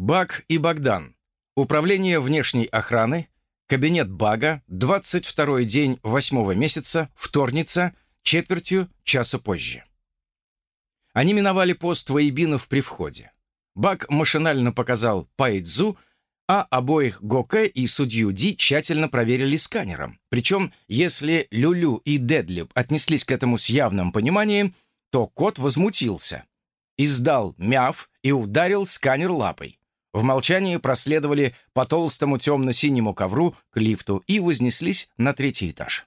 Баг и Богдан. Управление внешней охраны. Кабинет Бага. 22 день 8 месяца. Вторница. Четвертью часа позже. Они миновали пост Ваибинов при входе. Баг машинально показал Пайдзу, а обоих Гоке и судью Ди тщательно проверили сканером. Причем, если Люлю и Дедлип отнеслись к этому с явным пониманием, то кот возмутился. Издал мяв и ударил сканер лапой. В молчании проследовали по толстому темно-синему ковру к лифту и вознеслись на третий этаж.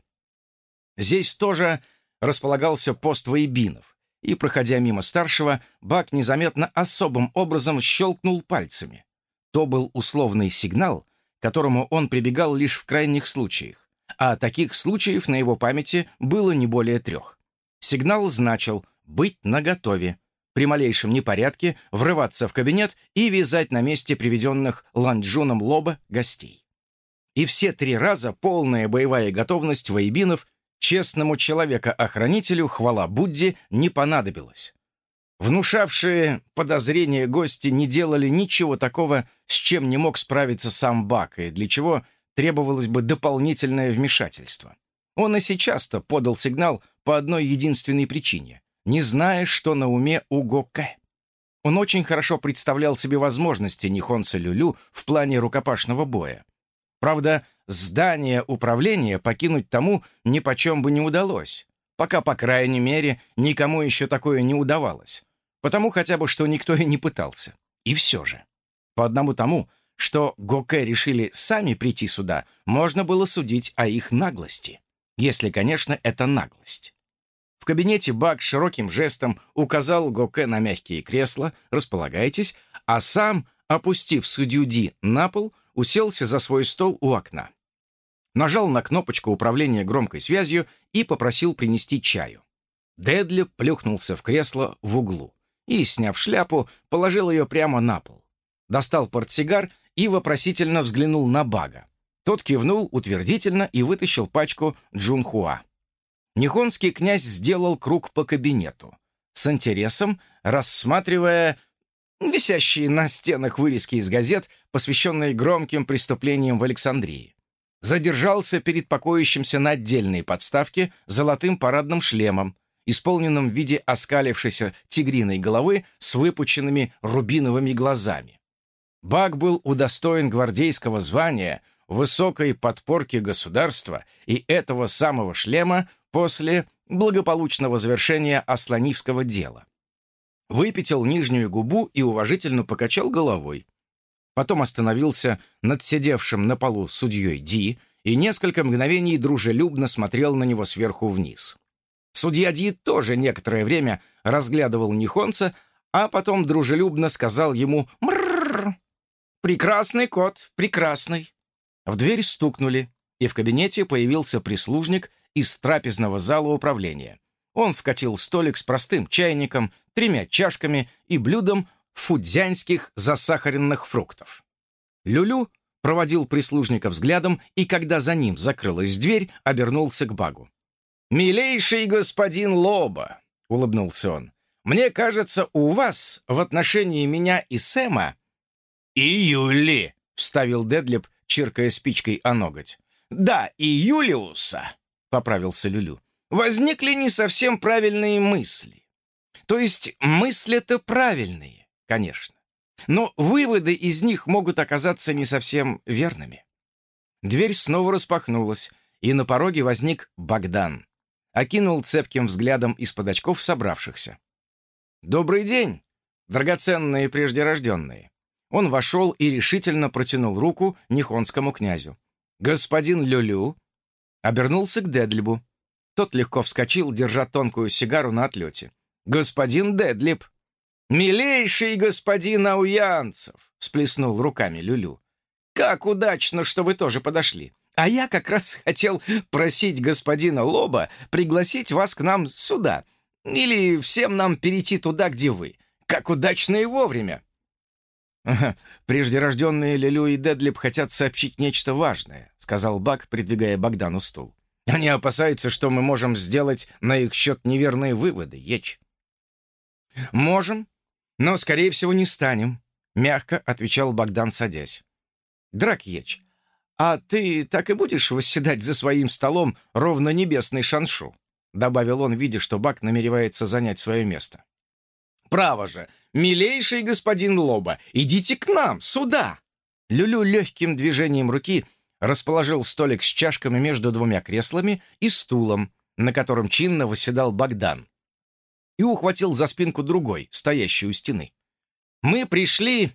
Здесь тоже располагался пост воебинов, и, проходя мимо старшего, Бак незаметно особым образом щелкнул пальцами. То был условный сигнал, к которому он прибегал лишь в крайних случаях, а таких случаев на его памяти было не более трех. Сигнал значил «быть наготове», при малейшем непорядке врываться в кабинет и вязать на месте приведенных Ланджуном Лоба гостей. И все три раза полная боевая готовность воебинов честному человека-охранителю, хвала Будде, не понадобилась. Внушавшие подозрения гости не делали ничего такого, с чем не мог справиться сам Бак, и для чего требовалось бы дополнительное вмешательство. Он и сейчас-то подал сигнал по одной единственной причине, не зная, что на уме у Гоке. Он очень хорошо представлял себе возможности Нихонца Люлю в плане рукопашного боя. Правда, здание управления покинуть тому ни почем бы не удалось, пока, по крайней мере, никому еще такое не удавалось. Потому хотя бы, что никто и не пытался. И все же. По одному тому, что Гоке решили сами прийти сюда, можно было судить о их наглости. Если, конечно, это наглость. В кабинете Бак широким жестом указал Гоке на мягкие кресла «Располагайтесь», а сам, опустив судью Ди на пол, уселся за свой стол у окна. Нажал на кнопочку управления громкой связью и попросил принести чаю. Дедли плюхнулся в кресло в углу и, сняв шляпу, положил ее прямо на пол. Достал портсигар и вопросительно взглянул на Бага. Тот кивнул утвердительно и вытащил пачку Джунхуа. Нихонский князь сделал круг по кабинету, с интересом рассматривая висящие на стенах вырезки из газет, посвященные громким преступлениям в Александрии. Задержался перед покоящимся на отдельной подставке золотым парадным шлемом, исполненным в виде оскалившейся тигриной головы с выпученными рубиновыми глазами. Баг был удостоен гвардейского звания, высокой подпорки государства и этого самого шлема после благополучного завершения Асланивского дела. Выпятил нижнюю губу и уважительно покачал головой. Потом остановился над сидевшим на полу судьей Ди и несколько мгновений дружелюбно смотрел на него сверху вниз. Судья Ди тоже некоторое время разглядывал Нихонца, а потом дружелюбно сказал ему «Мрррр! Прекрасный кот, прекрасный!» В дверь стукнули, и в кабинете появился прислужник из трапезного зала управления. Он вкатил столик с простым чайником, тремя чашками и блюдом фудзянских засахаренных фруктов. Люлю проводил прислужника взглядом и, когда за ним закрылась дверь, обернулся к Багу. «Милейший господин Лоба!» — улыбнулся он. «Мне кажется, у вас в отношении меня и Сэма...» «И Юли!» — вставил Дедлип, чиркая спичкой о ноготь. «Да, и Юлиуса!» Поправился Люлю, возникли не совсем правильные мысли. То есть мысли-то правильные, конечно, но выводы из них могут оказаться не совсем верными. Дверь снова распахнулась, и на пороге возник Богдан. Окинул цепким взглядом из-под очков собравшихся. «Добрый день, драгоценные преждерожденные!» Он вошел и решительно протянул руку Нихонскому князю. «Господин Люлю Обернулся к Дедлибу. Тот легко вскочил, держа тонкую сигару на отлете. «Господин Дедлиб!» «Милейший господин Ауянцев!» — сплеснул руками Люлю. «Как удачно, что вы тоже подошли. А я как раз хотел просить господина Лоба пригласить вас к нам сюда. Или всем нам перейти туда, где вы. Как удачно и вовремя!» «Ага, преждерожденные Лилю и Дедлип хотят сообщить нечто важное», сказал Бак, придвигая Богдану стул. «Они опасаются, что мы можем сделать на их счет неверные выводы, Еч». «Можем, но, скорее всего, не станем. — мягко отвечал Богдан, садясь. «Дракьеч, а ты так и будешь восседать за своим столом ровно небесный шаншу?» — добавил он, видя, что Бак намеревается занять свое место. «Право же, милейший господин Лоба, идите к нам, сюда!» Люлю легким движением руки расположил столик с чашками между двумя креслами и стулом, на котором чинно восседал Богдан, и ухватил за спинку другой, стоящий у стены. «Мы пришли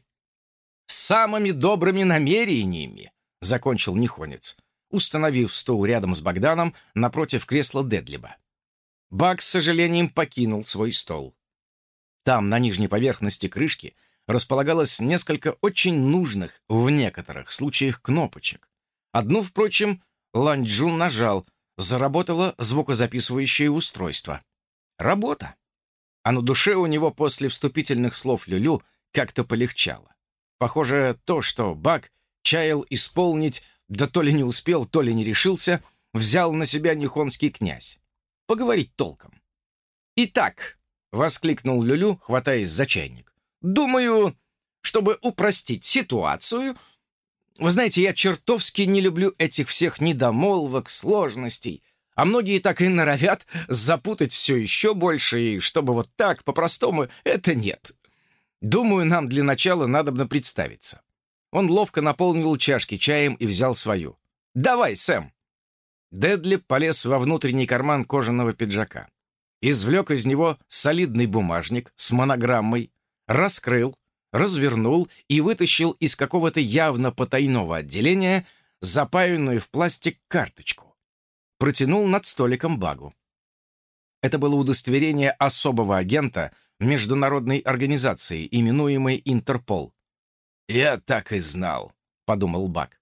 с самыми добрыми намерениями», — закончил Нихонец, установив стул рядом с Богданом напротив кресла Дедлиба. Бак с сожалением покинул свой стол. Там, на нижней поверхности крышки, располагалось несколько очень нужных в некоторых случаях кнопочек. Одну, впрочем, Ланчжун нажал, заработало звукозаписывающее устройство. Работа. А на душе у него после вступительных слов Люлю как-то полегчало. Похоже, то, что Бак чаял исполнить, да то ли не успел, то ли не решился, взял на себя Нихонский князь. Поговорить толком. «Итак», — воскликнул Люлю, хватаясь за чайник, «думаю, чтобы упростить ситуацию, вы знаете, я чертовски не люблю этих всех недомолвок, сложностей, а многие так и норовят запутать все еще больше, и чтобы вот так, по-простому, это нет. Думаю, нам для начала надобно представиться. Он ловко наполнил чашки чаем и взял свою. «Давай, Сэм!» Дедли полез во внутренний карман кожаного пиджака. Извлек из него солидный бумажник с монограммой, раскрыл, развернул и вытащил из какого-то явно потайного отделения запаянную в пластик карточку. Протянул над столиком багу. Это было удостоверение особого агента международной организации, именуемой Интерпол. «Я так и знал», — подумал Баг.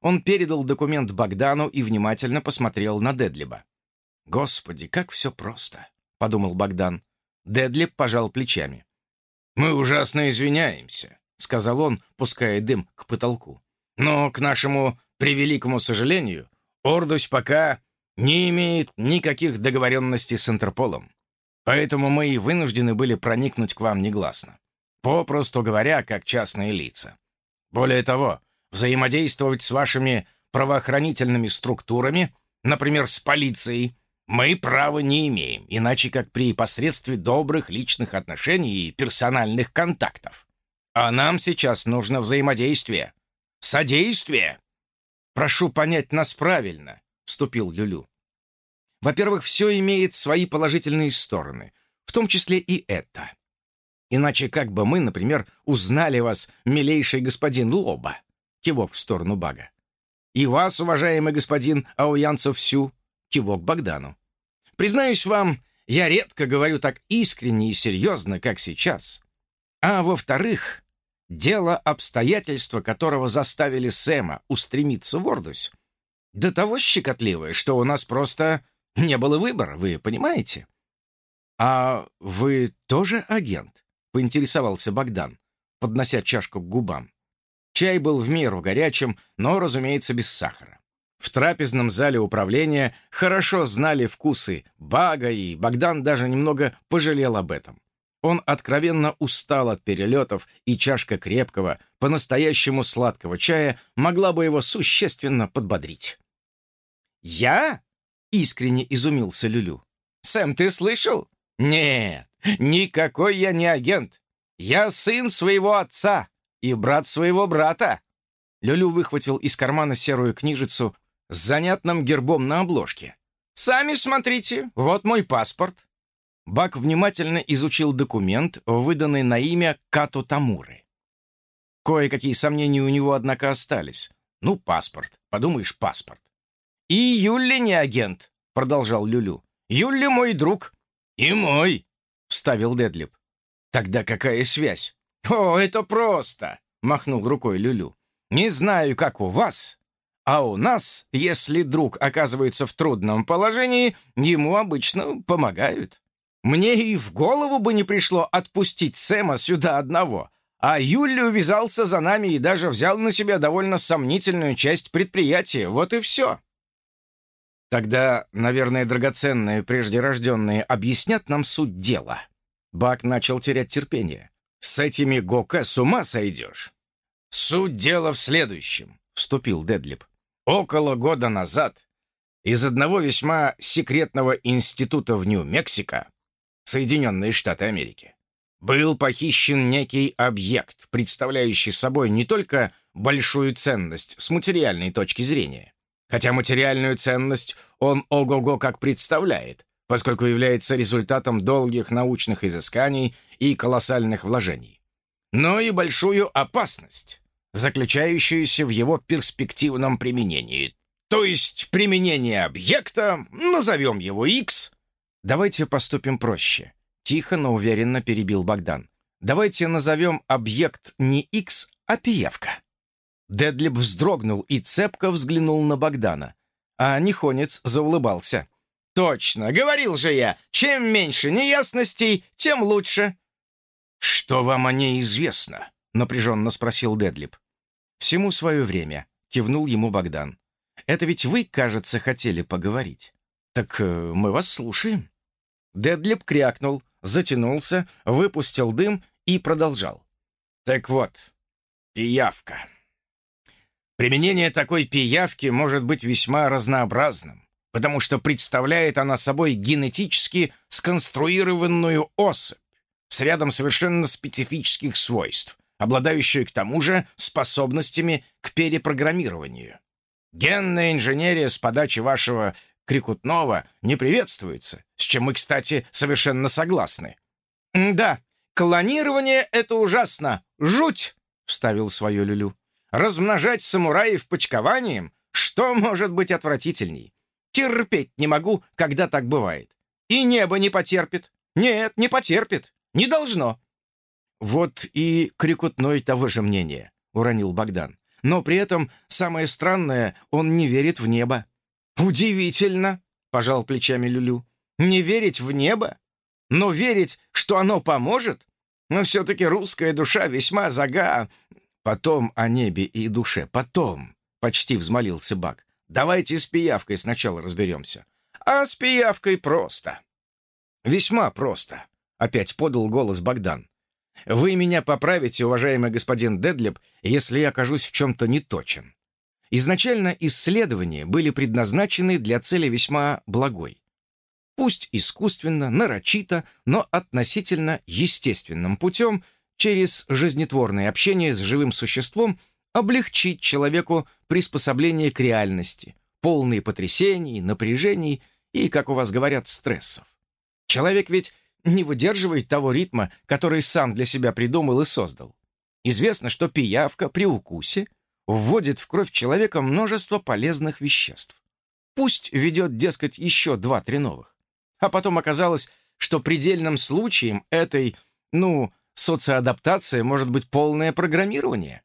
Он передал документ Богдану и внимательно посмотрел на Дедлиба. «Господи, как все просто», — подумал Богдан. Дедлиб пожал плечами. «Мы ужасно извиняемся», — сказал он, пуская дым к потолку. «Но, к нашему превеликому сожалению, Ордусь пока не имеет никаких договоренностей с Интерполом. Поэтому мы и вынуждены были проникнуть к вам негласно. Попросту говоря, как частные лица. Более того, взаимодействовать с вашими правоохранительными структурами, например, с полицией, мы права не имеем, иначе как при посредстве добрых личных отношений и персональных контактов. А нам сейчас нужно взаимодействие. Содействие. Прошу понять нас правильно, вступил Люлю. Во-первых, все имеет свои положительные стороны, в том числе и это. Иначе как бы мы, например, узнали вас, милейший господин Лоба, кивок в сторону Бага. И вас, уважаемый господин Ауянцев Сю, кивок Богдану. Признаюсь вам, я редко говорю так искренне и серьезно, как сейчас. А во-вторых, дело обстоятельства, которого заставили Сэма устремиться в Ордусь, до того щекотливое, что у нас просто не было выбора, вы понимаете? «А вы тоже агент?» — поинтересовался Богдан, поднося чашку к губам. Чай был в меру горячим, но, разумеется, без сахара. В трапезном зале управления хорошо знали вкусы Бага, и Богдан даже немного пожалел об этом. Он откровенно устал от перелетов, и чашка крепкого, по-настоящему сладкого чая могла бы его существенно подбодрить. «Я?» — искренне изумился Люлю. «Сэм, ты слышал? Нет, никакой я не агент. Я сын своего отца и брат своего брата». Люлю выхватил из кармана серую книжицу с занятным гербом на обложке. «Сами смотрите, вот мой паспорт». Бак внимательно изучил документ, выданный на имя Като Тамуры. Кое-какие сомнения у него, однако, остались. Ну, паспорт, подумаешь, паспорт. «И Юлли не агент», — продолжал Люлю. «Юлли мой друг». «И мой», — вставил Дедлип. «Тогда какая связь?» «О, это просто», — махнул рукой Люлю. «Не знаю, как у вас, а у нас, если друг оказывается в трудном положении, ему обычно помогают. Мне и в голову бы не пришло отпустить Сэма сюда одного, а Юлли увязался за нами и даже взял на себя довольно сомнительную часть предприятия. Вот и все. Тогда, наверное, драгоценные прежде рожденные объяснят нам суть дела. Бак начал терять терпение. С этими Гока с ума сойдешь. Суть дела в следующем, вступил Дедлип. Около года назад из одного весьма секретного института в Нью-Мексико, Соединенные Штаты Америки, был похищен некий объект, представляющий собой не только большую ценность с материальной точки зрения, хотя материальную ценность он ого-го как представляет, поскольку является результатом долгих научных изысканий и колоссальных вложений, но и большую опасность, заключающуюся в его перспективном применении. То есть применение объекта, назовем его X. Давайте поступим проще. Тихо, но уверенно перебил Богдан. Давайте назовем объект не X, а пиявка. Дедлип вздрогнул и цепко взглянул на Богдана. А Нихонец заулыбался. «Точно, говорил же я, чем меньше неясностей, тем лучше». «Что вам о ней известно?» — напряженно спросил Дедлип. «Всему свое время», — кивнул ему Богдан. «Это ведь вы, кажется, хотели поговорить. Так э, мы вас слушаем». Дедлип крякнул, затянулся, выпустил дым и продолжал. «Так вот, пиявка. Применение такой пиявки может быть весьма разнообразным, потому что представляет она собой генетически сконструированную особь с рядом совершенно специфических свойств, обладающую к тому же способностями к перепрограммированию. Генная инженерия с подачи вашего Крикутного не приветствуется, с чем мы, кстати, совершенно согласны. «Да, клонирование — это ужасно! Жуть!» — вставил свое Люлю. Размножать самураев почкованием? Что может быть отвратительней? Терпеть не могу, когда так бывает. И небо не потерпит. Нет, не потерпит. Не должно. Вот и Крикутной того же мнения, уронил Богдан. Но при этом самое странное, он не верит в небо. Удивительно, пожал плечами Люлю. Не верить в небо? Но верить, что оно поможет? Но все-таки русская душа весьма зага... «Потом о небе и душе, потом!» — почти взмолился Бак. «Давайте с пиявкой сначала разберемся». «А с пиявкой просто». «Весьма просто», — опять подал голос Богдан. «Вы меня поправите, уважаемый господин Дедлеп, если я окажусь в чем-то неточен. Изначально исследования были предназначены для цели весьма благой. Пусть искусственно, нарочито, но относительно естественным путем через жизнетворное общение с живым существом облегчить человеку приспособление к реальности, полные потрясений, напряжений и, как у вас говорят, стрессов. Человек ведь не выдерживает того ритма, который сам для себя придумал и создал. Известно, что пиявка при укусе вводит в кровь человека множество полезных веществ. Пусть ведет, дескать, еще два-три новых. А потом оказалось, что предельным случаем этой, ну, социоадаптация может быть полное программирование.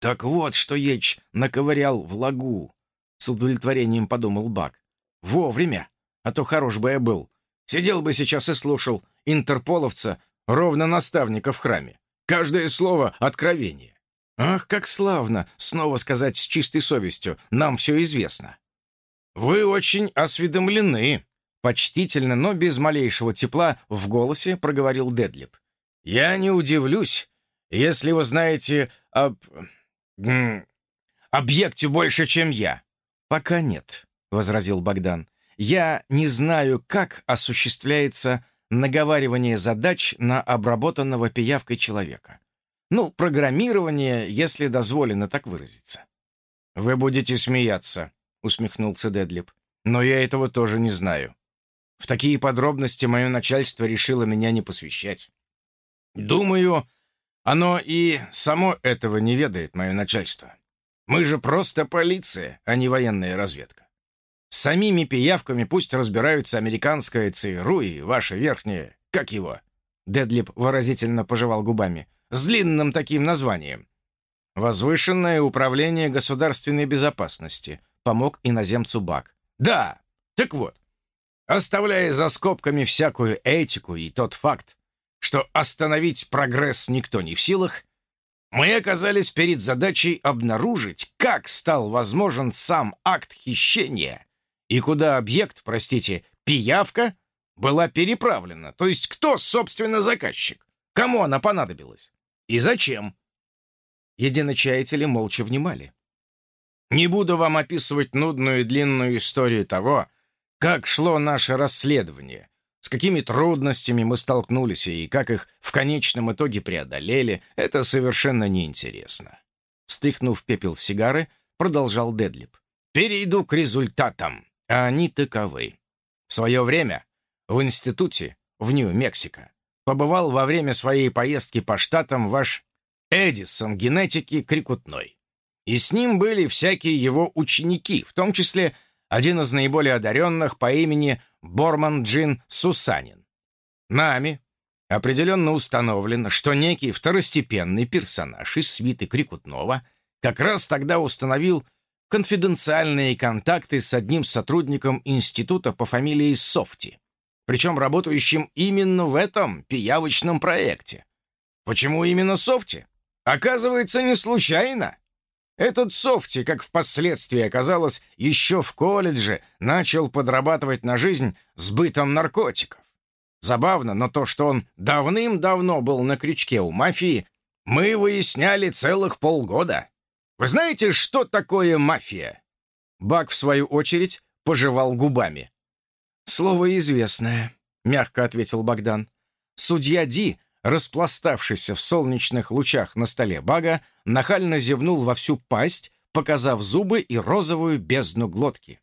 Так вот, что Еч наковырял в лагу, с удовлетворением подумал Бак. Вовремя, а то хорош бы я был. Сидел бы сейчас и слушал интерполовца, ровно наставника в храме. Каждое слово — откровение. Ах, как славно снова сказать с чистой совестью, нам все известно. Вы очень осведомлены, почтительно, но без малейшего тепла в голосе проговорил Дедлип. Я не удивлюсь, если вы знаете об... объекте больше, чем я. Пока нет, — возразил Богдан. Я не знаю, как осуществляется наговаривание задач на обработанного пиявкой человека. Ну, программирование, если дозволено так выразиться. «Вы будете смеяться», — усмехнулся Дедлип. «Но я этого тоже не знаю. В такие подробности мое начальство решило меня не посвящать. Думаю, оно и само этого не ведает, мое начальство. Мы же просто полиция, а не военная разведка. Самими пиявками пусть разбираются американская ЦРУ и ваша верхняя... Как его?» Дедлип выразительно пожевал губами. «С длинным таким названием. Возвышенное управление государственной безопасности», помог иноземцу Бак. «Да, так вот. Оставляя за скобками всякую этику и тот факт, что остановить прогресс никто не в силах, мы оказались перед задачей обнаружить, как стал возможен сам акт хищения и куда объект, простите, пиявка, была переправлена, то есть кто, собственно, заказчик. Кому она понадобилась? И зачем?» Единочаятели молча внимали. «Не буду вам описывать нудную и длинную историю того, как шло наше расследование, с какими трудностями мы столкнулись и как их в конечном итоге преодолели, это совершенно неинтересно. Стряхнув пепел сигары, продолжал Дедлип. «Перейду к результатам, а они таковы. В свое время в институте в Нью-Мексико побывал во время своей поездки по штатам ваш Эдисон генетики Крикутной. И с ним были всякие его ученики, в том числе один из наиболее одаренных по имени Борман Джин Сусанин. Нами определенно установлено, что некий второстепенный персонаж из свиты Крикутнова как раз тогда установил конфиденциальные контакты с одним сотрудником института по фамилии Софти, причем работающим именно в этом пиявочном проекте. Почему именно Софти? Оказывается, не случайно. Этот Софти, как впоследствии оказалось, еще в колледже начал подрабатывать на жизнь сбытом наркотиков. Забавно, но то, что он давным-давно был на крючке у мафии, мы выясняли целых полгода. Вы знаете, что такое мафия?» Бак, в свою очередь, пожевал губами. «Слово известное», — мягко ответил Богдан. Судья Ди распластавшийся в солнечных лучах на столе Бага, нахально зевнул во всю пасть, показав зубы и розовую бездну глотки.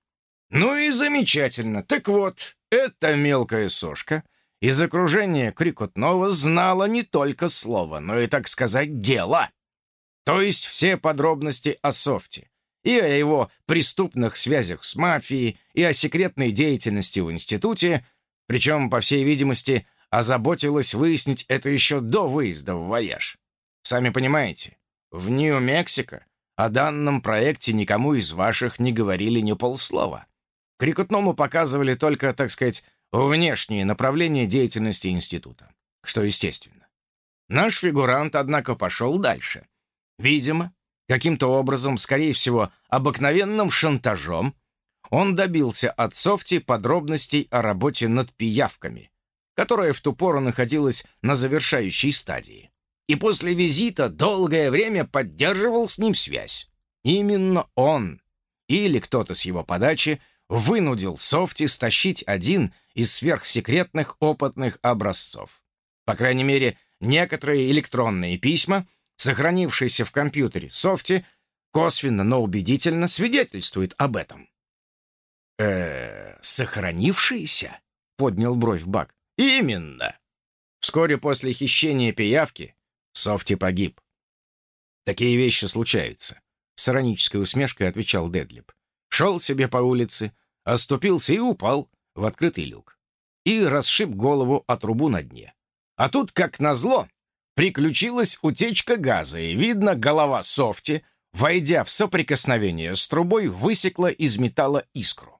«Ну и замечательно. Так вот, эта мелкая сошка из окружения Крикотнова знала не только слово, но и, так сказать, дело. То есть все подробности о софте, и о его преступных связях с мафией, и о секретной деятельности в институте, причем, по всей видимости, озаботилась выяснить это еще до выезда в вояж. Сами понимаете, в Нью-Мексико о данном проекте никому из ваших не говорили ни полслова. Крикотному показывали только, так сказать, внешние направления деятельности института, что естественно. Наш фигурант, однако, пошел дальше. Видимо, каким-то образом, скорее всего, обыкновенным шантажом, он добился от Софти подробностей о работе над пиявками, которая в ту пору находилась на завершающей стадии. И после визита долгое время поддерживал с ним связь. Именно он, или кто-то с его подачи, вынудил Софти стащить один из сверхсекретных опытных образцов. По крайней мере, некоторые электронные письма, сохранившиеся в компьютере Софти, косвенно, но убедительно свидетельствуют об этом. э сохранившиеся?» — поднял бровь Бак. Именно. Вскоре после хищения пиявки Софти погиб. Такие вещи случаются. С иронической усмешкой отвечал Дедлип. Шел себе по улице, оступился и упал в открытый люк. И расшиб голову о трубу на дне. А тут, как назло, приключилась утечка газа, и, видно, голова Софти, войдя в соприкосновение с трубой, высекла из металла искру.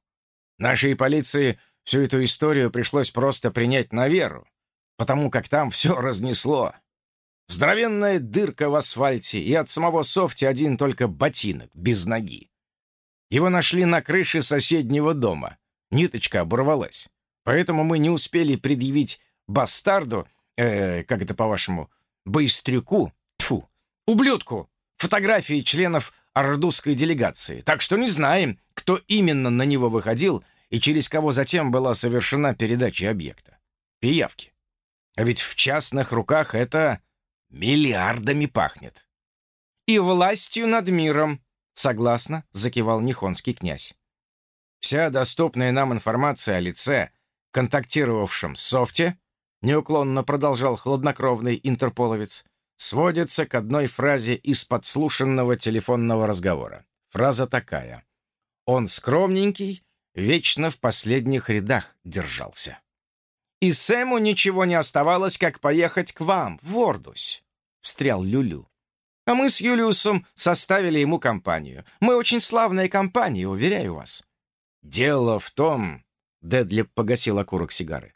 Нашей полиции Всю эту историю пришлось просто принять на веру, потому как там все разнесло. Здоровенная дырка в асфальте, и от самого Софти один только ботинок, без ноги. Его нашли на крыше соседнего дома. Ниточка оборвалась. Поэтому мы не успели предъявить бастарду, э, как это по-вашему, быстрюку, тфу, ублюдку, фотографии членов ордузской делегации. Так что не знаем, кто именно на него выходил и через кого затем была совершена передача объекта. Пиявки. А ведь в частных руках это миллиардами пахнет. «И властью над миром», — согласно закивал Нихонский князь. Вся доступная нам информация о лице, контактировавшем с Софте, неуклонно продолжал хладнокровный интерполовец, сводится к одной фразе из подслушанного телефонного разговора. Фраза такая. «Он скромненький вечно в последних рядах держался. «И Сэму ничего не оставалось, как поехать к вам, в Ордусь», — встрял Люлю. «А мы с Юлиусом составили ему компанию. Мы очень славная компания, уверяю вас». «Дело в том», — Дедлип погасил окурок сигары,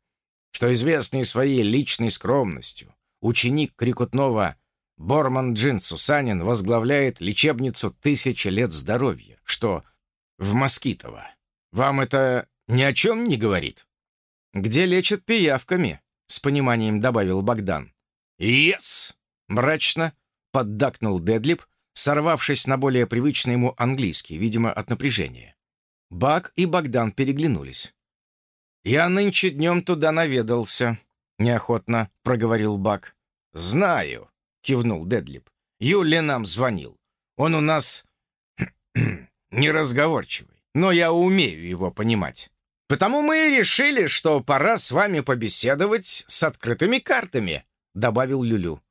«что известный своей личной скромностью ученик Крикутнова Борман Джин Сусанин возглавляет лечебницу «Тысяча лет здоровья», что в Москитово. Вам это ни о чем не говорит?» «Где лечат пиявками?» — с пониманием добавил Богдан. «Ес!» — мрачно поддакнул Дедлип, сорвавшись на более привычный ему английский, видимо, от напряжения. Бак и Богдан переглянулись. «Я нынче днем туда наведался», — неохотно проговорил Бак. «Знаю», — кивнул Дедлип. «Юли нам звонил. Он у нас неразговорчивый, но я умею его понимать. Потому мы и решили, что пора с вами побеседовать с открытыми картами», — добавил Люлю.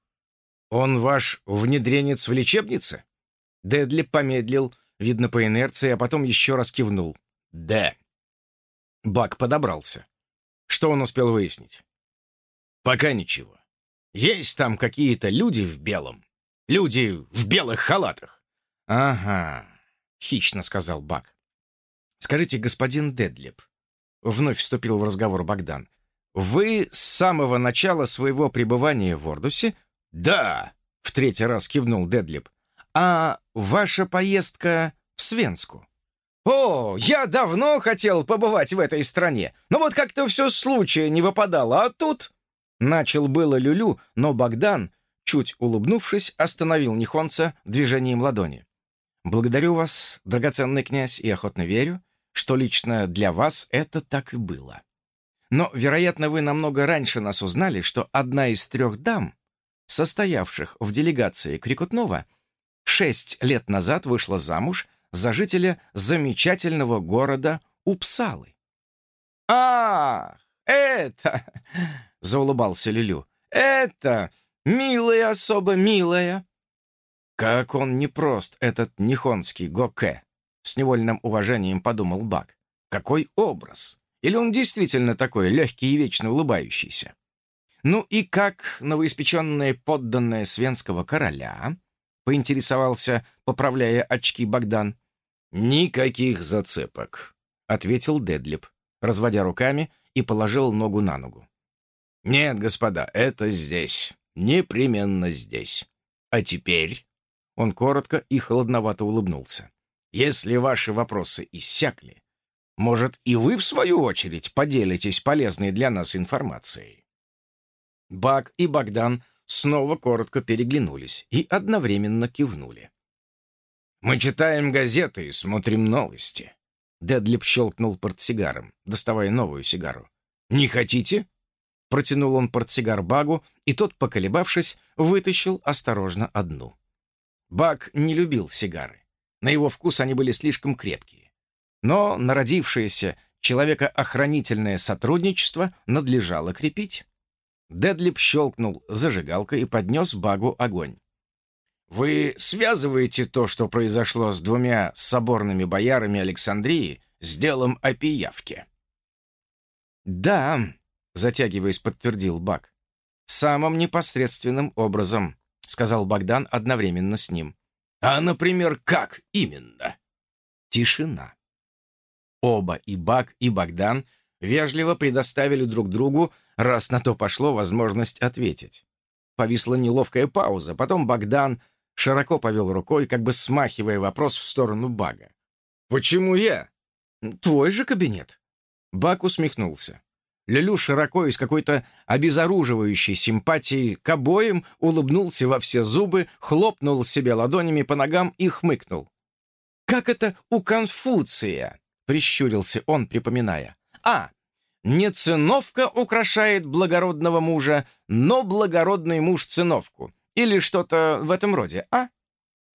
«Он ваш внедренец в лечебнице?» Дедли помедлил, видно по инерции, а потом еще раз кивнул. «Да». Бак подобрался. Что он успел выяснить? «Пока ничего. Есть там какие-то люди в белом. Люди в белых халатах». «Ага», — хищно сказал Бак. «Скажите, господин Дедлип», — вновь вступил в разговор Богдан, «вы с самого начала своего пребывания в Ордусе «Да!» — в третий раз кивнул Дедлип. «А ваша поездка в Свенску?» «О, я давно хотел побывать в этой стране, но вот как-то все случая не выпадало, а тут...» Начал было Люлю, но Богдан, чуть улыбнувшись, остановил Нихонца движением ладони. «Благодарю вас, драгоценный князь, и охотно верю, что лично для вас это так и было. Но, вероятно, вы намного раньше нас узнали, что одна из трех дам, состоявших в делегации Крикутнова, шесть лет назад вышла замуж за жителя замечательного города Упсалы. «Ах, это...» — заулыбался Люлю. «Это милая особа, милая!» Как он непрост, этот нихонский Гоке, с невольным уважением подумал Бак. Какой образ! Или он действительно такой легкий и вечно улыбающийся? «Ну и как новоиспеченная подданная свенского короля?» — поинтересовался, поправляя очки Богдан. «Никаких зацепок», — ответил Дедлип, разводя руками и положил ногу на ногу. «Нет, господа, это здесь. Непременно здесь. А теперь...» Он коротко и холодновато улыбнулся. «Если ваши вопросы иссякли, может, и вы, в свою очередь, поделитесь полезной для нас информацией?» Бак и Богдан снова коротко переглянулись и одновременно кивнули. «Мы читаем газеты и смотрим новости». Дедлип щелкнул портсигаром, доставая новую сигару. «Не хотите?» Протянул он портсигар Багу, и тот, поколебавшись, вытащил осторожно одну. Баг не любил сигары. На его вкус они были слишком крепкие. Но народившееся человекоохранительное сотрудничество надлежало крепить. Дедлип щелкнул зажигалкой и поднес Багу огонь. «Вы связываете то, что произошло с двумя соборными боярами Александрии, с делом о пиявке?» «Да», — затягиваясь, подтвердил Баг. «Самым непосредственным образом», — сказал Богдан одновременно с ним. «А, например, как именно?» Тишина. Оба, и Баг, и Богдан, вежливо предоставили друг другу раз на то пошло, возможность ответить. Повисла неловкая пауза, потом Богдан широко повел рукой, как бы смахивая вопрос в сторону Бага. «Почему я?» «Твой же кабинет». Баг усмехнулся. Люлю широко и с какой-то обезоруживающей симпатией к обоим улыбнулся во все зубы, хлопнул себе ладонями по ногам и хмыкнул. «Как это у Конфуция?» — прищурился он, припоминая. «А, не циновка украшает благородного мужа, но благородный муж циновку. Или что-то в этом роде, а?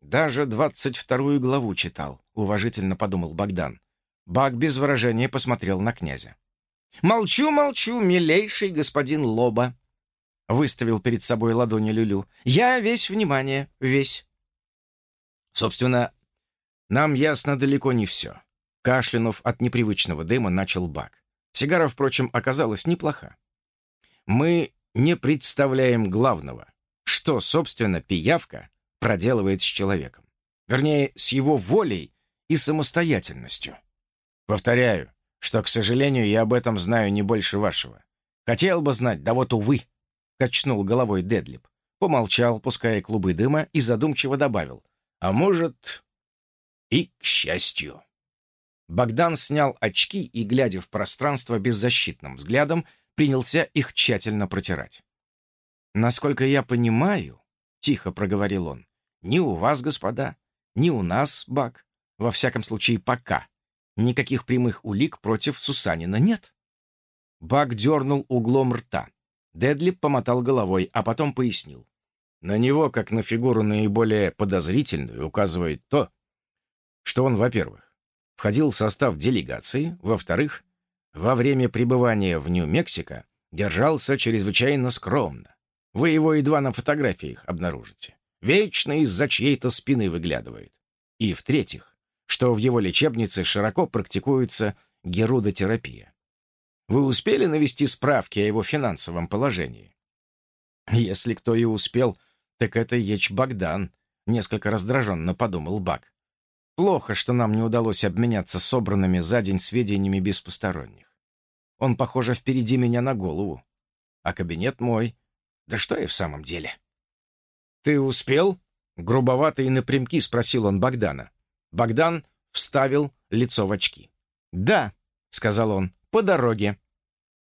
Даже двадцать вторую главу читал, уважительно подумал Богдан. Баг без выражения посмотрел на князя. «Молчу, молчу, милейший господин Лоба!» Выставил перед собой ладони Люлю. «Я весь внимание, весь!» Собственно, нам ясно далеко не все. Кашлянув от непривычного дыма, начал Баг. Сигара, впрочем, оказалась неплоха. Мы не представляем главного, что, собственно, пиявка проделывает с человеком. Вернее, с его волей и самостоятельностью. Повторяю, что, к сожалению, я об этом знаю не больше вашего. Хотел бы знать, да вот, увы, — качнул головой Дедлип. Помолчал, пуская клубы дыма, и задумчиво добавил. А может, и к счастью. Богдан снял очки и, глядя в пространство беззащитным взглядом, принялся их тщательно протирать. «Насколько я понимаю, — тихо проговорил он, — ни у вас, господа, ни у нас, Бак, во всяком случае пока, никаких прямых улик против Сусанина нет». Бак дернул углом рта. Дедлип помотал головой, а потом пояснил. На него, как на фигуру наиболее подозрительную, указывает то, что он, во-первых, входил в состав делегации, во-вторых, во время пребывания в Нью-Мексико держался чрезвычайно скромно. Вы его едва на фотографиях обнаружите. Вечно из-за чьей-то спины выглядывает. И в-третьих, что в его лечебнице широко практикуется герудотерапия. Вы успели навести справки о его финансовом положении? Если кто и успел, так это Еч Богдан, несколько раздраженно подумал Бак. Плохо, что нам не удалось обменяться собранными за день сведениями без посторонних. Он, похоже, впереди меня на голову. А кабинет мой. Да что я в самом деле? «Ты успел?» — грубовато и напрямки спросил он Богдана. Богдан вставил лицо в очки. «Да», — сказал он, — «по дороге».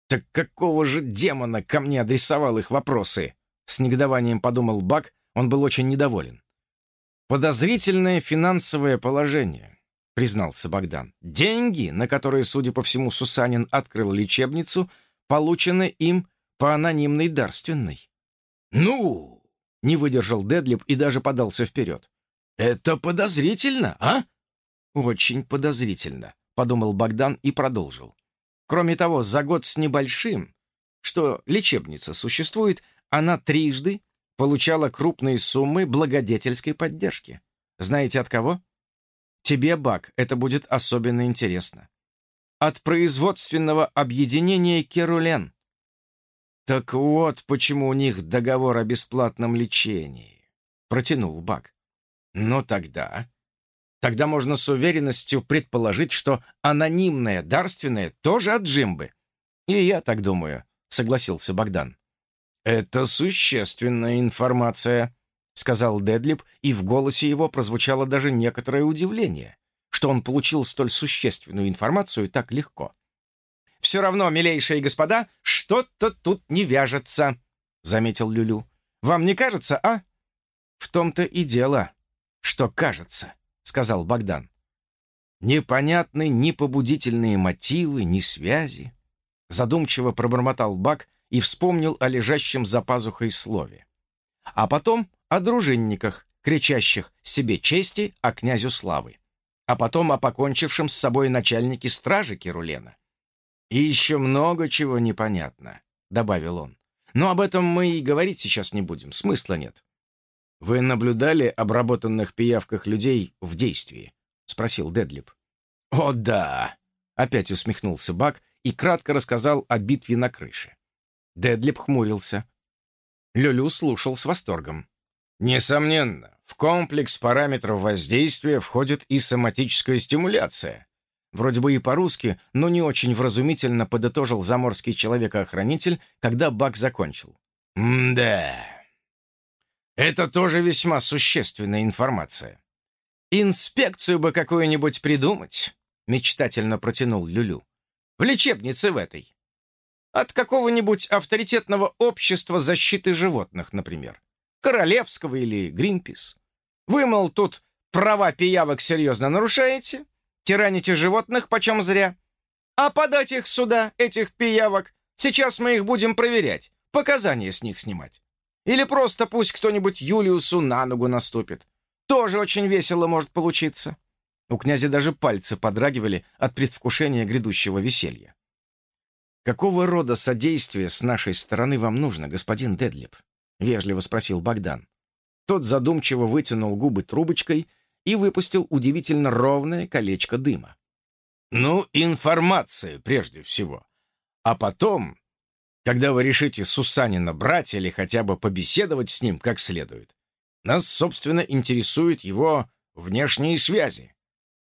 «Так какого же демона ко мне адресовал их вопросы?» С негодованием подумал Бак, он был очень недоволен. «Подозрительное финансовое положение», — признался Богдан. «Деньги, на которые, судя по всему, Сусанин открыл лечебницу, получены им по анонимной дарственной». «Ну!» — не выдержал Дедлип и даже подался вперед. «Это подозрительно, а?» «Очень подозрительно», — подумал Богдан и продолжил. «Кроме того, за год с небольшим, что лечебница существует, она трижды получала крупные суммы благодетельской поддержки. Знаете от кого? Тебе, Бак, это будет особенно интересно. От производственного объединения Керулен. Так вот, почему у них договор о бесплатном лечении. Протянул Бак. Но тогда... Тогда можно с уверенностью предположить, что анонимное дарственное тоже от Джимбы. И я так думаю, согласился Богдан. «Это существенная информация», — сказал Дедлип, и в голосе его прозвучало даже некоторое удивление, что он получил столь существенную информацию так легко. «Все равно, милейшие господа, что-то тут не вяжется», — заметил Люлю. «Вам не кажется, а?» «В том-то и дело, что кажется», — сказал Богдан. «Непонятны ни побудительные мотивы, ни связи», — задумчиво пробормотал Бак, — и вспомнил о лежащем за пазухой слове. А потом о дружинниках, кричащих себе чести, а князю славы. А потом о покончившем с собой начальнике стражи Кирулена. «И еще много чего непонятно», — добавил он. «Но об этом мы и говорить сейчас не будем, смысла нет». «Вы наблюдали обработанных пиявках людей в действии?» — спросил Дедлип. «О, да!» — опять усмехнулся Бак и кратко рассказал о битве на крыше. Дедлип хмурился. Люлю слушал с восторгом. «Несомненно, в комплекс параметров воздействия входит и соматическая стимуляция. Вроде бы и по-русски, но не очень вразумительно подытожил заморский человекоохранитель, когда Бак закончил. «М-да. Это тоже весьма существенная информация. Инспекцию бы какую-нибудь придумать», — мечтательно протянул Люлю. «В лечебнице в этой. От какого-нибудь авторитетного общества защиты животных, например. Королевского или Гринпис. Вы, мол, тут права пиявок серьезно нарушаете, тираните животных почем зря. А подать их сюда, этих пиявок, сейчас мы их будем проверять, показания с них снимать. Или просто пусть кто-нибудь Юлиусу на ногу наступит. Тоже очень весело может получиться. У князя даже пальцы подрагивали от предвкушения грядущего веселья. «Какого рода содействие с нашей стороны вам нужно, господин Дедлип?» — вежливо спросил Богдан. Тот задумчиво вытянул губы трубочкой и выпустил удивительно ровное колечко дыма. «Ну, информация прежде всего. А потом, когда вы решите Сусанина брать или хотя бы побеседовать с ним как следует, нас, собственно, интересуют его внешние связи.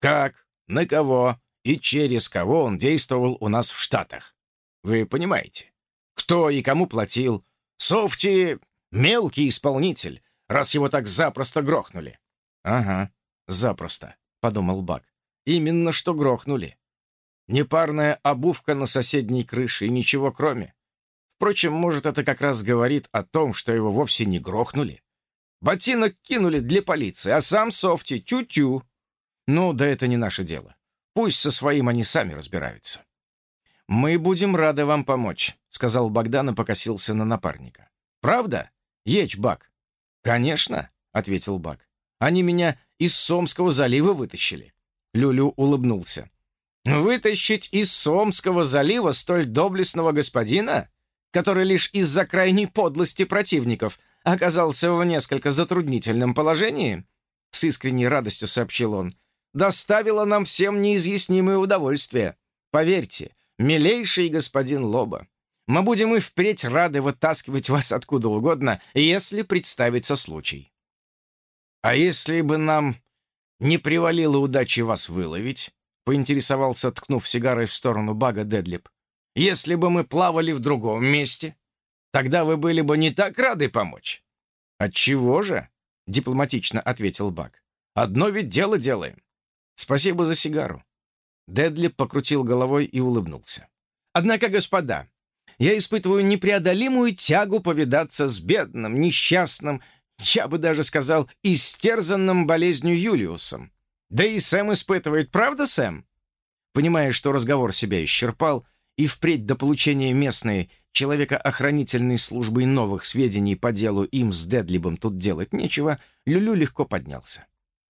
Как, на кого и через кого он действовал у нас в Штатах. Вы понимаете? Кто и кому платил? Софти — мелкий исполнитель, раз его так запросто грохнули. Ага, запросто, — подумал Бак. Именно что грохнули. Непарная обувка на соседней крыше и ничего кроме. Впрочем, может, это как раз говорит о том, что его вовсе не грохнули. Ботинок кинули для полиции, а сам Софти тю-тю. Ну, да это не наше дело. Пусть со своим они сами разбираются. «Мы будем рады вам помочь», — сказал Богдан и покосился на напарника. «Правда? Ечь, Бак?» «Конечно», — ответил Бак. «Они меня из Сомского залива вытащили». Люлю улыбнулся. «Вытащить из Сомского залива столь доблестного господина, который лишь из-за крайней подлости противников оказался в несколько затруднительном положении?» С искренней радостью сообщил он. «Доставило нам всем неизъяснимое удовольствие. Поверьте, милейший господин Лоба, мы будем и впредь рады вытаскивать вас откуда угодно, если представится случай». «А если бы нам не привалило удачи вас выловить?» — поинтересовался, ткнув сигарой в сторону бага Дедлип. «Если бы мы плавали в другом месте, тогда вы были бы не так рады помочь». «Отчего же?» — дипломатично ответил Баг. «Одно ведь дело делаем. Спасибо за сигару». Дедли покрутил головой и улыбнулся. «Однако, господа, я испытываю непреодолимую тягу повидаться с бедным, несчастным, я бы даже сказал, истерзанным болезнью Юлиусом. Да и Сэм испытывает, правда, Сэм?» Понимая, что разговор себя исчерпал, и впредь до получения местной человекоохранительной службы новых сведений по делу им с Дедлибом тут делать нечего, Люлю легко поднялся.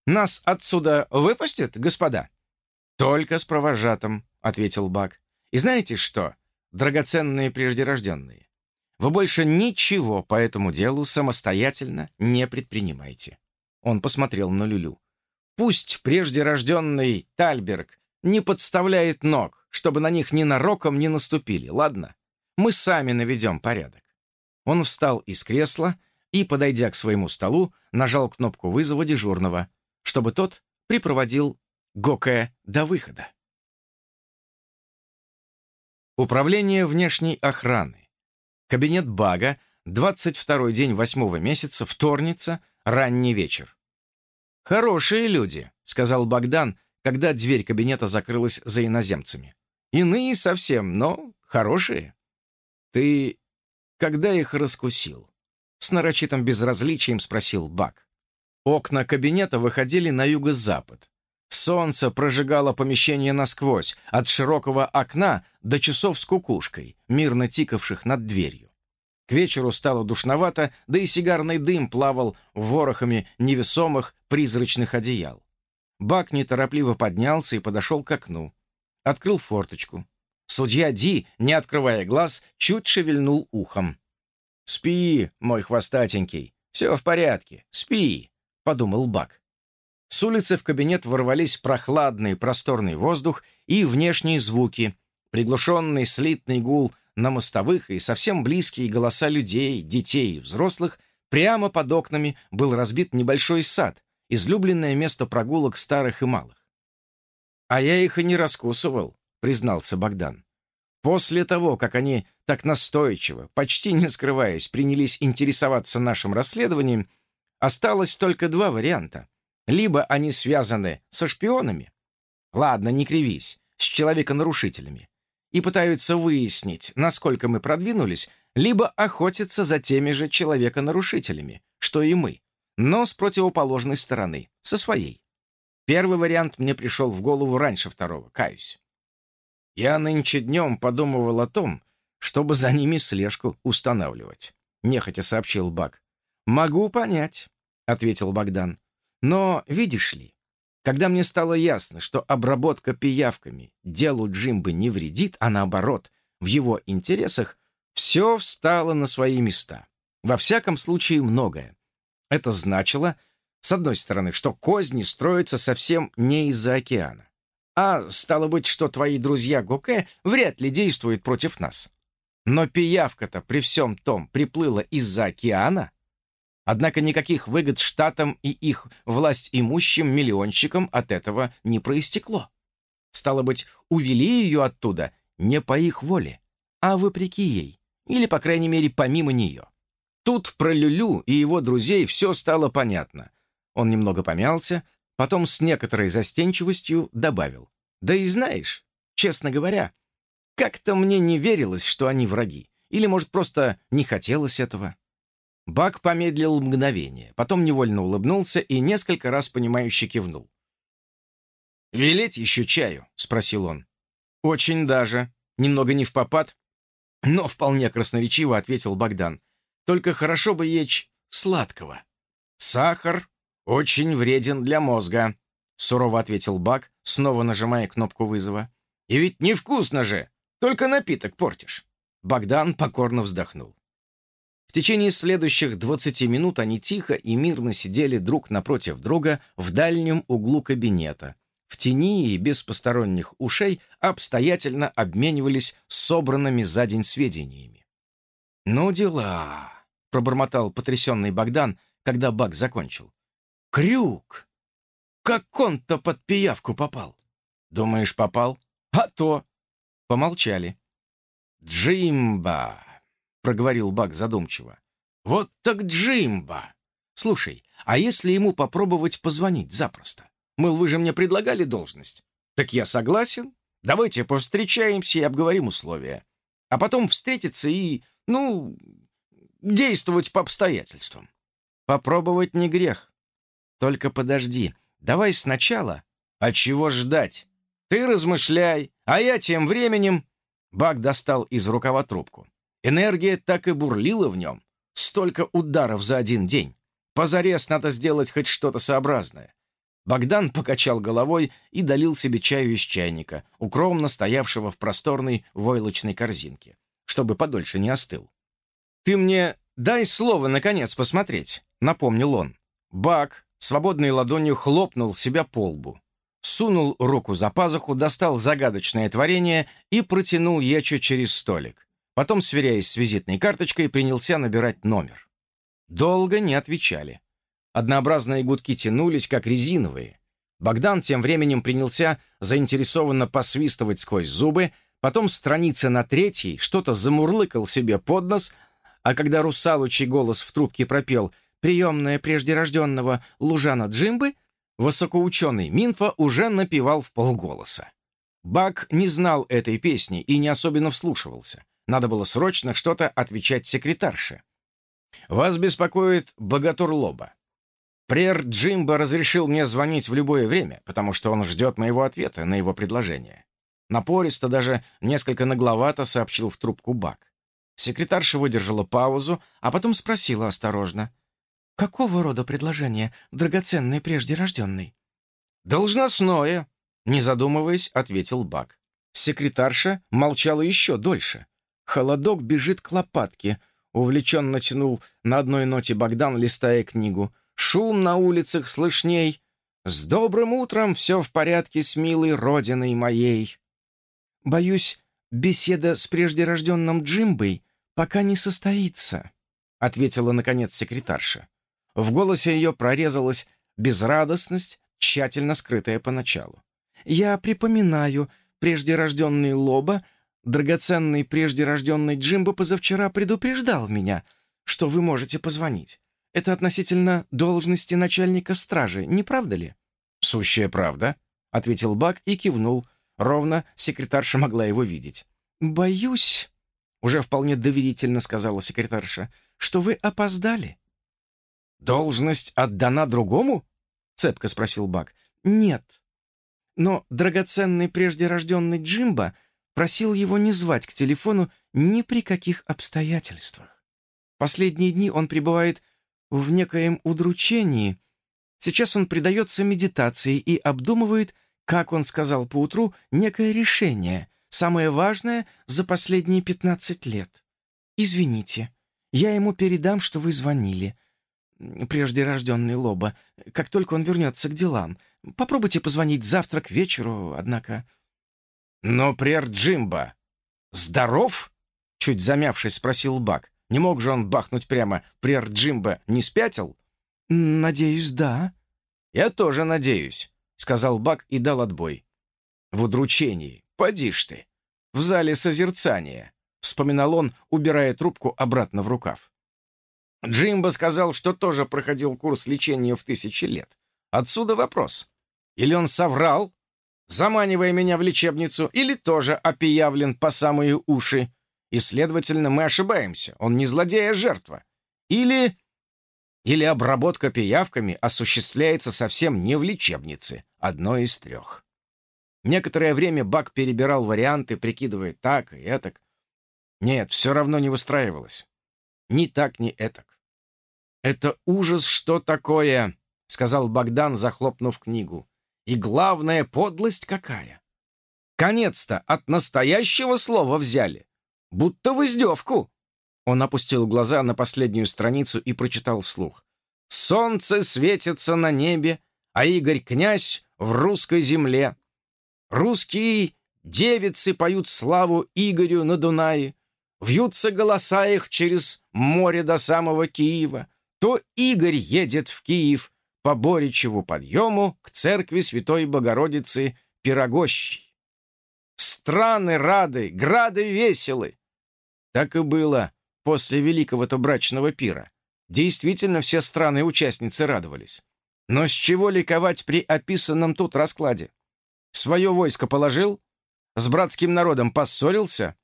«Нас отсюда выпустят, господа?» «Только с провожатым», — ответил Бак. «И знаете что, драгоценные преждерожденные, вы больше ничего по этому делу самостоятельно не предпринимайте». Он посмотрел на Люлю. «Пусть преждерожденный Тальберг не подставляет ног, чтобы на них ни нароком не наступили, ладно? Мы сами наведем порядок». Он встал из кресла и, подойдя к своему столу, нажал кнопку вызова дежурного, чтобы тот припроводил Гоке до выхода. Управление внешней охраны. Кабинет Бага, 22 день восьмого месяца, вторница, ранний вечер. «Хорошие люди», — сказал Богдан, когда дверь кабинета закрылась за иноземцами. «Иные совсем, но хорошие». «Ты когда их раскусил?» С нарочитым безразличием спросил Баг. Окна кабинета выходили на юго-запад. Солнце прожигало помещение насквозь, от широкого окна до часов с кукушкой, мирно тикавших над дверью. К вечеру стало душновато, да и сигарный дым плавал ворохами невесомых призрачных одеял. Бак неторопливо поднялся и подошел к окну. Открыл форточку. Судья Ди, не открывая глаз, чуть шевельнул ухом. «Спи, мой хвостатенький, все в порядке, спи», — подумал Бак. С улицы в кабинет ворвались прохладный просторный воздух и внешние звуки, приглушенный слитный гул на мостовых и совсем близкие голоса людей, детей и взрослых, прямо под окнами был разбит небольшой сад, излюбленное место прогулок старых и малых. «А я их и не раскусывал», — признался Богдан. После того, как они так настойчиво, почти не скрываясь, принялись интересоваться нашим расследованием, осталось только два варианта. Либо они связаны со шпионами, ладно, не кривись, с человеконарушителями, и пытаются выяснить, насколько мы продвинулись, либо охотятся за теми же человеконарушителями, что и мы, но с противоположной стороны, со своей. Первый вариант мне пришел в голову раньше второго, каюсь. Я нынче днем подумывал о том, чтобы за ними слежку устанавливать, нехотя сообщил Бак. «Могу понять», — ответил Богдан. Но, видишь ли, когда мне стало ясно, что обработка пиявками делу Джимбы не вредит, а наоборот, в его интересах, все встало на свои места. Во всяком случае, многое. Это значило, с одной стороны, что козни строятся совсем не из-за океана. А стало быть, что твои друзья Гоке вряд ли действуют против нас. Но пиявка-то при всем том приплыла из-за океана, Однако никаких выгод штатам и их власть имущим миллионщикам от этого не проистекло. Стало быть, увели ее оттуда не по их воле, а вопреки ей, или, по крайней мере, помимо нее. Тут про Люлю и его друзей все стало понятно. Он немного помялся, потом с некоторой застенчивостью добавил. «Да и знаешь, честно говоря, как-то мне не верилось, что они враги, Или, может, просто не хотелось этого? Бак помедлил мгновение, потом невольно улыбнулся и несколько раз понимающе кивнул. «Велеть еще чаю?» — спросил он. «Очень даже. Немного не в попад, но вполне красноречиво ответил Богдан. «Только хорошо бы ечь сладкого. Сахар очень вреден для мозга», — сурово ответил Бак, снова нажимая кнопку вызова. «И ведь невкусно же! Только напиток портишь!» Богдан покорно вздохнул. В течение следующих 20 минут они тихо и мирно сидели друг напротив друга в дальнем углу кабинета, в тени и без посторонних ушей обстоятельно обменивались собранными за день сведениями. «Ну дела!» — пробормотал потрясенный Богдан, когда Бак закончил. «Крюк! Как он-то под пиявку попал!» «Думаешь, попал?» «А то!» Помолчали. «Джимба!» — проговорил Бак задумчиво. «Вот так Джимба! Слушай, а если ему попробовать позвонить запросто? Мыл, вы же мне предлагали должность. Так я согласен. Давайте повстречаемся и обговорим условия. А потом встретиться и, ну, действовать по обстоятельствам. Попробовать не грех. Только подожди, давай сначала. А чего ждать? Ты размышляй, а я тем временем... Бак достал из рукава трубку. Энергия так и бурлила в нем. Столько ударов за один день. Позарез надо сделать хоть что-то сообразное. Богдан покачал головой и долил себе чаю из чайника, укромно стоявшего в просторной войлочной корзинке, чтобы подольше не остыл. «Ты мне дай слово, наконец, посмотреть», — напомнил он. Бак свободной ладонью хлопнул себя по лбу, сунул руку за пазуху, достал загадочное творение и протянул Ечу через столик. Потом, сверяясь с визитной карточкой, принялся набирать номер. Долго не отвечали. Однообразные гудки тянулись, как резиновые. Богдан тем временем принялся заинтересованно посвистывать сквозь зубы, потом страница на третьей что-то замурлыкал себе под нос, а когда русалочий голос в трубке пропел «Приемная прежде рожденного Лужана Джимбы», высокоученый Минфа уже напевал в полголоса. Бак не знал этой песни и не особенно вслушивался. Надо было срочно что-то отвечать секретарше. «Вас беспокоит Богатур Лоба. Прер Джимбо разрешил мне звонить в любое время, потому что он ждет моего ответа на его предложение. Напористо, даже несколько нагловато сообщил в трубку Бак. Секретарша выдержала паузу, а потом спросила осторожно. «Какого рода предложение, драгоценный прежде рожденный?» «Должностное», — не задумываясь, ответил Бак. Секретарша молчала еще дольше. Холодок бежит к лопатке. Увлеченно тянул на одной ноте Богдан, листая книгу шум на улицах слышней. С добрым утром все в порядке с милой родиной моей. Боюсь, беседа с преждерожденным Джимбой пока не состоится, ответила, наконец, секретарша. В голосе ее прорезалась безрадостность, тщательно скрытая поначалу. «Я припоминаю, преждерожденный Лоба, драгоценный преждерожденный Джимбо позавчера предупреждал меня, что вы можете позвонить. Это относительно должности начальника стражи, не правда ли?» «Сущая правда», — ответил Бак и кивнул. Ровно секретарша могла его видеть. «Боюсь», — уже вполне доверительно сказала секретарша, «что вы опоздали». «Должность отдана другому?» — цепко спросил Бак. «Нет. Но драгоценный прежде рожденный Джимба просил его не звать к телефону ни при каких обстоятельствах. Последние дни он пребывает в некоем удручении. Сейчас он предается медитации и обдумывает, как он сказал поутру, некое решение, самое важное за последние 15 лет. Извините, я ему передам, что вы звонили. Прежде рожденный Лоба, как только он вернется к делам. Попробуйте позвонить завтра к вечеру, однако... «Но прер Джимба здоров?» Чуть замявшись, спросил Бак. Не мог же он бахнуть прямо. Прер Джимбо не спятил? «Надеюсь, да». «Я тоже надеюсь», — сказал Бак и дал отбой. «В удручении. Поди ж ты. В зале созерцания», — вспоминал он, убирая трубку обратно в рукав. Джимбо сказал, что тоже проходил курс лечения в тысячи лет. Отсюда вопрос. Или он соврал, заманивая меня в лечебницу, или тоже опиявлен по самые уши, и, следовательно, мы ошибаемся. Он не злодей, а жертва. Или... Или обработка пиявками осуществляется совсем не в лечебнице, одной из трех. Некоторое время Бак перебирал варианты, прикидывая так и этак. Нет, все равно не выстраивалось. Ни так, ни этак. «Это ужас, что такое!» — сказал Богдан, захлопнув книгу. «И главная подлость какая! Конец-то от настоящего слова взяли, будто в издевку!» Он опустил глаза на последнюю страницу и прочитал вслух. «Солнце светится на небе, а Игорь-князь в русской земле. Русские девицы поют славу Игорю на Дунае. Вьются голоса их через море до самого Киева. То Игорь едет в Киев по Боричеву подъему к церкви Святой Богородицы Пирогощей. Страны рады, грады веселы. Так и было после великого-то брачного пира. Действительно, все страны-участницы радовались. Но с чего ликовать при описанном тут раскладе? Свое войско положил? С братским народом поссорился?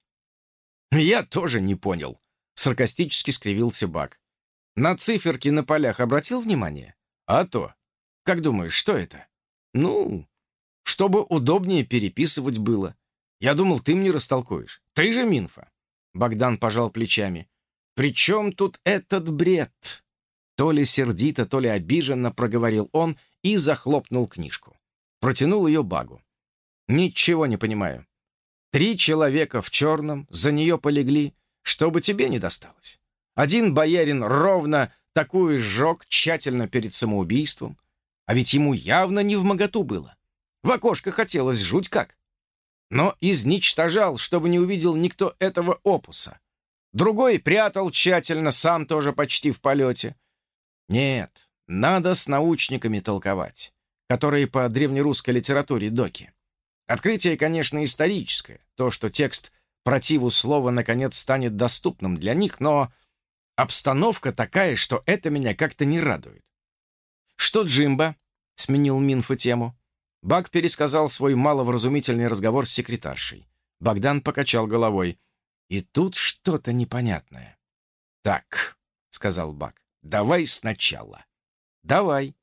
«Я тоже не понял», — саркастически скривился Бак. «На циферки на полях обратил внимание? А то. Как думаешь, что это?» «Ну, чтобы удобнее переписывать было. Я думал, ты мне растолкуешь. Ты же Минфа». Богдан пожал плечами. «При чем тут этот бред?» То ли сердито, то ли обиженно проговорил он и захлопнул книжку. Протянул ее Багу. «Ничего не понимаю. Три человека в черном за нее полегли, чтобы тебе не досталось. Один боярин ровно такую сжег тщательно перед самоубийством, а ведь ему явно не в моготу было. В окошко хотелось жуть как. Но изничтожал, чтобы не увидел никто этого опуса. Другой прятал тщательно, сам тоже почти в полете. Нет, надо с научниками толковать, которые по древнерусской литературе доки. Открытие, конечно, историческое, то, что текст противу слова наконец станет доступным для них, но обстановка такая, что это меня как-то не радует. «Что Джимба?» — сменил Минфа тему. Бак пересказал свой маловразумительный разговор с секретаршей. Богдан покачал головой. «И тут что-то непонятное». «Так», — сказал Бак, — «давай сначала». «Давай».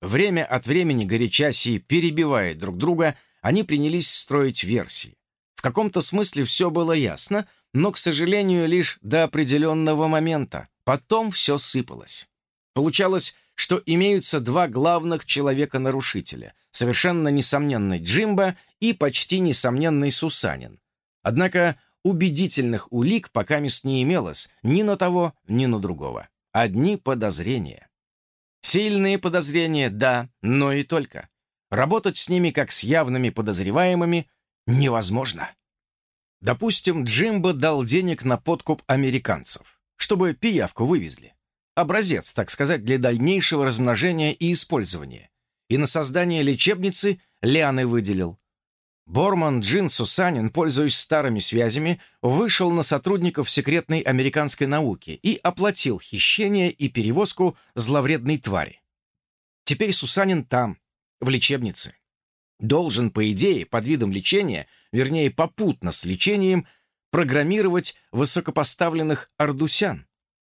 Время от времени горячась и перебивая друг друга — они принялись строить версии. В каком-то смысле все было ясно, но, к сожалению, лишь до определенного момента. Потом все сыпалось. Получалось, что имеются два главных человека-нарушителя, совершенно несомненный Джимба и почти несомненный Сусанин. Однако убедительных улик пока мест не имелось ни на того, ни на другого. Одни подозрения. Сильные подозрения, да, но и только. Работать с ними как с явными подозреваемыми невозможно. Допустим, Джимбо дал денег на подкуп американцев, чтобы пиявку вывезли. Образец, так сказать, для дальнейшего размножения и использования. И на создание лечебницы Лианы выделил. Борман Джин Сусанин, пользуясь старыми связями, вышел на сотрудников секретной американской науки и оплатил хищение и перевозку зловредной твари. Теперь Сусанин там, в лечебнице. Должен, по идее, под видом лечения, вернее, попутно с лечением, программировать высокопоставленных ардусян.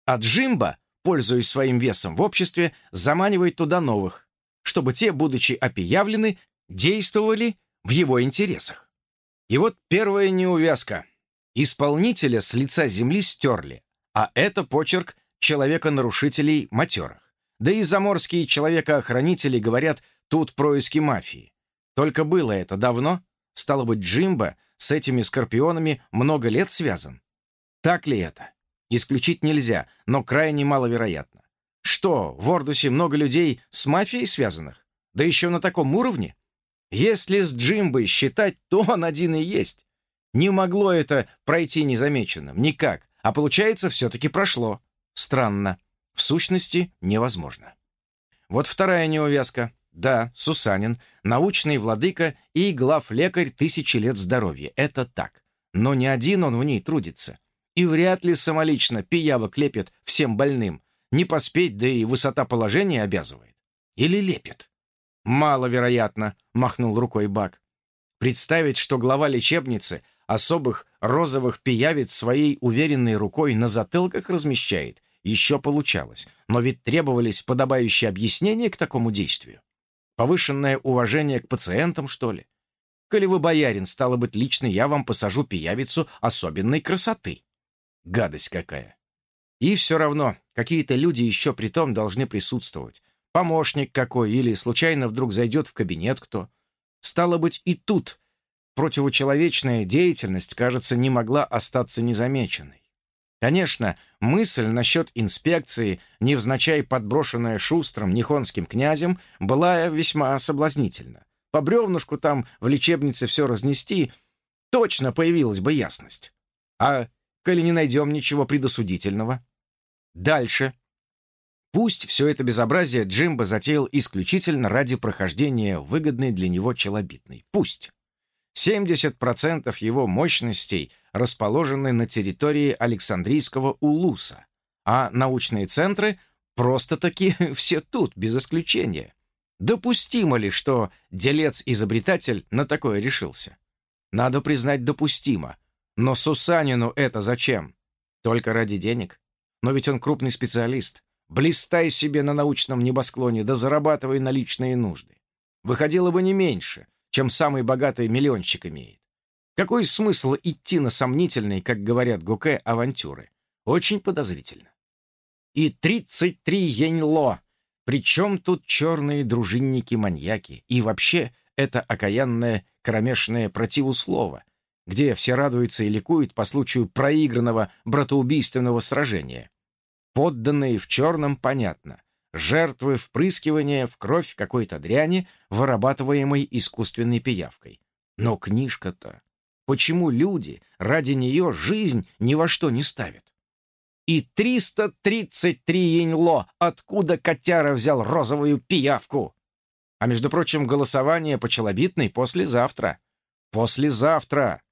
А Джимба, пользуясь своим весом в обществе, заманивает туда новых, чтобы те, будучи опиявлены, действовали в его интересах. И вот первая неувязка. Исполнителя с лица земли стерли, а это почерк человека-нарушителей матерых. Да и заморские человека-охранители говорят, Тут происки мафии. Только было это давно. Стало быть, Джимбо с этими скорпионами много лет связан. Так ли это? Исключить нельзя, но крайне маловероятно. Что, в Ордусе много людей с мафией связанных? Да еще на таком уровне? Если с Джимбой считать, то он один и есть. Не могло это пройти незамеченным, никак. А получается, все-таки прошло. Странно. В сущности, невозможно. Вот вторая неувязка. Да, Сусанин, научный владыка и главлекарь тысячи лет здоровья. Это так. Но не один он в ней трудится. И вряд ли самолично пиявок лепит всем больным. Не поспеть, да и высота положения обязывает. Или лепит. «Маловероятно», — махнул рукой Бак. Представить, что глава лечебницы особых розовых пиявиц своей уверенной рукой на затылках размещает, еще получалось, но ведь требовались подобающие объяснения к такому действию. Повышенное уважение к пациентам, что ли? Коли вы боярин, стало быть, лично я вам посажу пиявицу особенной красоты. Гадость какая. И все равно, какие-то люди еще при том должны присутствовать. Помощник какой, или случайно вдруг зайдет в кабинет кто. Стало быть, и тут противочеловечная деятельность, кажется, не могла остаться незамеченной. Конечно, мысль насчет инспекции, невзначай подброшенная шустрым нихонским князем, была весьма соблазнительна. По бревнушку там в лечебнице все разнести, точно появилась бы ясность. А коли не найдем ничего предосудительного? Дальше. Пусть все это безобразие Джимбо затеял исключительно ради прохождения выгодной для него челобитной. Пусть. 70% его мощностей расположены на территории Александрийского Улуса, а научные центры просто-таки все тут, без исключения. Допустимо ли, что делец-изобретатель на такое решился? Надо признать, допустимо. Но Сусанину это зачем? Только ради денег? Но ведь он крупный специалист. Блистай себе на научном небосклоне, да зарабатывай на личные нужды. Выходило бы не меньше, чем самый богатый миллионщик имеет. Какой смысл идти на сомнительные, как говорят Гуке, авантюры? Очень подозрительно. И 33 яньло. Причем тут черные дружинники-маньяки? И вообще это окаянное кромешное противуслово, где все радуются и ликуют по случаю проигранного братоубийственного сражения. Подданные в черном понятно. Жертвы впрыскивания в кровь какой-то дряни, вырабатываемой искусственной пиявкой. Но книжка-то... Почему люди ради нее жизнь ни во что не ставят? И 333 яньло, откуда котяра взял розовую пиявку? А между прочим, голосование по челобитной послезавтра. Послезавтра.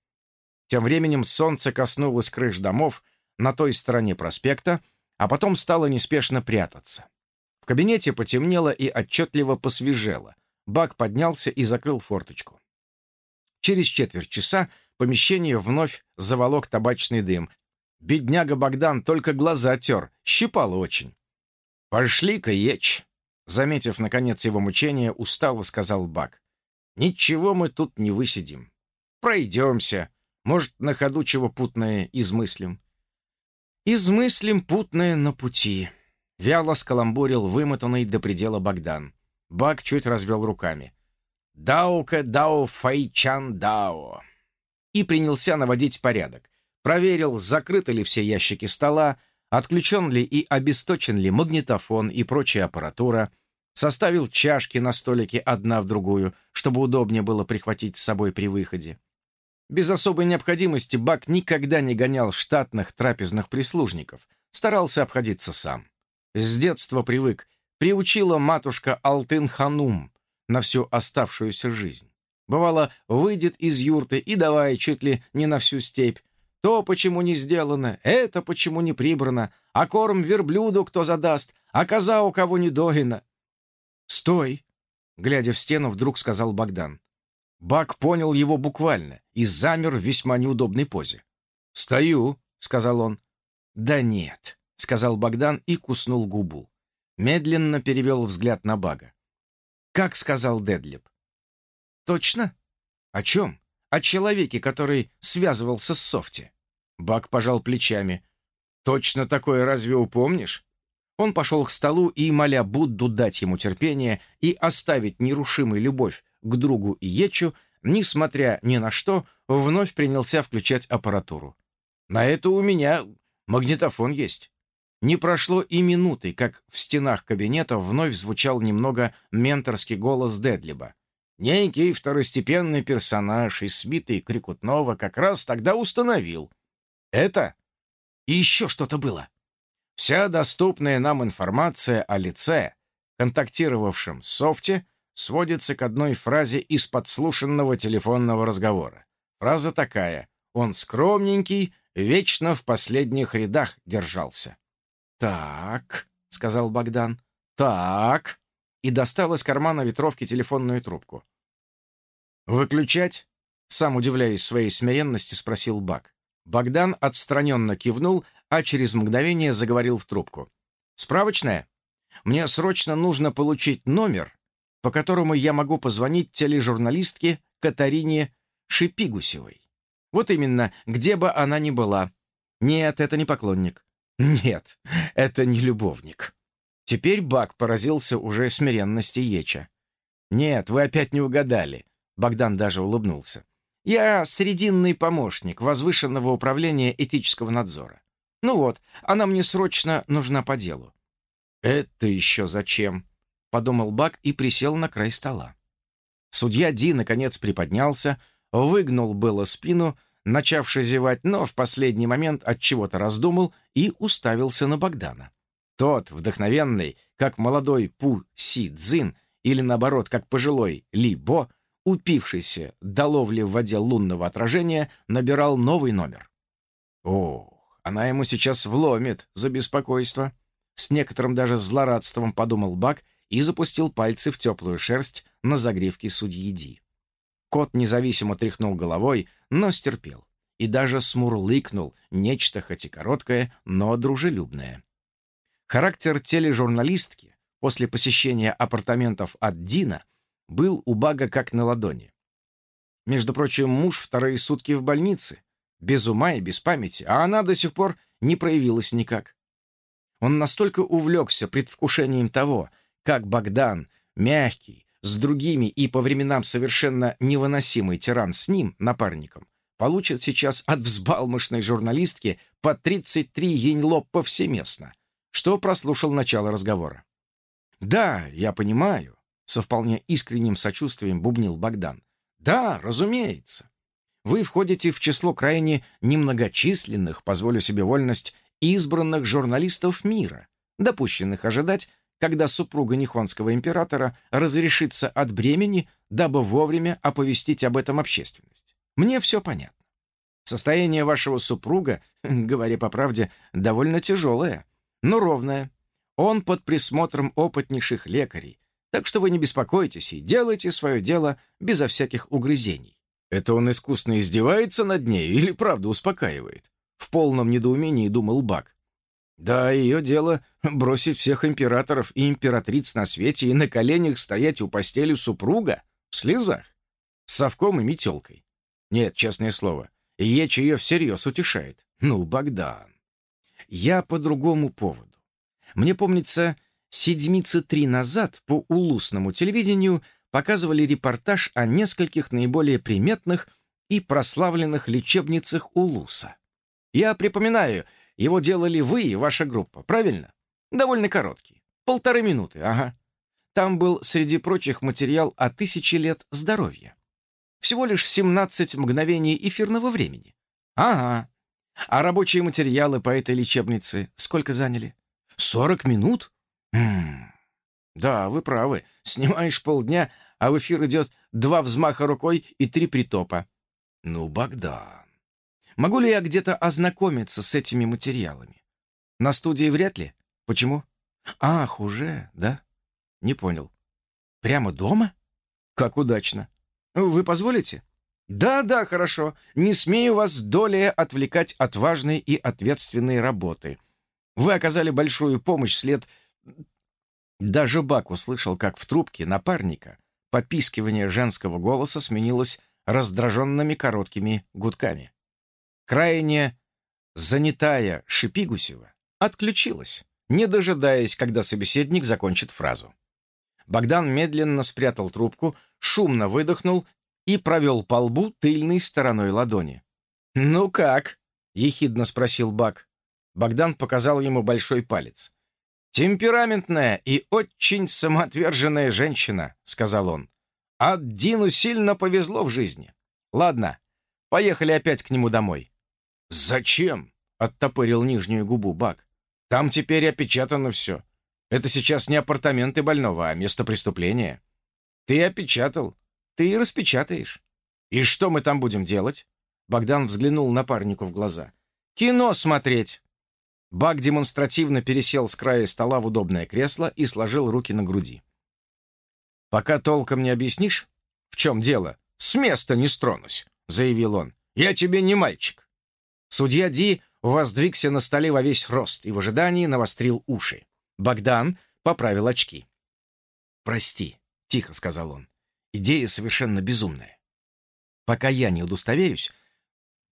Тем временем солнце коснулось крыш домов на той стороне проспекта, а потом стало неспешно прятаться. В кабинете потемнело и отчетливо посвежело. Бак поднялся и закрыл форточку. Через четверть часа помещение вновь заволок табачный дым. Бедняга Богдан только глаза тер, щипал очень. «Пошли-ка, ечь!» Заметив, наконец, его мучение, устало сказал Бак. «Ничего мы тут не высидим. Пройдемся. Может, на ходу чего путное измыслим. «Измыслим путное на пути», — вяло скаламбурил вымотанный до предела Богдан. Баг чуть развел руками. «Дао-ка дао файчан дао». И принялся наводить порядок. Проверил, закрыты ли все ящики стола, отключен ли и обесточен ли магнитофон и прочая аппаратура, составил чашки на столике одна в другую, чтобы удобнее было прихватить с собой при выходе. Без особой необходимости Бак никогда не гонял штатных трапезных прислужников, старался обходиться сам. С детства привык, приучила матушка Алтын-Ханум на всю оставшуюся жизнь. Бывало, выйдет из юрты и давай чуть ли не на всю степь. То почему не сделано, это почему не прибрано, а корм верблюду кто задаст, а коза у кого не догина. «Стой!» — глядя в стену, вдруг сказал Богдан. Бак понял его буквально и замер в весьма неудобной позе. «Стою», — сказал он. «Да нет», — сказал Богдан и куснул губу. Медленно перевел взгляд на Бага. «Как сказал Дедлип?» «Точно? О чем? О человеке, который связывался с Софти?» Баг пожал плечами. «Точно такое разве упомнишь?» Он пошел к столу и, моля Будду дать ему терпение и оставить нерушимой любовь к другу и Ечу, несмотря ни на что, вновь принялся включать аппаратуру. «На это у меня магнитофон есть». Не прошло и минуты, как в стенах кабинета вновь звучал немного менторский голос Дедлиба. Некий второстепенный персонаж из свиты Крикутнова как раз тогда установил. Это и еще что-то было. Вся доступная нам информация о лице, контактировавшем с Софте, сводится к одной фразе из подслушанного телефонного разговора. Фраза такая «Он скромненький, вечно в последних рядах держался». «Так», — сказал Богдан, — «так», и достал из кармана ветровки телефонную трубку. «Выключать?» — Сам удивляясь своей смиренности, спросил Бак. Богдан отстраненно кивнул, а через мгновение заговорил в трубку. «Справочная? Мне срочно нужно получить номер, по которому я могу позвонить тележурналистке Катарине Шипигусевой. Вот именно, где бы она ни была. Нет, это не поклонник. Нет, это не любовник. Теперь Бак поразился уже смиренности Еча. «Нет, вы опять не угадали», — Богдан даже улыбнулся. «Я срединный помощник возвышенного управления этического надзора. Ну вот, она мне срочно нужна по делу». «Это еще зачем?» — подумал Бак и присел на край стола. Судья Ди, наконец, приподнялся, выгнул было спину, начавший зевать, но в последний момент от чего-то раздумал и уставился на Богдана. Тот, вдохновенный, как молодой Пу Си Цзин, или наоборот, как пожилой Ли Бо, упившийся до ловли в воде лунного отражения, набирал новый номер. Ох, она ему сейчас вломит за беспокойство. С некоторым даже злорадством подумал Бак и запустил пальцы в теплую шерсть на загривке судьи Ди. Кот независимо тряхнул головой, но стерпел. И даже смурлыкнул нечто хоть и короткое, но дружелюбное. Характер тележурналистки после посещения апартаментов от Дина был у Бага как на ладони. Между прочим, муж вторые сутки в больнице, без ума и без памяти, а она до сих пор не проявилась никак. Он настолько увлекся предвкушением того, как Богдан, мягкий, с другими и по временам совершенно невыносимый тиран с ним, напарником, получит сейчас от взбалмошной журналистки по 33 яньлоп повсеместно, что прослушал начало разговора. «Да, я понимаю», — со вполне искренним сочувствием бубнил Богдан. «Да, разумеется. Вы входите в число крайне немногочисленных, позволю себе вольность, избранных журналистов мира, допущенных ожидать, когда супруга Нихонского императора разрешится от бремени, дабы вовремя оповестить об этом общественность. Мне все понятно. Состояние вашего супруга, говоря по правде, довольно тяжелое, но ровное. Он под присмотром опытнейших лекарей, так что вы не беспокойтесь и делайте свое дело безо всяких угрызений. Это он искусно издевается над ней или правда успокаивает? В полном недоумении думал Бак. Да, ее дело — бросить всех императоров и императриц на свете и на коленях стоять у постели супруга в слезах, с совком и метелкой. Нет, честное слово, Ечь ее всерьез утешает. Ну, Богдан. Я по другому поводу. Мне помнится, седмицы три назад по улусному телевидению показывали репортаж о нескольких наиболее приметных и прославленных лечебницах Улуса. Я припоминаю, его делали вы и ваша группа, правильно? Довольно короткий. Полторы минуты, ага. Там был, среди прочих, материал о тысяче лет здоровья. Всего лишь 17 мгновений эфирного времени. Ага. А рабочие материалы по этой лечебнице сколько заняли? 40 минут? М да, вы правы. Снимаешь полдня, а в эфир идет два взмаха рукой и три притопа. Ну, Богдан. Могу ли я где-то ознакомиться с этими материалами? На студии вряд ли. Почему? Ах, уже, да? Не понял. Прямо дома? Как удачно. Вы позволите? Да, да, хорошо. Не смею вас долее отвлекать от важной и ответственной работы. Вы оказали большую помощь след... Даже Бак услышал, как в трубке напарника попискивание женского голоса сменилось раздраженными короткими гудками крайне занятая Шипигусева, отключилась, не дожидаясь, когда собеседник закончит фразу. Богдан медленно спрятал трубку, шумно выдохнул и провел по лбу тыльной стороной ладони. «Ну как?» — ехидно спросил Бак. Богдан показал ему большой палец. «Темпераментная и очень самоотверженная женщина», — сказал он. «А Дину сильно повезло в жизни. Ладно, поехали опять к нему домой. «Зачем?» — оттопырил нижнюю губу Бак. «Там теперь опечатано все. Это сейчас не апартаменты больного, а место преступления. Ты опечатал, ты и распечатаешь. И что мы там будем делать?» Богдан взглянул напарнику в глаза. «Кино смотреть!» Бак демонстративно пересел с края стола в удобное кресло и сложил руки на груди. «Пока толком не объяснишь, в чем дело, с места не стронусь!» — заявил он. «Я тебе не мальчик». Судья Ди воздвигся на столе во весь рост и в ожидании навострил уши. Богдан поправил очки. «Прости», — тихо сказал он. «Идея совершенно безумная. Пока я не удостоверюсь,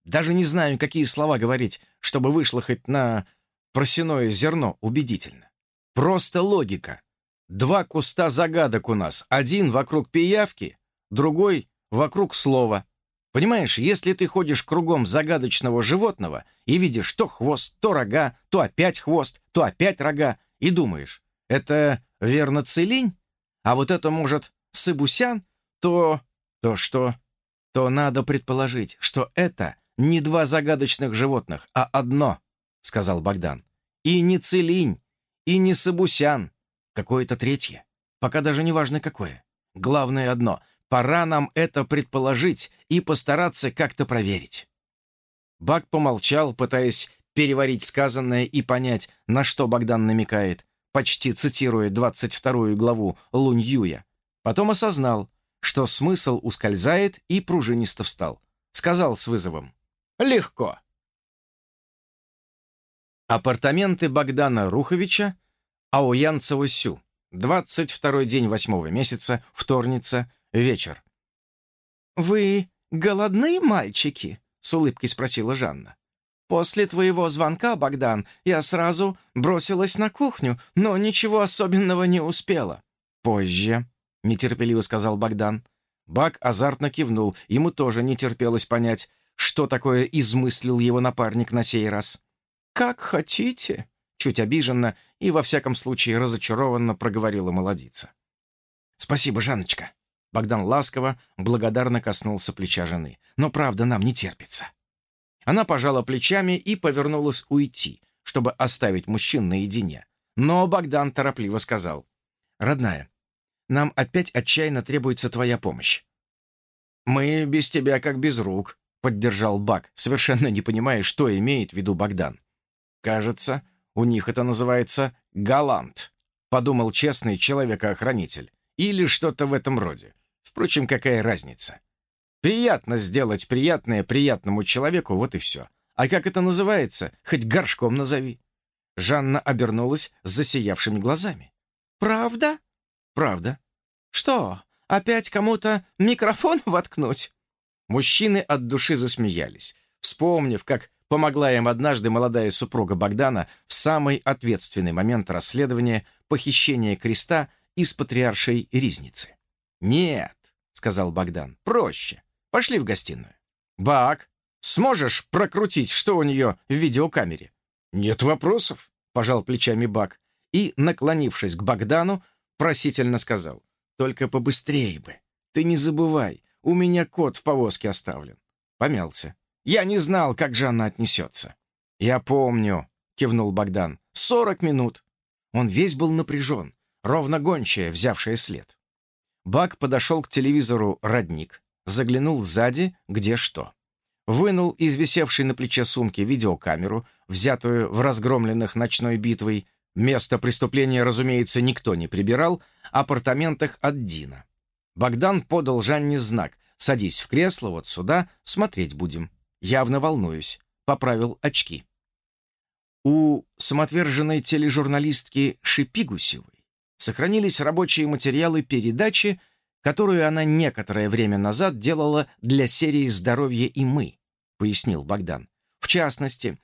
даже не знаю, какие слова говорить, чтобы вышло хоть на просяное зерно убедительно. Просто логика. Два куста загадок у нас. Один вокруг пиявки, другой вокруг слова. Понимаешь, если ты ходишь кругом загадочного животного и видишь то хвост, то рога, то опять хвост, то опять рога, и думаешь, это верно целинь? А вот это, может, сыбусян? То... то что? То надо предположить, что это не два загадочных животных, а одно, — сказал Богдан. И не целинь, и не сыбусян, какое-то третье. Пока даже не важно какое. Главное одно — пора нам это предположить и постараться как-то проверить. Бак помолчал, пытаясь переварить сказанное и понять, на что Богдан намекает, почти цитируя 22 главу Лунь Юя. Потом осознал, что смысл ускользает и пружинисто встал. Сказал с вызовом. «Легко». Апартаменты Богдана Руховича Ауянцева Сю. 22 день восьмого месяца, вторница, вечер. «Вы голодны, мальчики?» — с улыбкой спросила Жанна. «После твоего звонка, Богдан, я сразу бросилась на кухню, но ничего особенного не успела». «Позже», — нетерпеливо сказал Богдан. Бак азартно кивнул, ему тоже не терпелось понять, что такое измыслил его напарник на сей раз. «Как хотите», чуть обиженно и, во всяком случае, разочарованно проговорила молодица. «Спасибо, Жанночка!» Богдан ласково, благодарно коснулся плеча жены. «Но правда нам не терпится». Она пожала плечами и повернулась уйти, чтобы оставить мужчин наедине. Но Богдан торопливо сказал. «Родная, нам опять отчаянно требуется твоя помощь». «Мы без тебя как без рук», — поддержал Бак, совершенно не понимая, что имеет в виду Богдан. «Кажется, у них это называется галант», — подумал честный человекоохранитель. Или что-то в этом роде. Впрочем, какая разница? Приятно сделать приятное приятному человеку, вот и все. А как это называется, хоть горшком назови. Жанна обернулась с засиявшими глазами. «Правда?» «Правда». «Что, опять кому-то микрофон воткнуть?» Мужчины от души засмеялись, вспомнив, как помогла им однажды молодая супруга Богдана в самый ответственный момент расследования похищения креста из патриаршей Ризницы. «Нет», — сказал Богдан, — «проще. Пошли в гостиную». «Бак, сможешь прокрутить, что у нее в видеокамере?» «Нет вопросов», — пожал плечами Бак и, наклонившись к Богдану, просительно сказал, «Только побыстрее бы. Ты не забывай, у меня кот в повозке оставлен». Помялся. Я не знал, как Жанна отнесется. «Я помню», — кивнул Богдан. «Сорок минут». Он весь был напряжен, ровно гончая, взявшая след. Бак подошел к телевизору «Родник», заглянул сзади, где что. Вынул из висевшей на плече сумки видеокамеру, взятую в разгромленных ночной битвой. Место преступления, разумеется, никто не прибирал, апартаментах от Дина. Богдан подал Жанне знак «Садись в кресло, вот сюда, смотреть будем». Явно волнуюсь. Поправил очки. У самоотверженной тележурналистки Шипигусевой сохранились рабочие материалы передачи, которую она некоторое время назад делала для серии «Здоровье и мы», пояснил Богдан. В частности,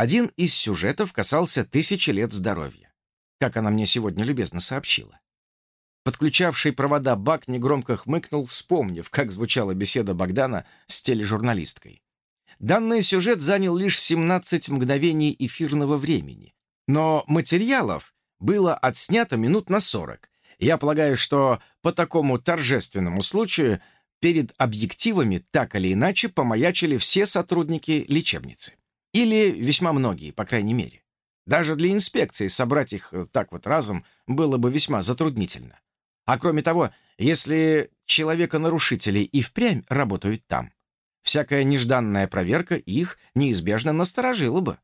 один из сюжетов касался тысячи лет здоровья, как она мне сегодня любезно сообщила. Подключавший провода Бак негромко хмыкнул, вспомнив, как звучала беседа Богдана с тележурналисткой. Данный сюжет занял лишь 17 мгновений эфирного времени, но материалов было отснято минут на 40. Я полагаю, что по такому торжественному случаю перед объективами так или иначе помаячили все сотрудники лечебницы. Или весьма многие, по крайней мере. Даже для инспекции собрать их так вот разом было бы весьма затруднительно. А кроме того, если человека-нарушители и впрямь работают там, Всякая нежданная проверка их неизбежно насторожила бы.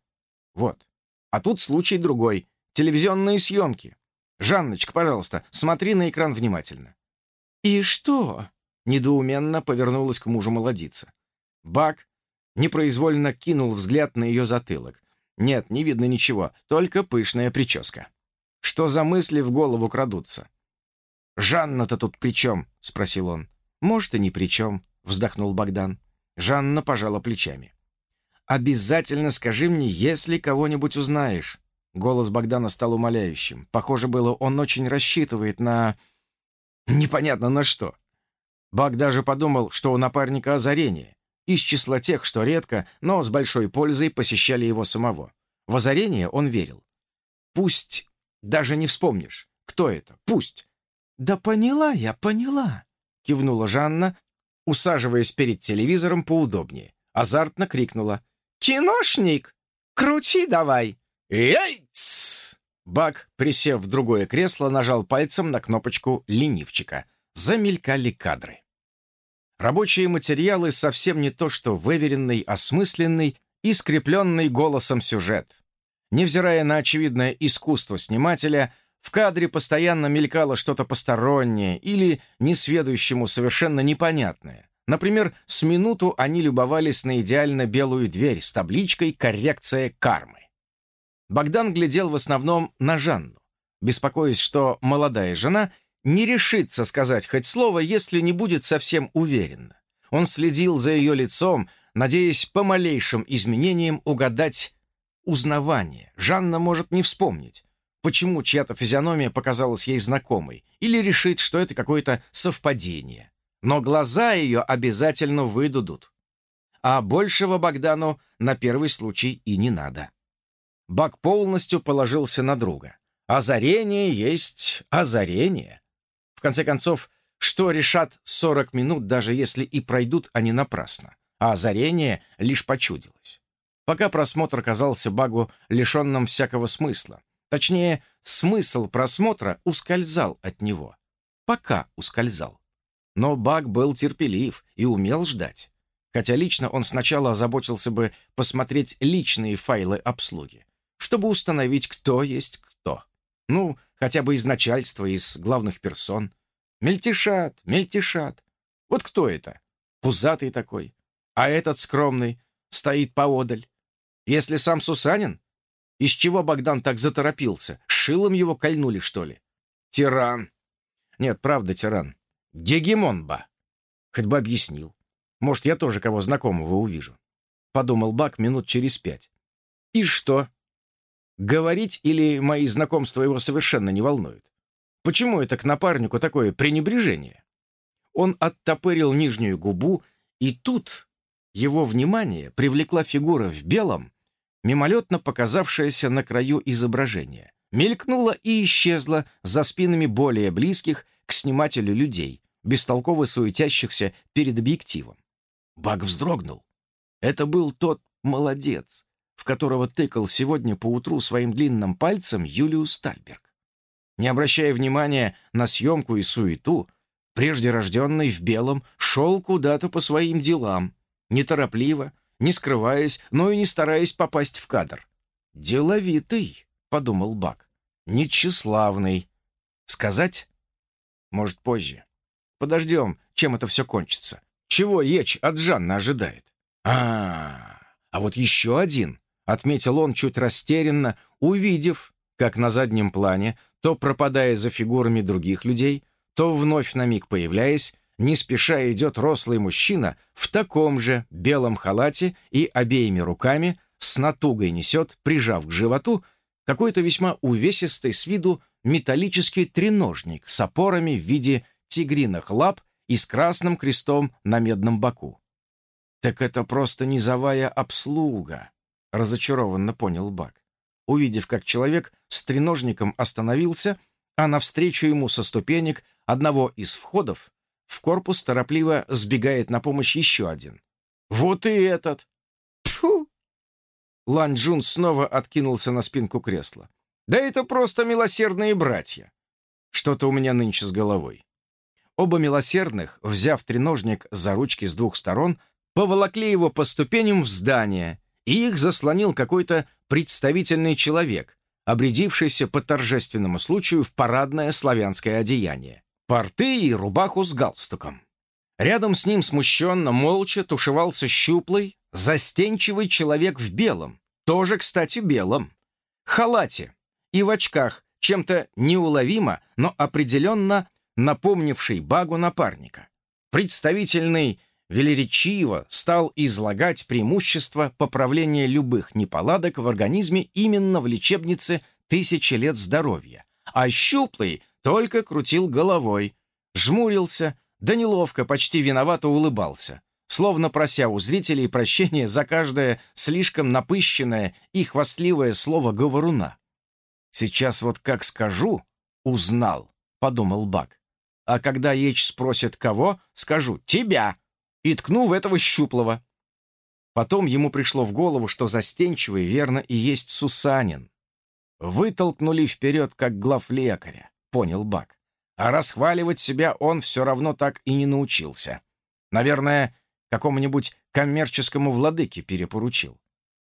Вот. А тут случай другой. Телевизионные съемки. Жанночка, пожалуйста, смотри на экран внимательно. «И что?» — недоуменно повернулась к мужу молодица. Бак непроизвольно кинул взгляд на ее затылок. Нет, не видно ничего, только пышная прическа. Что за мысли в голову крадутся? «Жанна-то тут при чем?» — спросил он. «Может, и ни при чем», — вздохнул Богдан. Жанна пожала плечами. «Обязательно скажи мне, если кого-нибудь узнаешь». Голос Богдана стал умоляющим. Похоже было, он очень рассчитывает на... Непонятно на что. Бак даже подумал, что у напарника озарение, из числа тех, что редко, но с большой пользой посещали его самого. В озарение он верил. «Пусть даже не вспомнишь, кто это, пусть». «Да поняла я, поняла», — кивнула Жанна, усаживаясь перед телевизором поудобнее. Азартно крикнула. «Киношник! Крути давай!» «Яйц!» Бак, присев в другое кресло, нажал пальцем на кнопочку ленивчика. Замелькали кадры. Рабочие материалы совсем не то, что выверенный, осмысленный и скрепленный голосом сюжет. Невзирая на очевидное искусство снимателя, в кадре постоянно мелькало что-то постороннее или несведущему совершенно непонятное. Например, с минуту они любовались на идеально белую дверь с табличкой «Коррекция кармы». Богдан глядел в основном на Жанну, беспокоясь, что молодая жена не решится сказать хоть слово, если не будет совсем уверенно. Он следил за ее лицом, надеясь по малейшим изменениям угадать узнавание. Жанна может не вспомнить, почему чья-то физиономия показалась ей знакомой, или решит, что это какое-то совпадение. Но глаза ее обязательно выдадут. А большего Богдану на первый случай и не надо. Бак полностью положился на друга. Озарение есть озарение. В конце концов, что решат 40 минут, даже если и пройдут они напрасно, а озарение лишь почудилось. Пока просмотр казался Багу лишенным всякого смысла. Точнее, смысл просмотра ускользал от него. Пока ускользал. Но Баг был терпелив и умел ждать. Хотя лично он сначала озаботился бы посмотреть личные файлы обслуги, чтобы установить, кто есть кто. Ну, хотя бы из начальства, из главных персон. Мельтешат, мельтешат. Вот кто это? Пузатый такой. А этот скромный стоит поодаль. Если сам Сусанин? Из чего Богдан так заторопился? Шилом его кольнули, что ли? Тиран. Нет, правда, тиран. Гегемонба. Хоть бы объяснил. Может, я тоже кого знакомого увижу. Подумал Бак минут через пять. И что? Говорить или мои знакомства его совершенно не волнуют? Почему это к напарнику такое пренебрежение? Он оттопырил нижнюю губу, и тут его внимание привлекла фигура в белом, мимолетно показавшаяся на краю изображения. Мелькнула и исчезла за спинами более близких к снимателю людей, бестолково суетящихся перед объективом. Баг вздрогнул. Это был тот молодец, в которого тыкал сегодня поутру своим длинным пальцем Юлиус Тальберг. Не обращая внимания на съемку и суету, прежде рожденный в белом шел куда-то по своим делам, неторопливо, не скрываясь, но и не стараясь попасть в кадр. «Деловитый», — подумал Бак, — «нечеславный». «Сказать?» «Может, позже. Подождем, чем это все кончится. Чего Еч от Жанны ожидает?» а, -а, -а, а вот еще один отметил он чуть растерянно, увидев, как на заднем плане, то пропадая за фигурами других людей, то вновь на миг появляясь, не спеша идет рослый мужчина в таком же белом халате и обеими руками с натугой несет, прижав к животу, какой-то весьма увесистый с виду металлический треножник с опорами в виде тигриных лап и с красным крестом на медном боку. «Так это просто низовая обслуга», разочарованно понял Бак. Увидев, как человек с треножником остановился, а навстречу ему со ступенек одного из входов в корпус торопливо сбегает на помощь еще один. «Вот и этот!» Тьфу! Лан Джун снова откинулся на спинку кресла. «Да это просто милосердные братья!» Что-то у меня нынче с головой. Оба милосердных, взяв треножник за ручки с двух сторон, поволокли его по ступеням в здание и их заслонил какой-то представительный человек, обрядившийся по торжественному случаю в парадное славянское одеяние, порты и рубаху с галстуком. Рядом с ним смущенно, молча тушевался щуплый, застенчивый человек в белом, тоже, кстати, белом, халате и в очках, чем-то неуловимо, но определенно напомнивший багу напарника. Представительный велеречиво стал излагать преимущества поправления любых неполадок в организме именно в лечебнице «Тысячи лет здоровья», а щуплый только крутил головой, жмурился, да неловко, почти виновато улыбался, словно прося у зрителей прощения за каждое слишком напыщенное и хвастливое слово говоруна. «Сейчас вот как скажу, узнал», — подумал Бак. «А когда Еч спросит кого, скажу «тебя» и ткну в этого щуплого». Потом ему пришло в голову, что застенчивый верно и есть Сусанин. Вытолкнули вперед, как главлекаря, понял Бак. А расхваливать себя он все равно так и не научился. Наверное, какому-нибудь коммерческому владыке перепоручил.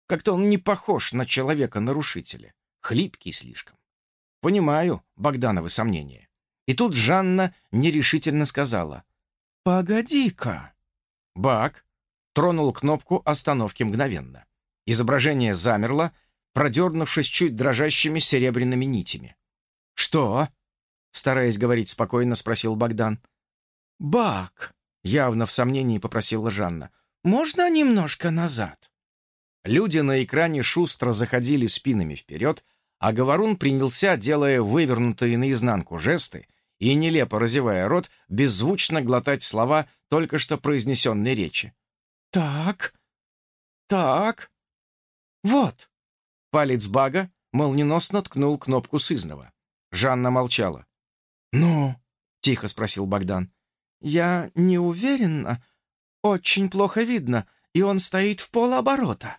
Как-то он не похож на человека-нарушителя. Хлипкий слишком. Понимаю Богдановы сомнения. И тут Жанна нерешительно сказала. «Погоди-ка». Бак тронул кнопку остановки мгновенно. Изображение замерло, продернувшись чуть дрожащими серебряными нитями. «Что?» — стараясь говорить спокойно, спросил Богдан. «Бак», — явно в сомнении попросила Жанна, — «можно немножко назад?» Люди на экране шустро заходили спинами вперед, а Говорун принялся, делая вывернутые наизнанку жесты и, нелепо разевая рот, беззвучно глотать слова только что произнесенной речи. «Так, так, вот». Палец Бага молниеносно ткнул кнопку сызнова. Жанна молчала. «Ну?» — тихо спросил Богдан. «Я не уверена. Очень плохо видно, и он стоит в полоборота».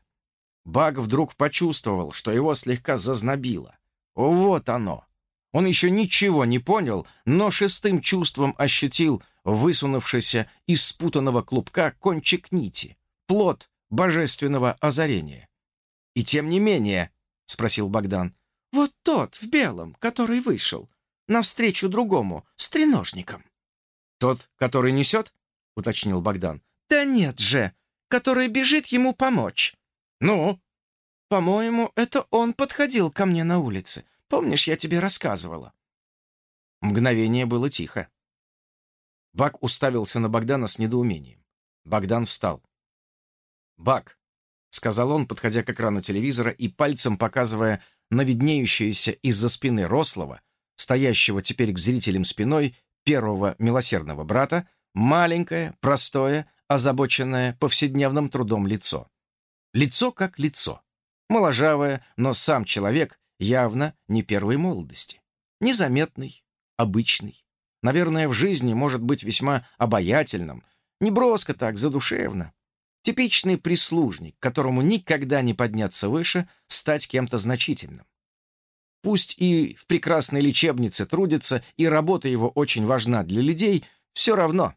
Баг вдруг почувствовал, что его слегка зазнобило. Вот оно. Он еще ничего не понял, но шестым чувством ощутил высунувшийся из спутанного клубка кончик нити, плод божественного озарения. «И тем не менее», — спросил Богдан, — «вот тот в белом, который вышел, навстречу другому, с треножником». «Тот, который несет?» — уточнил Богдан. «Да нет же, который бежит ему помочь». «Ну?» «По-моему, это он подходил ко мне на улице. Помнишь, я тебе рассказывала?» Мгновение было тихо. Бак уставился на Богдана с недоумением. Богдан встал. «Бак», — сказал он, подходя к экрану телевизора и пальцем показывая на виднеющуюся из-за спины Рослова, стоящего теперь к зрителям спиной первого милосердного брата, маленькое, простое, озабоченное повседневным трудом лицо. Лицо как лицо. Моложавое, но сам человек явно не первой молодости. Незаметный, обычный. Наверное, в жизни может быть весьма обаятельным, не броско так, задушевно. Типичный прислужник, которому никогда не подняться выше, стать кем-то значительным. Пусть и в прекрасной лечебнице трудится, и работа его очень важна для людей, все равно.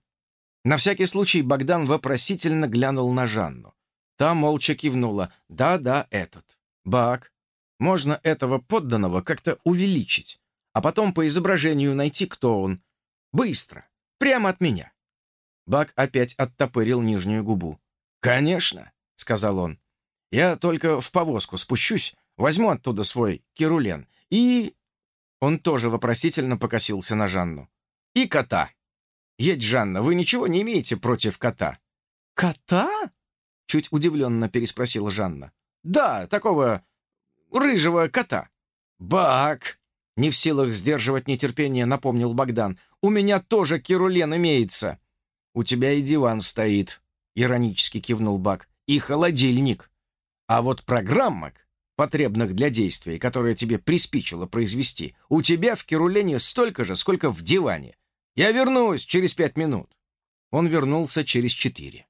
На всякий случай Богдан вопросительно глянул на Жанну. Та молча кивнула. «Да-да, этот. Бак. Можно этого подданного как-то увеличить, а потом по изображению найти, кто он. Быстро. Прямо от меня». Бак опять оттопырил нижнюю губу. «Конечно», — сказал он. «Я только в повозку спущусь, возьму оттуда свой кирулен и...» Он тоже вопросительно покосился на Жанну. «И кота. Едь, Жанна, вы ничего не имеете против кота?» «Кота?» — чуть удивленно переспросила Жанна. «Да, такого рыжего кота». «Бак!» — не в силах сдерживать нетерпение, напомнил Богдан. «У меня тоже кирулен имеется». «У тебя и диван стоит», — иронически кивнул Бак. «И холодильник. А вот программок, потребных для действия, которые тебе приспичило произвести, у тебя в кирулене столько же, сколько в диване. Я вернусь через пять минут». Он вернулся через четыре.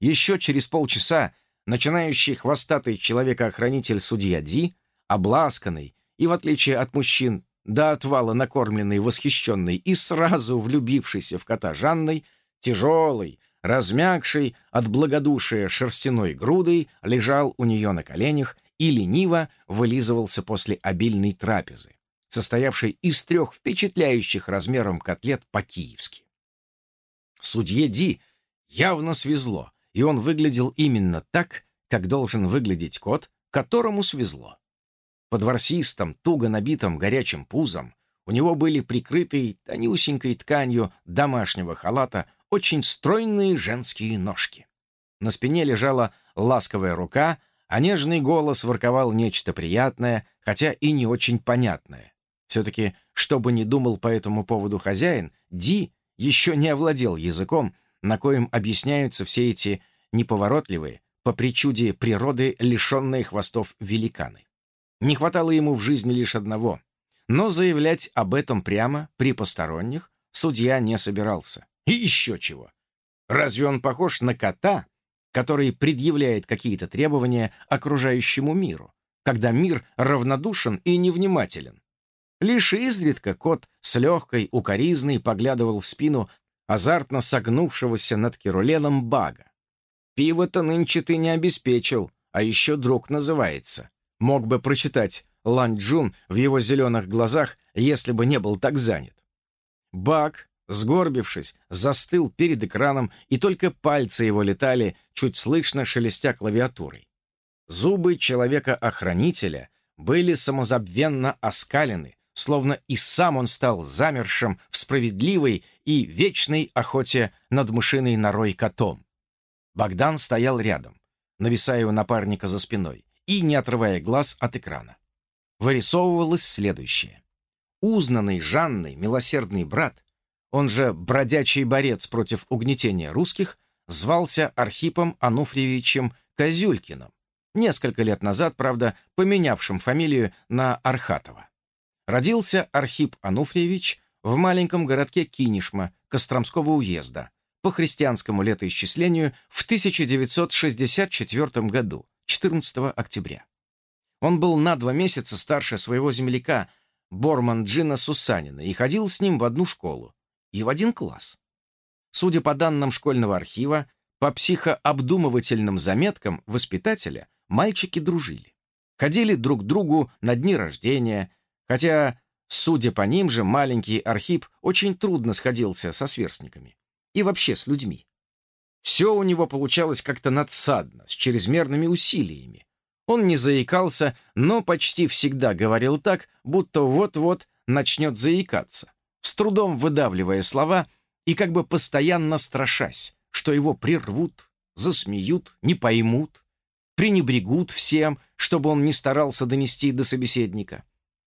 Еще через полчаса начинающий хвостатый человекоохранитель судья Ди, обласканный и, в отличие от мужчин, до отвала накормленный, восхищенный и сразу влюбившийся в кота Жанной, тяжелый, размягший от благодушия шерстяной грудой, лежал у нее на коленях и лениво вылизывался после обильной трапезы, состоявшей из трех впечатляющих размером котлет по-киевски. Судье Ди явно свезло, и он выглядел именно так, как должен выглядеть кот, которому свезло. Под ворсистым, туго набитым горячим пузом у него были прикрытые тонюсенькой тканью домашнего халата очень стройные женские ножки. На спине лежала ласковая рука, а нежный голос ворковал нечто приятное, хотя и не очень понятное. Все-таки, что бы ни думал по этому поводу хозяин, Ди еще не овладел языком, на коем объясняются все эти неповоротливые, по причуде природы, лишенные хвостов великаны. Не хватало ему в жизни лишь одного, но заявлять об этом прямо при посторонних судья не собирался. И еще чего. Разве он похож на кота, который предъявляет какие-то требования окружающему миру, когда мир равнодушен и невнимателен? Лишь изредка кот с легкой укоризной поглядывал в спину азартно согнувшегося над Керуленом бага. «Пиво-то нынче ты не обеспечил, а еще друг называется». Мог бы прочитать Лан Джун в его зеленых глазах, если бы не был так занят. Баг, сгорбившись, застыл перед экраном, и только пальцы его летали, чуть слышно шелестя клавиатурой. Зубы человека-охранителя были самозабвенно оскалены, словно и сам он стал замершим в справедливой и вечной охоте над мышиной норой котом. Богдан стоял рядом, нависая у напарника за спиной и не отрывая глаз от экрана. Вырисовывалось следующее. Узнанный Жанной милосердный брат, он же бродячий борец против угнетения русских, звался Архипом Ануфриевичем Козюлькиным, несколько лет назад, правда, поменявшим фамилию на Архатова. Родился Архип Ануфриевич в маленьком городке Кинишма Костромского уезда по христианскому летоисчислению в 1964 году, 14 октября. Он был на два месяца старше своего земляка Борман Джина Сусанина и ходил с ним в одну школу и в один класс. Судя по данным школьного архива, по психообдумывательным заметкам воспитателя мальчики дружили. Ходили друг к другу на дни рождения, Хотя, судя по ним же, маленький Архип очень трудно сходился со сверстниками. И вообще с людьми. Все у него получалось как-то надсадно, с чрезмерными усилиями. Он не заикался, но почти всегда говорил так, будто вот-вот начнет заикаться, с трудом выдавливая слова и как бы постоянно страшась, что его прервут, засмеют, не поймут, пренебрегут всем, чтобы он не старался донести до собеседника.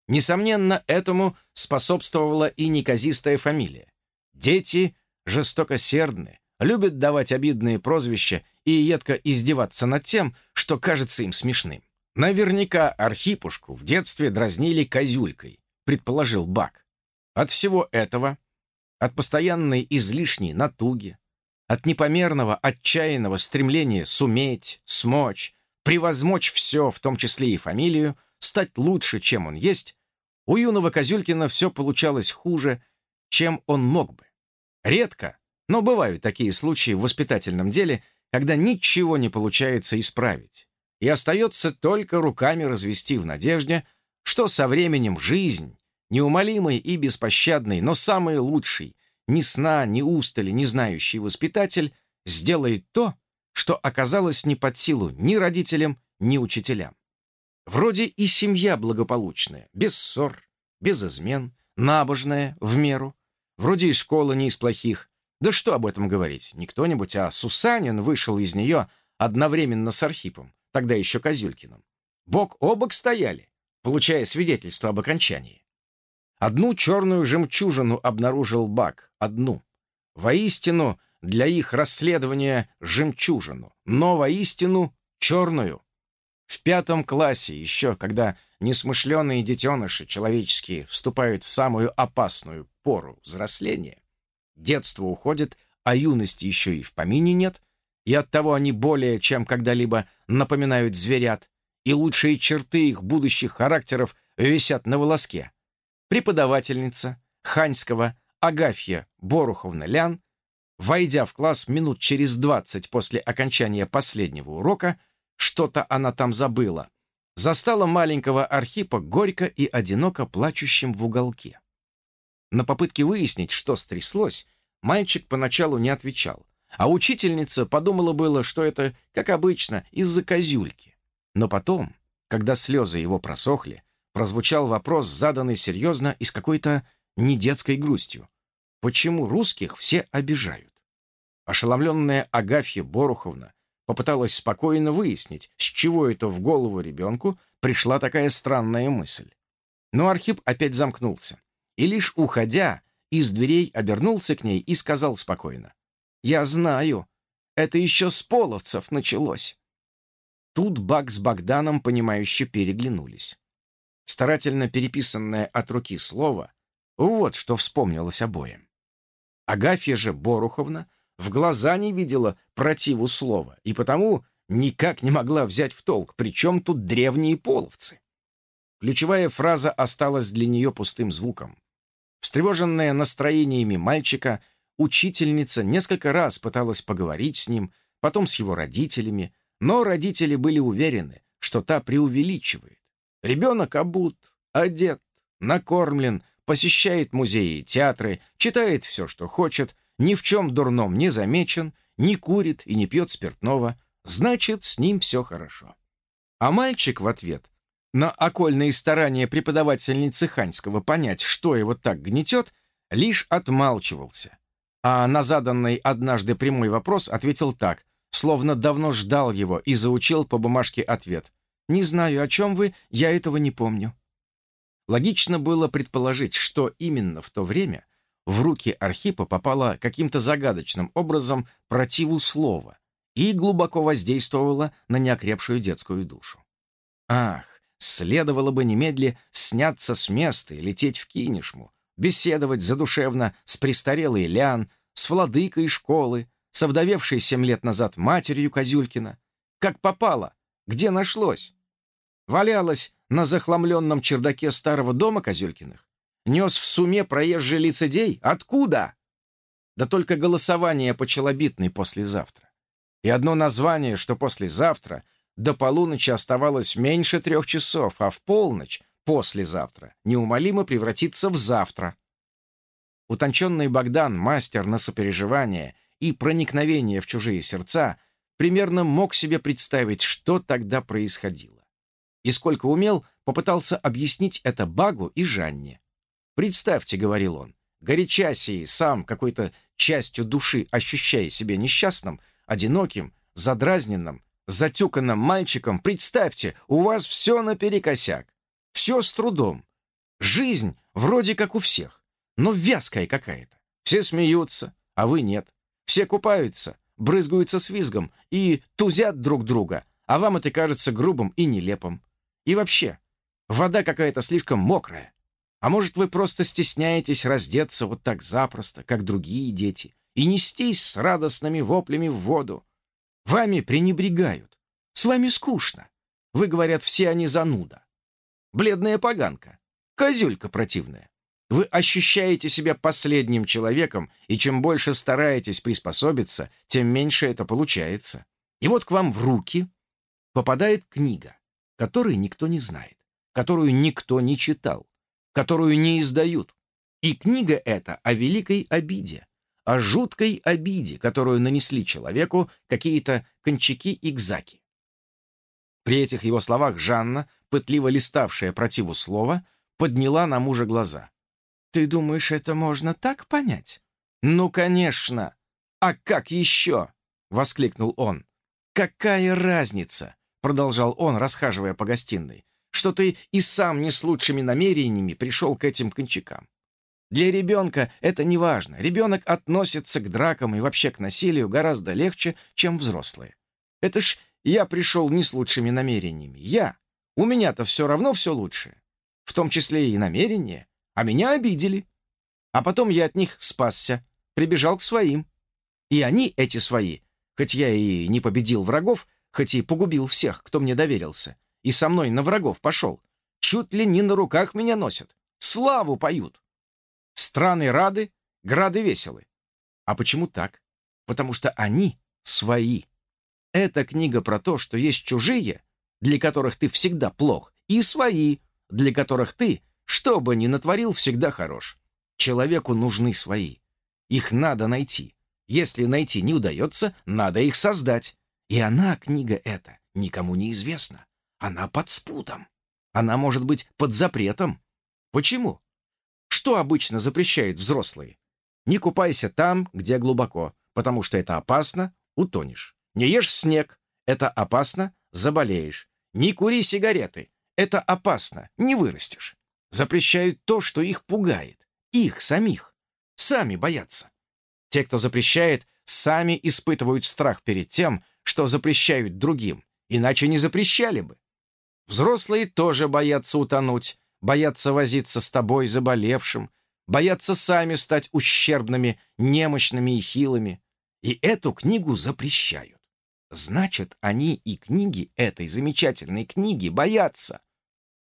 Несомненно, этому способствовала и неказистая фамилия. Дети жестокосердны, любят давать обидные прозвища и едко издеваться над тем, что кажется им смешным. Наверняка Архипушку в детстве дразнили козюлькой, предположил Бак. От всего этого, от постоянной излишней натуги, от непомерного отчаянного стремления суметь, смочь, превозмочь все, в том числе и фамилию, стать лучше, чем он есть, у юного Козюлькина все получалось хуже, чем он мог бы. Редко, но бывают такие случаи в воспитательном деле, когда ничего не получается исправить, и остается только руками развести в надежде, что со временем жизнь, неумолимый и беспощадный, но самый лучший, ни сна, ни устали, не знающий воспитатель, сделает то, что оказалось не под силу ни родителям, ни учителям. Вроде и семья благополучная, без ссор, без измен, набожная, в меру. Вроде и школа не из плохих. Да что об этом говорить? Не кто-нибудь, а Сусанин вышел из нее одновременно с Архипом, тогда еще Козюлькиным. Бок о бок стояли, получая свидетельство об окончании. Одну черную жемчужину обнаружил Бак, одну. Воистину, для их расследования жемчужину, но воистину черную. В пятом классе, еще когда несмышленные детеныши человеческие вступают в самую опасную пору взросления, детство уходит, а юности еще и в помине нет, и оттого они более чем когда-либо напоминают зверят, и лучшие черты их будущих характеров висят на волоске. Преподавательница Ханьского Агафья Боруховна Лян, войдя в класс минут через двадцать после окончания последнего урока, что-то она там забыла. Застала маленького Архипа горько и одиноко плачущим в уголке. На попытке выяснить, что стряслось, Мальчик поначалу не отвечал, а учительница подумала было, что это, как обычно, из-за козюльки. Но потом, когда слезы его просохли, прозвучал вопрос, заданный серьезно и с какой-то недетской грустью. Почему русских все обижают? Ошеломленная Агафья Боруховна попыталась спокойно выяснить, с чего это в голову ребенку пришла такая странная мысль. Но Архип опять замкнулся, и лишь уходя, из дверей обернулся к ней и сказал спокойно. «Я знаю, это еще с половцев началось». Тут Бак с Богданом, понимающе переглянулись. Старательно переписанное от руки слово — вот что вспомнилось обоим. Агафья же Боруховна в глаза не видела противу слова, и потому никак не могла взять в толк, причем тут древние половцы. Ключевая фраза осталась для нее пустым звуком. Встревоженная настроениями мальчика, учительница несколько раз пыталась поговорить с ним, потом с его родителями, но родители были уверены, что та преувеличивает. Ребенок обут, одет, накормлен, посещает музеи и театры, читает все, что хочет, ни в чем дурном не замечен, не курит и не пьет спиртного, значит, с ним все хорошо. А мальчик в ответ на окольные старания преподавательницы Ханьского понять, что его так гнетет, лишь отмалчивался. А на заданный однажды прямой вопрос ответил так, словно давно ждал его и заучил по бумажке ответ. «Не знаю, о чем вы, я этого не помню». Логично было предположить, что именно в то время в руки Архипа попало каким-то загадочным образом противу слова и глубоко воздействовало на неокрепшую детскую душу. Ах, следовало бы немедля сняться с места и лететь в Кинешму, беседовать задушевно с престарелой Лян, с владыкой школы, с овдовевшей семь лет назад матерью Козюлькина. Как попало, где нашлось? Валялась на захламленном чердаке старого дома Козюлькиных? Нес в суме проезжий лицедей? Откуда? Да только голосование по челобитной послезавтра. И одно название, что послезавтра до полуночи оставалось меньше трех часов, а в полночь, послезавтра, неумолимо превратится в завтра. Утонченный Богдан, мастер на сопереживание и проникновение в чужие сердца, примерно мог себе представить, что тогда происходило. И сколько умел, попытался объяснить это Багу и Жанне. «Представьте», — говорил он, горяча сей, сам какой-то частью души ощущая себя несчастным, одиноким, задразненным, затюканным мальчиком, представьте, у вас все наперекосяк, все с трудом. Жизнь вроде как у всех, но вязкая какая-то. Все смеются, а вы нет. Все купаются, брызгаются с визгом и тузят друг друга, а вам это кажется грубым и нелепым. И вообще, вода какая-то слишком мокрая. А может, вы просто стесняетесь раздеться вот так запросто, как другие дети, и нестись с радостными воплями в воду? Вами пренебрегают. С вами скучно. Вы, говорят, все они зануда. Бледная поганка. Козюлька противная. Вы ощущаете себя последним человеком, и чем больше стараетесь приспособиться, тем меньше это получается. И вот к вам в руки попадает книга, которой никто не знает, которую никто не читал, которую не издают. И книга эта о великой обиде, о жуткой обиде, которую нанесли человеку какие-то кончаки и гзаки. При этих его словах Жанна, пытливо листавшая противу слова, подняла на мужа глаза. «Ты думаешь, это можно так понять?» «Ну, конечно! А как еще?» — воскликнул он. «Какая разница?» — продолжал он, расхаживая по гостиной что ты и сам не с лучшими намерениями пришел к этим кончакам. Для ребенка это не важно. Ребенок относится к дракам и вообще к насилию гораздо легче, чем взрослые. Это ж я пришел не с лучшими намерениями. Я. У меня-то все равно все лучшее. В том числе и намерения. А меня обидели. А потом я от них спасся, прибежал к своим. И они, эти свои, хоть я и не победил врагов, хоть и погубил всех, кто мне доверился, и со мной на врагов пошел. Чуть ли не на руках меня носят. Славу поют. Страны рады, грады веселы. А почему так? Потому что они свои. Эта книга про то, что есть чужие, для которых ты всегда плох, и свои, для которых ты, что бы ни натворил, всегда хорош. Человеку нужны свои. Их надо найти. Если найти не удается, надо их создать. И она, книга эта, никому не известна. Она под спутом. Она может быть под запретом. Почему? Что обычно запрещают взрослые? Не купайся там, где глубоко, потому что это опасно, утонешь. Не ешь снег, это опасно, заболеешь. Не кури сигареты, это опасно, не вырастешь. Запрещают то, что их пугает. Их самих. Сами боятся. Те, кто запрещает, сами испытывают страх перед тем, что запрещают другим, иначе не запрещали бы. Взрослые тоже боятся утонуть, боятся возиться с тобой заболевшим, боятся сами стать ущербными, немощными и хилыми. И эту книгу запрещают. Значит, они и книги этой замечательной книги боятся.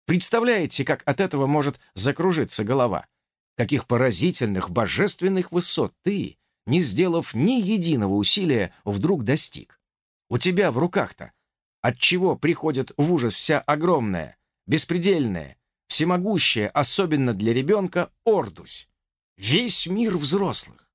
Представляете, как от этого может закружиться голова? Каких поразительных божественных высот ты, не сделав ни единого усилия, вдруг достиг? У тебя в руках-то от чего приходит в ужас вся огромная, беспредельная, всемогущая, особенно для ребенка, Ордусь. Весь мир взрослых.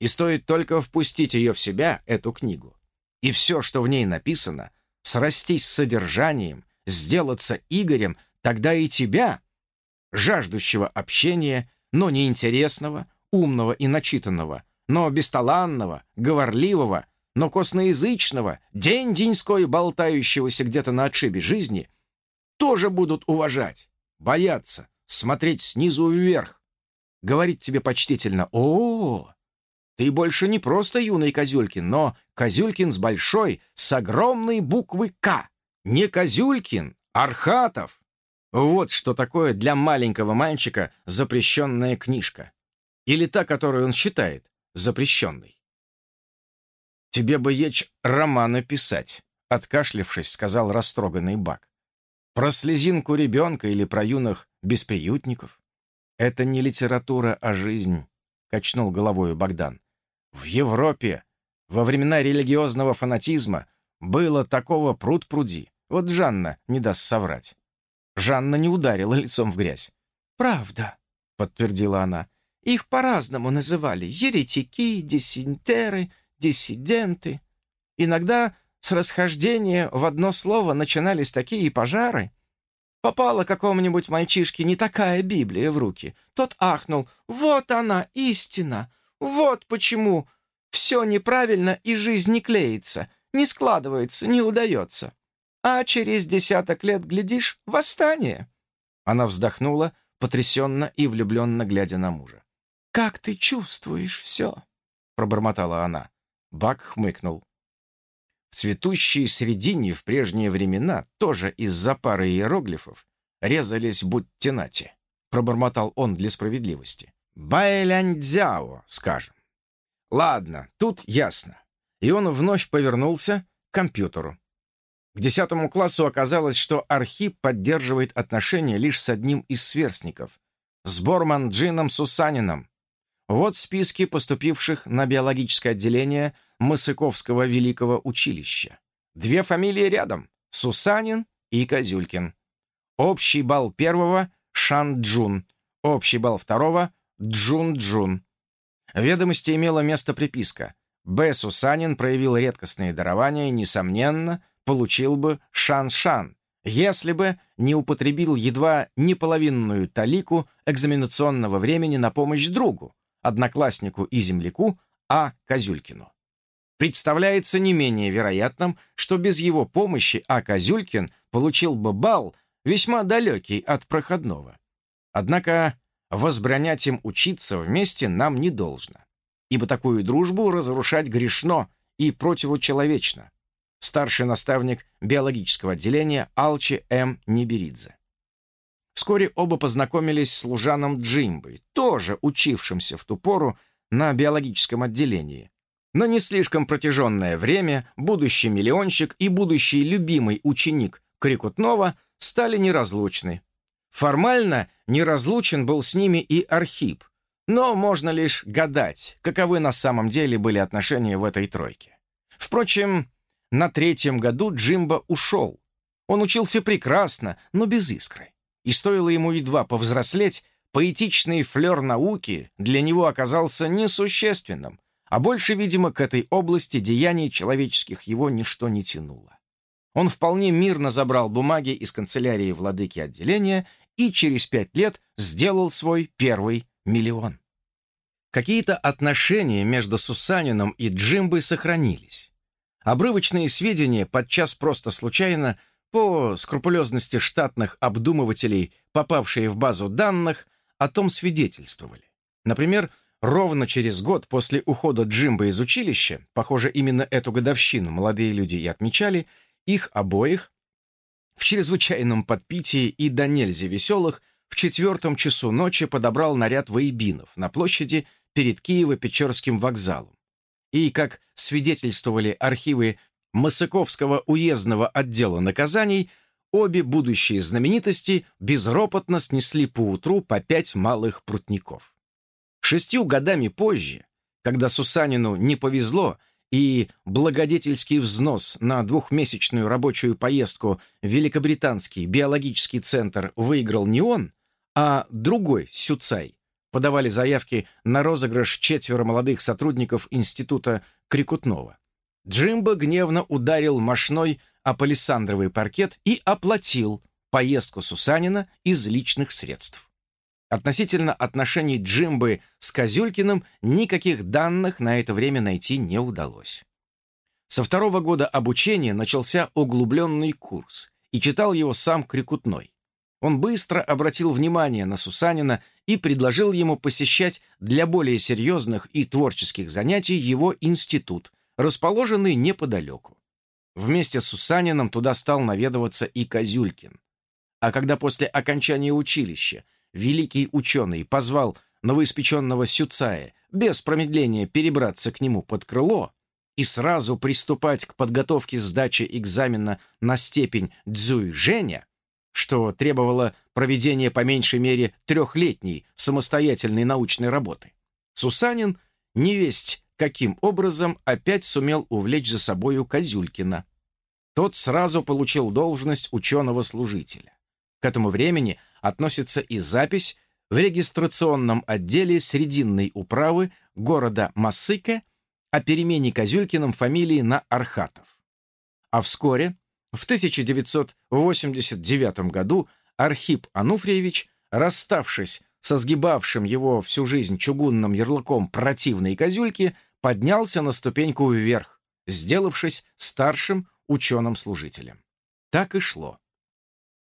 И стоит только впустить ее в себя, эту книгу, и все, что в ней написано, срастись с содержанием, сделаться Игорем, тогда и тебя, жаждущего общения, но неинтересного, умного и начитанного, но бесталанного, говорливого, но косноязычного, день-деньской болтающегося где-то на отшибе жизни, тоже будут уважать, бояться, смотреть снизу вверх, говорить тебе почтительно «О, ты больше не просто юный Козюлькин, но Козюлькин с большой, с огромной буквы «К». Не Козюлькин, Архатов. Вот что такое для маленького мальчика запрещенная книжка. Или та, которую он считает запрещенной. «Тебе бы ечь романы писать», — откашлившись, сказал растроганный Бак. «Про слезинку ребенка или про юных бесприютников?» «Это не литература, а жизнь», — качнул головой Богдан. «В Европе во времена религиозного фанатизма было такого пруд-пруди. Вот Жанна не даст соврать». Жанна не ударила лицом в грязь. «Правда», — подтвердила она. «Их по-разному называли. Еретики, диссентеры, диссиденты. Иногда с расхождения в одно слово начинались такие пожары. Попала какому-нибудь мальчишке не такая Библия в руки. Тот ахнул. «Вот она, истина! Вот почему все неправильно и жизнь не клеится, не складывается, не удается. А через десяток лет, глядишь, восстание!» Она вздохнула, потрясенно и влюбленно глядя на мужа. «Как ты чувствуешь все?» — пробормотала она. Бак хмыкнул. В цветущей средине в прежние времена тоже из-за пары иероглифов резались буттенати. Пробормотал он для справедливости. Байляньцзяо, скажем. Ладно, тут ясно. И он вновь повернулся к компьютеру. К десятому классу оказалось, что Архип поддерживает отношения лишь с одним из сверстников — с Борман Джином Сусанином, вот списки поступивших на биологическое отделение Мысыковского Великого училища. Две фамилии рядом — Сусанин и Козюлькин. Общий балл первого — Шан-Джун. Общий балл второго — Джун-Джун. В ведомости имела место приписка. Б. Сусанин проявил редкостные дарования и, несомненно, получил бы Шан-Шан, если бы не употребил едва не половинную талику экзаменационного времени на помощь другу, однокласснику и земляку А. Козюлькину. Представляется не менее вероятным, что без его помощи А. Козюлькин получил бы балл, весьма далекий от проходного. Однако возбранять им учиться вместе нам не должно, ибо такую дружбу разрушать грешно и противочеловечно. Старший наставник биологического отделения Алчи М. Неберидзе. Вскоре оба познакомились с Лужаном Джимбой, тоже учившимся в ту пору на биологическом отделении. Но не слишком протяженное время будущий миллионщик и будущий любимый ученик Крикутнова стали неразлучны. Формально неразлучен был с ними и Архип, но можно лишь гадать, каковы на самом деле были отношения в этой тройке. Впрочем, на третьем году Джимба ушел. Он учился прекрасно, но без искры и стоило ему едва повзрослеть, поэтичный флер науки для него оказался несущественным, а больше, видимо, к этой области деяний человеческих его ничто не тянуло. Он вполне мирно забрал бумаги из канцелярии владыки отделения и через пять лет сделал свой первый миллион. Какие-то отношения между Сусанином и Джимбой сохранились. Обрывочные сведения, подчас просто случайно, по скрупулезности штатных обдумывателей, попавшие в базу данных, о том свидетельствовали. Например, ровно через год после ухода Джимба из училища, похоже, именно эту годовщину молодые люди и отмечали, их обоих в чрезвычайном подпитии и до нельзя веселых в четвертом часу ночи подобрал наряд воебинов на площади перед Киево-Печорским вокзалом. И, как свидетельствовали архивы Масыковского уездного отдела наказаний, обе будущие знаменитости безропотно снесли поутру по пять малых прутников. Шестью годами позже, когда Сусанину не повезло, и благодетельский взнос на двухмесячную рабочую поездку в Великобританский биологический центр выиграл не он, а другой Сюцай, подавали заявки на розыгрыш четверо молодых сотрудников Института Крикутнова. Джимбо гневно ударил мощной апалисандровый паркет и оплатил поездку Сусанина из личных средств. Относительно отношений Джимбы с Козюлькиным никаких данных на это время найти не удалось. Со второго года обучения начался углубленный курс, и читал его сам Крикутной. Он быстро обратил внимание на Сусанина и предложил ему посещать для более серьезных и творческих занятий его институт, расположенный неподалеку. Вместе с Сусанином туда стал наведываться и Козюлькин. А когда после окончания училища великий ученый позвал новоиспеченного Сюцая без промедления перебраться к нему под крыло и сразу приступать к подготовке сдачи экзамена на степень Дзуй-Женя, что требовало проведения по меньшей мере трехлетней самостоятельной научной работы. Сусанин, невесть каким образом, опять сумел увлечь за собою Козюлькина. Тот сразу получил должность ученого-служителя. К этому времени относится и запись в регистрационном отделе Срединной управы города Масыка о перемене Козюлькиным фамилии на Архатов. А вскоре в 1989 году Архип Ануфриевич, расставшись со сгибавшим его всю жизнь чугунным ярлыком противной козюльки, поднялся на ступеньку вверх, сделавшись старшим ученым-служителем. Так и шло.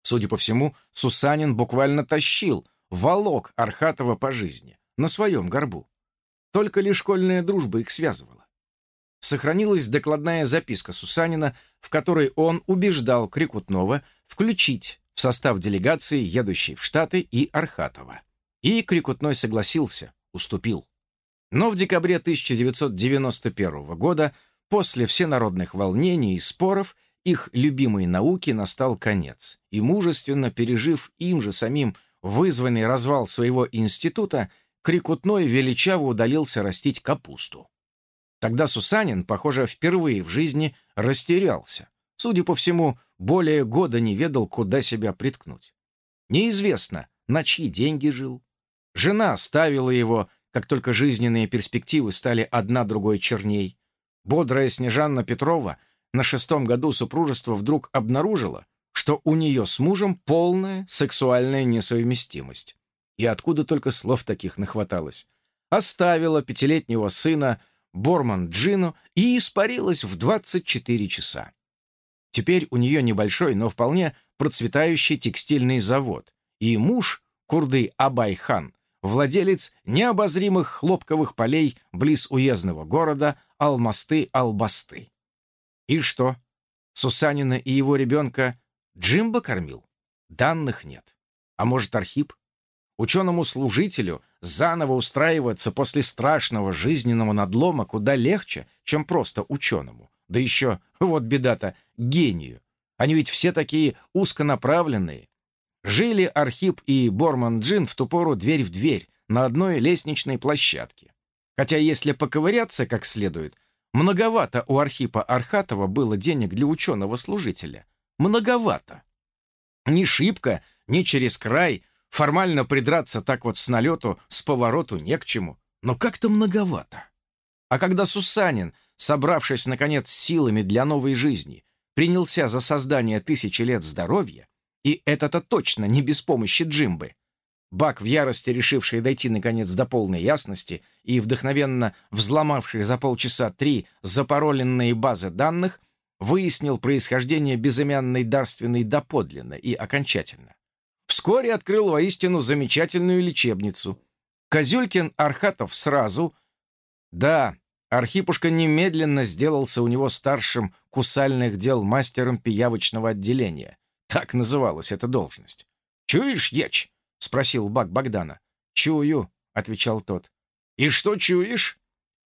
Судя по всему, Сусанин буквально тащил, волок Архатова по жизни, на своем горбу. Только лишь школьная дружба их связывала сохранилась докладная записка Сусанина, в которой он убеждал Крикутнова включить в состав делегации, едущей в Штаты, и Архатова. И Крикутной согласился, уступил. Но в декабре 1991 года, после всенародных волнений и споров, их любимой науке настал конец, и мужественно пережив им же самим вызванный развал своего института, Крикутной величаво удалился растить капусту. Тогда Сусанин, похоже, впервые в жизни растерялся. Судя по всему, более года не ведал, куда себя приткнуть. Неизвестно, на чьи деньги жил. Жена оставила его, как только жизненные перспективы стали одна другой черней. Бодрая Снежанна Петрова на шестом году супружества вдруг обнаружила, что у нее с мужем полная сексуальная несовместимость. И откуда только слов таких нахваталось. Оставила пятилетнего сына Борман Джину и испарилась в 24 часа. Теперь у нее небольшой, но вполне процветающий текстильный завод, и муж, курды Абай-хан, владелец необозримых хлопковых полей близ уездного города Алмасты-Албасты. И что? Сусанина и его ребенка Джимба кормил? Данных нет. А может, Архип? Ученому-служителю заново устраиваться после страшного жизненного надлома куда легче, чем просто ученому. Да еще, вот беда-то, гению. Они ведь все такие узконаправленные. Жили Архип и Борман Джин в ту пору дверь в дверь на одной лестничной площадке. Хотя если поковыряться как следует, многовато у Архипа Архатова было денег для ученого-служителя. Многовато. Ни шибко, ни через край Формально придраться так вот с налету, с повороту не к чему. Но как-то многовато. А когда Сусанин, собравшись, наконец, силами для новой жизни, принялся за создание тысячи лет здоровья, и это-то точно не без помощи Джимбы, Бак, в ярости решивший дойти, наконец, до полной ясности и вдохновенно взломавший за полчаса три запароленные базы данных, выяснил происхождение безымянной дарственной доподлинно и окончательно. Вскоре открыл воистину замечательную лечебницу. Козюлькин Архатов сразу... Да, Архипушка немедленно сделался у него старшим кусальных дел мастером пиявочного отделения. Так называлась эта должность. «Чуешь, Еч?» — спросил Бак Богдана. «Чую», — отвечал тот. «И что чуешь?»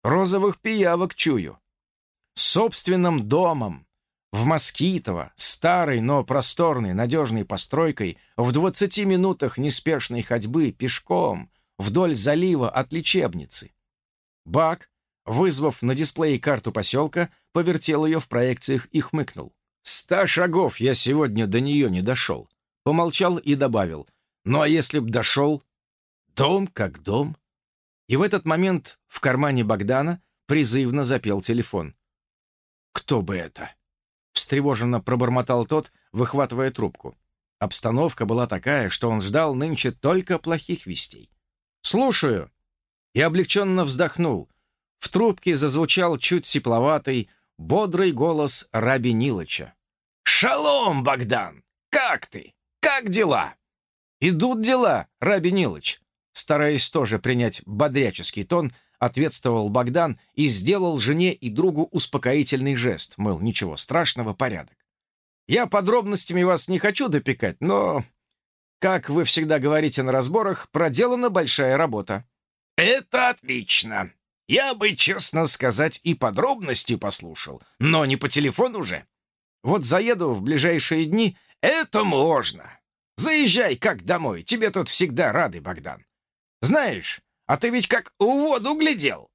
«Розовых пиявок чую». Собственным домом, в Москитово, старой, но просторной, надежной постройкой, в 20 минутах неспешной ходьбы пешком вдоль залива от лечебницы. Бак, вызвав на дисплее карту поселка, повертел ее в проекциях и хмыкнул. «Ста шагов я сегодня до нее не дошел». Помолчал и добавил. «Ну а если б дошел? Дом как дом». И в этот момент в кармане Богдана призывно запел телефон. «Кто бы это?» Встревоженно пробормотал тот, выхватывая трубку. Обстановка была такая, что он ждал нынче только плохих вестей. «Слушаю!» И облегченно вздохнул. В трубке зазвучал чуть сипловатый, бодрый голос Раби Нилыча. «Шалом, Богдан! Как ты? Как дела?» «Идут дела, Раби Нилыч!» Стараясь тоже принять бодряческий тон, ответствовал Богдан и сделал жене и другу успокоительный жест, мол, ничего страшного, порядок. «Я подробностями вас не хочу допекать, но, как вы всегда говорите на разборах, проделана большая работа». «Это отлично. Я бы, честно сказать, и подробности послушал, но не по телефону же. Вот заеду в ближайшие дни, это можно. Заезжай как домой, тебе тут всегда рады, Богдан. Знаешь, а ты ведь как в воду глядел!»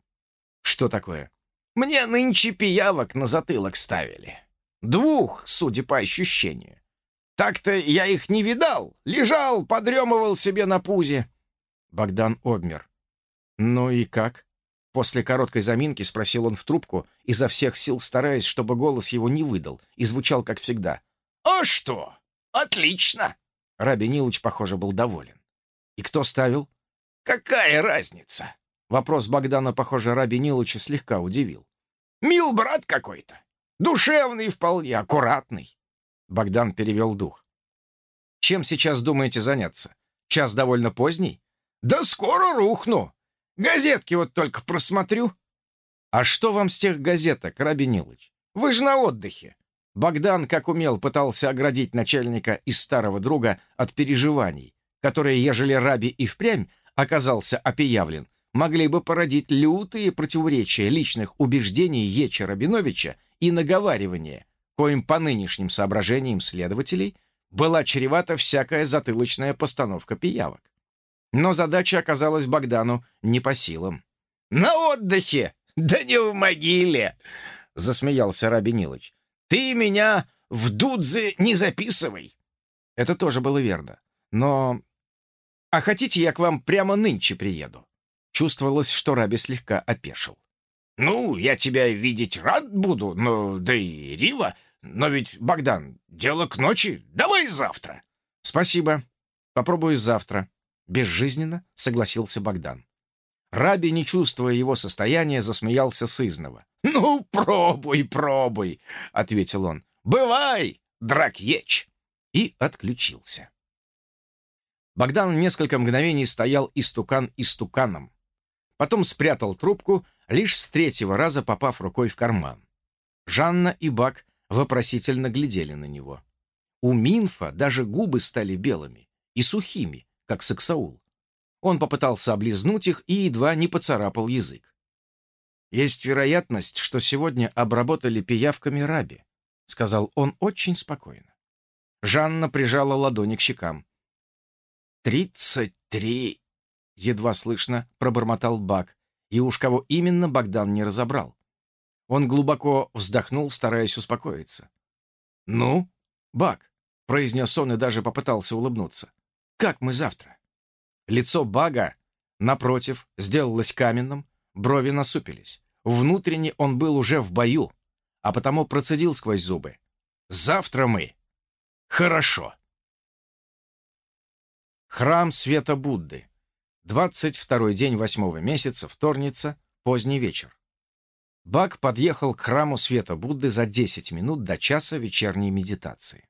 «Что такое?» «Мне нынче пиявок на затылок ставили. Двух, судя по ощущению. Так-то я их не видал. Лежал, подремывал себе на пузе». Богдан обмер. «Ну и как?» После короткой заминки спросил он в трубку, изо всех сил стараясь, чтобы голос его не выдал, и звучал, как всегда. «А что? Отлично!» Раби Нилыч, похоже, был доволен. «И кто ставил?» «Какая разница?» Вопрос Богдана, похоже, Раби Нилыча слегка удивил. «Мил брат какой-то. Душевный вполне, аккуратный». Богдан перевел дух. «Чем сейчас думаете заняться? Час довольно поздний?» «Да скоро рухну. Газетки вот только просмотрю». «А что вам с тех газеток, Раби Нилыч? Вы же на отдыхе». Богдан, как умел, пытался оградить начальника и старого друга от переживаний, которые, ежели Раби и впрямь оказался опиявлен, могли бы породить лютые противоречия личных убеждений Еча Рабиновича и наговаривания, коим по нынешним соображениям следователей была чревата всякая затылочная постановка пиявок. Но задача оказалась Богдану не по силам. «На отдыхе! Да не в могиле!» — засмеялся Раби Нилыч. «Ты меня в Дудзе не записывай!» Это тоже было верно. Но «А хотите, я к вам прямо нынче приеду?» Чувствовалось, что Раби слегка опешил. «Ну, я тебя видеть рад буду, но да и Рива. Но ведь, Богдан, дело к ночи. Давай завтра». «Спасибо. Попробую завтра». Безжизненно согласился Богдан. Раби, не чувствуя его состояния, засмеялся сызново. «Ну, пробуй, пробуй», — ответил он. «Бывай, дракьеч!» И отключился. Богдан несколько мгновений стоял истукан истуканом. Потом спрятал трубку, лишь с третьего раза попав рукой в карман. Жанна и Бак вопросительно глядели на него. У Минфа даже губы стали белыми и сухими, как саксаул. Он попытался облизнуть их и едва не поцарапал язык. «Есть вероятность, что сегодня обработали пиявками раби», — сказал он очень спокойно. Жанна прижала ладони к щекам. «Тридцать три!» — едва слышно пробормотал Бак, и уж кого именно Богдан не разобрал. Он глубоко вздохнул, стараясь успокоиться. «Ну, Бак», — произнес он и даже попытался улыбнуться, — «как мы завтра?» Лицо Бага, напротив, сделалось каменным, брови насупились. Внутренне он был уже в бою, а потому процедил сквозь зубы. «Завтра мы!» «Хорошо!» Храм Света Будды. 22 день восьмого месяца, вторница, поздний вечер. Бак подъехал к храму Света Будды за 10 минут до часа вечерней медитации.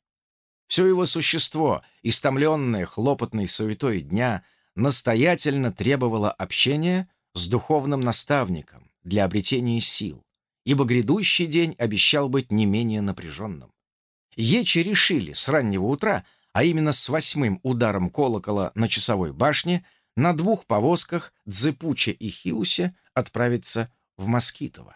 Все его существо, истомленное хлопотной суетой дня, настоятельно требовало общения с духовным наставником для обретения сил, ибо грядущий день обещал быть не менее напряженным. Ечи решили с раннего утра, а именно с восьмым ударом колокола на часовой башне, на двух повозках Дзепуче и Хиусе отправиться в Москитово.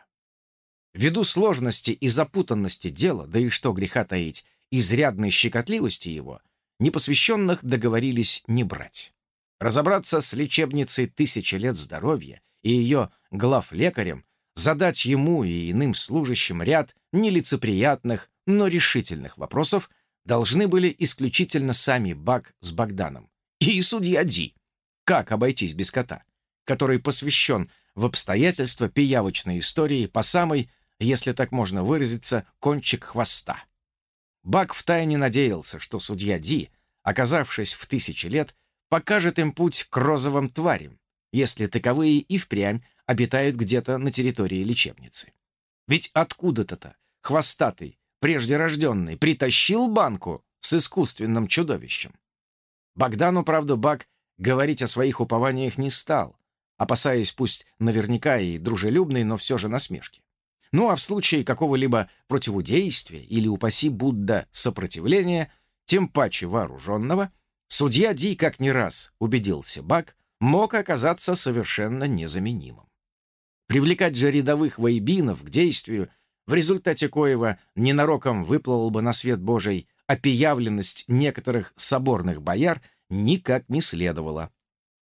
Ввиду сложности и запутанности дела, да и что греха таить, изрядной щекотливости его, непосвященных договорились не брать. Разобраться с лечебницей тысячи лет здоровья и ее главлекарем, задать ему и иным служащим ряд нелицеприятных, но решительных вопросов должны были исключительно сами Бак с Богданом и судья Ди. Как обойтись без кота, который посвящен в обстоятельства пиявочной истории по самой если так можно выразиться, кончик хвоста. Бак втайне надеялся, что судья Ди, оказавшись в тысячи лет, покажет им путь к розовым тварям, если таковые и впрямь обитают где-то на территории лечебницы. Ведь откуда-то-то хвостатый, прежде рожденный, притащил банку с искусственным чудовищем. Богдану, правда, Бак говорить о своих упованиях не стал, опасаясь пусть наверняка и дружелюбной, но все же насмешки. Ну а в случае какого-либо противодействия или, упаси Будда, сопротивления, тем паче вооруженного, судья Ди как не раз убедился Бак, мог оказаться совершенно незаменимым. Привлекать же рядовых воебинов к действию, в результате коего ненароком выплыла бы на свет Божий опиявленность некоторых соборных бояр, никак не следовало.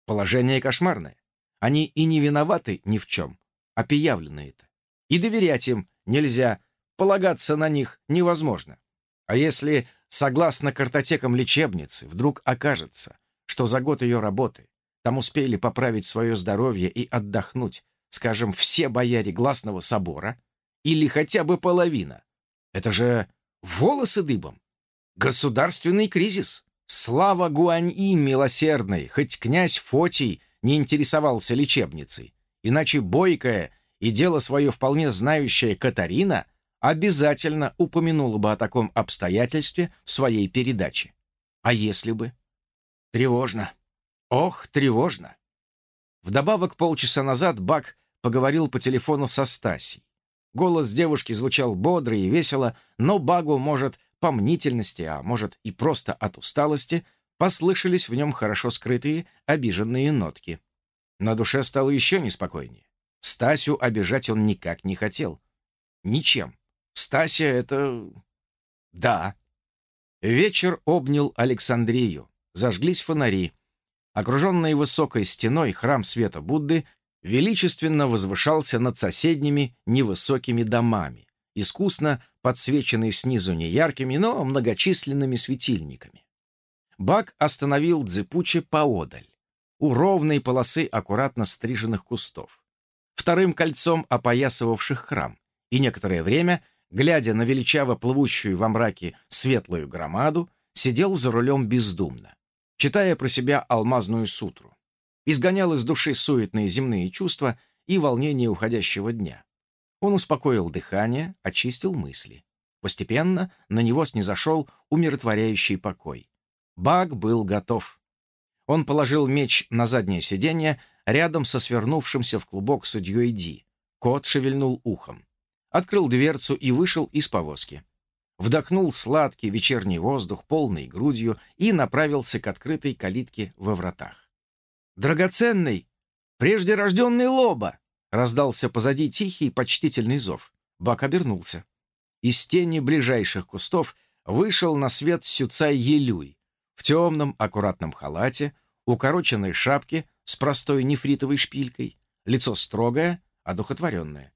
Положение кошмарное. Они и не виноваты ни в чем, опиявленные-то и доверять им нельзя, полагаться на них невозможно. А если, согласно картотекам лечебницы, вдруг окажется, что за год ее работы там успели поправить свое здоровье и отдохнуть, скажем, все бояре Гласного собора, или хотя бы половина, это же волосы дыбом. Государственный кризис. Слава Гуань-И милосердной, хоть князь Фотий не интересовался лечебницей, иначе бойкая и дело свое вполне знающая Катарина обязательно упомянула бы о таком обстоятельстве в своей передаче. А если бы? Тревожно. Ох, тревожно. Вдобавок полчаса назад Бак поговорил по телефону со Стасей. Голос девушки звучал бодро и весело, но Багу, может, по мнительности, а может и просто от усталости, послышались в нем хорошо скрытые, обиженные нотки. На душе стало еще неспокойнее. Стасю обижать он никак не хотел. Ничем. Стася — это... Да. Вечер обнял Александрию. Зажглись фонари. Окруженный высокой стеной храм света Будды величественно возвышался над соседними невысокими домами, искусно подсвеченный снизу неяркими, но многочисленными светильниками. Бак остановил Дзепуче поодаль, у ровной полосы аккуратно стриженных кустов вторым кольцом опоясывавших храм, и некоторое время, глядя на величаво плывущую во мраке светлую громаду, сидел за рулем бездумно, читая про себя алмазную сутру. Изгонял из души суетные земные чувства и волнение уходящего дня. Он успокоил дыхание, очистил мысли. Постепенно на него снизошел умиротворяющий покой. Баг был готов. Он положил меч на заднее сиденье, рядом со свернувшимся в клубок судьей Ди. Кот шевельнул ухом. Открыл дверцу и вышел из повозки. Вдохнул сладкий вечерний воздух полной грудью и направился к открытой калитке во вратах. «Драгоценный! Прежде рожденный Лоба!» раздался позади тихий почтительный зов. Бак обернулся. Из тени ближайших кустов вышел на свет Сюцай Елюй в темном аккуратном халате, укороченной шапке с простой нефритовой шпилькой, лицо строгое, одухотворенное.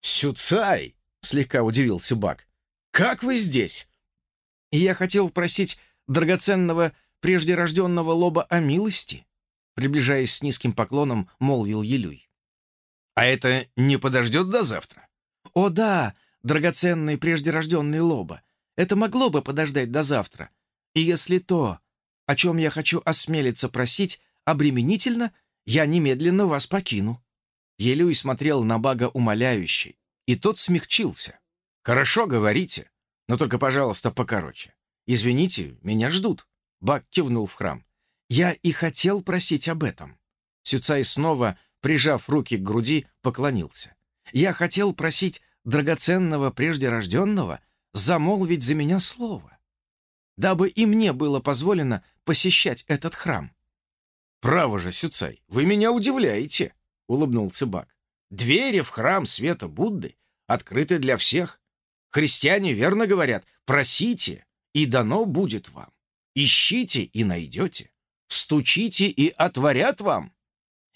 «Сюцай!» — слегка удивился Бак. «Как вы здесь?» «Я хотел просить драгоценного прежде рожденного лоба о милости?» Приближаясь с низким поклоном, молвил Елюй. «А это не подождет до завтра?» «О да, драгоценный прежде рожденный лоба, это могло бы подождать до завтра. И если то, о чем я хочу осмелиться просить, обременительно, я немедленно вас покину». Елюй смотрел на Бага умоляюще, и тот смягчился. «Хорошо, говорите, но только, пожалуйста, покороче. Извините, меня ждут». Баг кивнул в храм. «Я и хотел просить об этом». Сюцай снова, прижав руки к груди, поклонился. «Я хотел просить драгоценного прежде рожденного замолвить за меня слово, дабы и мне было позволено посещать этот храм». «Право же, Сюцай, вы меня удивляете!» — улыбнулся Бак. «Двери в храм света Будды открыты для всех. Христиане верно говорят, просите, и дано будет вам. Ищите и найдете. Стучите и отворят вам.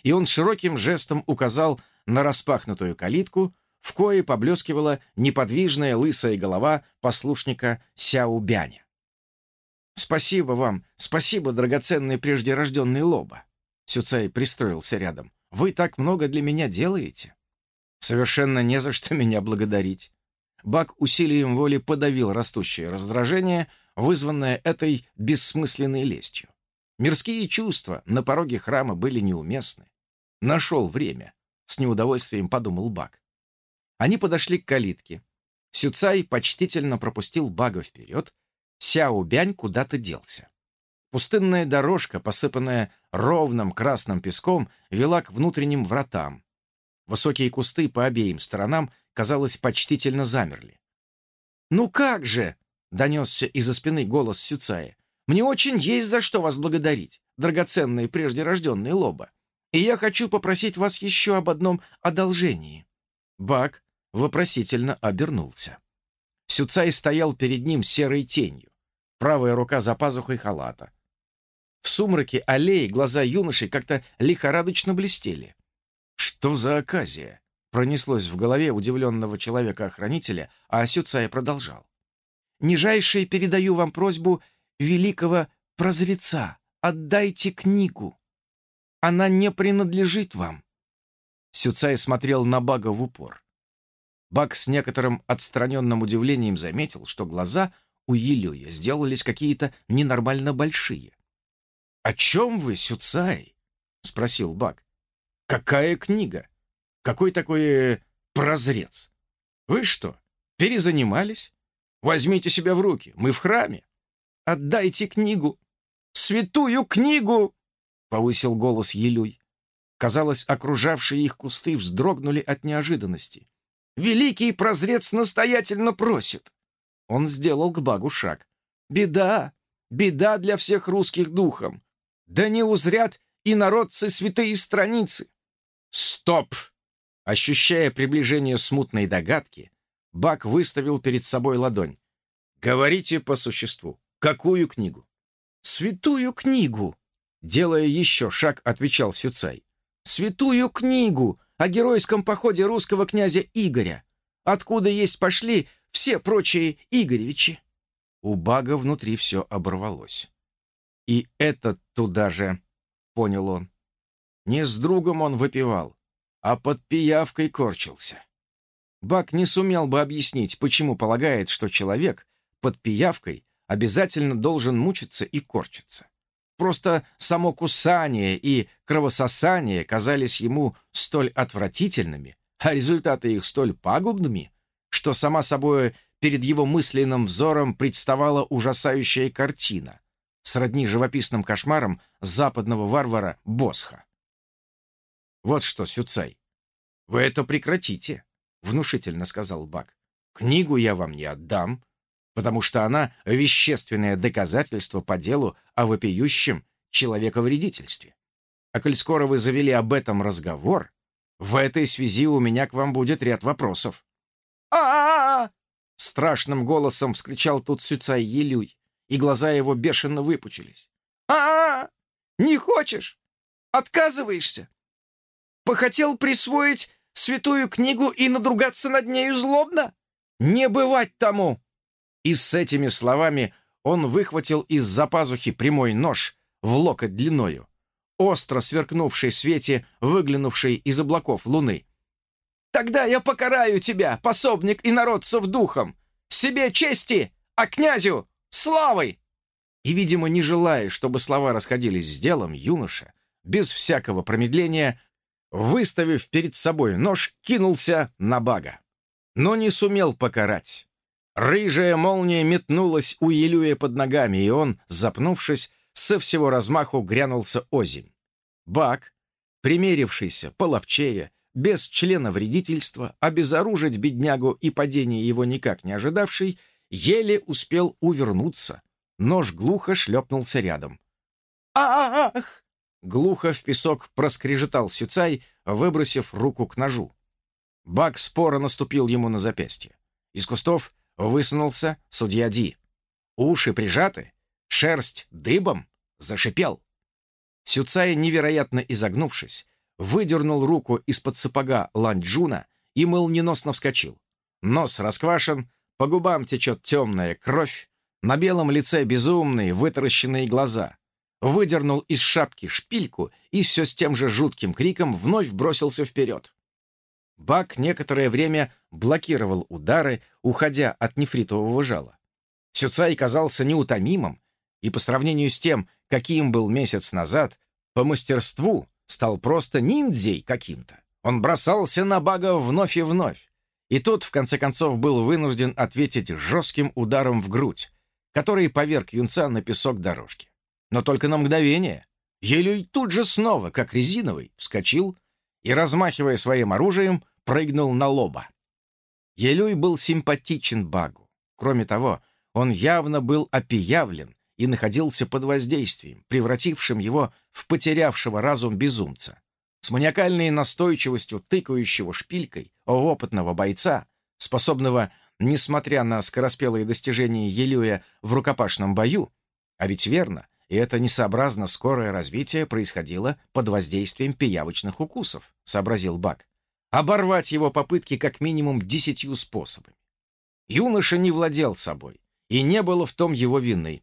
И он широким жестом указал на распахнутую калитку, в кое поблескивала неподвижная лысая голова послушника Сяубяня. «Спасибо вам, спасибо, драгоценный прежде рожденный Лоба!» Сюцай пристроился рядом. «Вы так много для меня делаете!» «Совершенно не за что меня благодарить!» Бак усилием воли подавил растущее раздражение, вызванное этой бессмысленной лестью. Мирские чувства на пороге храма были неуместны. Нашел время, с неудовольствием подумал Бак. Они подошли к калитке. Сюцай почтительно пропустил Бага вперед, Сяо Бянь куда-то делся. Пустынная дорожка, посыпанная ровным красным песком, вела к внутренним вратам. Высокие кусты по обеим сторонам, казалось, почтительно замерли. «Ну как же!» — донесся из-за спины голос Сюцая. «Мне очень есть за что вас благодарить, драгоценные прежде рожденные лоба. И я хочу попросить вас еще об одном одолжении». Бак вопросительно обернулся. Сюцай стоял перед ним серой тенью, правая рука за пазухой халата. В сумраке аллеи глаза юноши как-то лихорадочно блестели. «Что за оказия?» — пронеслось в голове удивленного человека-охранителя, а Сюцай продолжал. «Нижайшее передаю вам просьбу великого прозреца. Отдайте книгу. Она не принадлежит вам». Сюцай смотрел на Бага в упор. Баг с некоторым отстраненным удивлением заметил, что глаза у Елюя сделались какие-то ненормально большие. «О чем вы, Сюцай?» — спросил Баг. «Какая книга? Какой такой э, прозрец? Вы что, перезанимались? Возьмите себя в руки, мы в храме. Отдайте книгу, святую книгу!» — повысил голос Елюй. Казалось, окружавшие их кусты вздрогнули от неожиданности. Великий прозрец настоятельно просит. Он сделал к Багу шаг. Беда, беда для всех русских духом. Да не узрят и народцы святые страницы. Стоп! Ощущая приближение смутной догадки, Бак выставил перед собой ладонь. «Говорите по существу. Какую книгу?» «Святую книгу!» Делая еще шаг, отвечал Сюцай. «Святую книгу! О геройском походе русского князя Игоря, откуда есть пошли все прочие Игоревичи. У Бага внутри все оборвалось. И этот туда же, понял он. Не с другом он выпивал, а под пиявкой корчился. Баг не сумел бы объяснить, почему полагает, что человек под пиявкой обязательно должен мучиться и корчиться. Просто само кусание и кровососание казались ему столь отвратительными, а результаты их столь пагубными, что сама собой перед его мысленным взором представала ужасающая картина, сродни живописным кошмарам западного варвара Босха. «Вот что, Сюцай, вы это прекратите», — внушительно сказал Бак. «Книгу я вам не отдам, потому что она — вещественное доказательство по делу о вопиющем человековредительстве. А коль скоро вы завели об этом разговор, в этой связи у меня к вам будет ряд вопросов. а а, -а, Страшным голосом вскричал тут Сюцай Елюй, и глаза его бешено выпучились. а а, -а! Не хочешь? Отказываешься? Похотел присвоить святую книгу и надругаться над нею злобно? Не бывать тому!» И с этими словами Он выхватил из-за пазухи прямой нож в локоть длиною, остро сверкнувший в свете, выглянувший из облаков луны. «Тогда я покараю тебя, пособник и народцев духом! Себе чести, а князю славой!» И, видимо, не желая, чтобы слова расходились с делом, юноша, без всякого промедления, выставив перед собой нож, кинулся на бага. Но не сумел покарать. Рыжая молния метнулась у Елюя под ногами, и он, запнувшись, со всего размаху грянулся озимь. Бак, примерившийся, половчее, без члена вредительства, обезоружить беднягу и падение его никак не ожидавший, еле успел увернуться. Нож глухо шлепнулся рядом. «Ах!» Глухо в песок проскрежетал Сюцай, выбросив руку к ножу. Бак споро наступил ему на запястье. Из кустов Высунулся судья Ди. Уши прижаты, шерсть дыбом, зашипел. Сюцай, невероятно изогнувшись, выдернул руку из-под сапога Ланджуна и молниеносно вскочил. Нос расквашен, по губам течет темная кровь, на белом лице безумные вытаращенные глаза. Выдернул из шапки шпильку и все с тем же жутким криком вновь бросился вперед. Бак некоторое время блокировал удары, уходя от нефритового жала. Сюцай казался неутомимым, и по сравнению с тем, каким был месяц назад, по мастерству стал просто ниндзей каким-то. Он бросался на Бага вновь и вновь, и тот, в конце концов, был вынужден ответить жестким ударом в грудь, который поверг юнца на песок дорожки. Но только на мгновение. Елюй тут же снова, как резиновый, вскочил и, размахивая своим оружием, прыгнул на лоба. Елюй был симпатичен Багу. Кроме того, он явно был опиявлен и находился под воздействием, превратившим его в потерявшего разум безумца. С маниакальной настойчивостью тыкающего шпилькой опытного бойца, способного, несмотря на скороспелые достижения Елюя в рукопашном бою, а ведь верно, и это несообразно скорое развитие происходило под воздействием пиявочных укусов, сообразил Бак. Оборвать его попытки как минимум десятью способами. Юноша не владел собой, и не было в том его вины.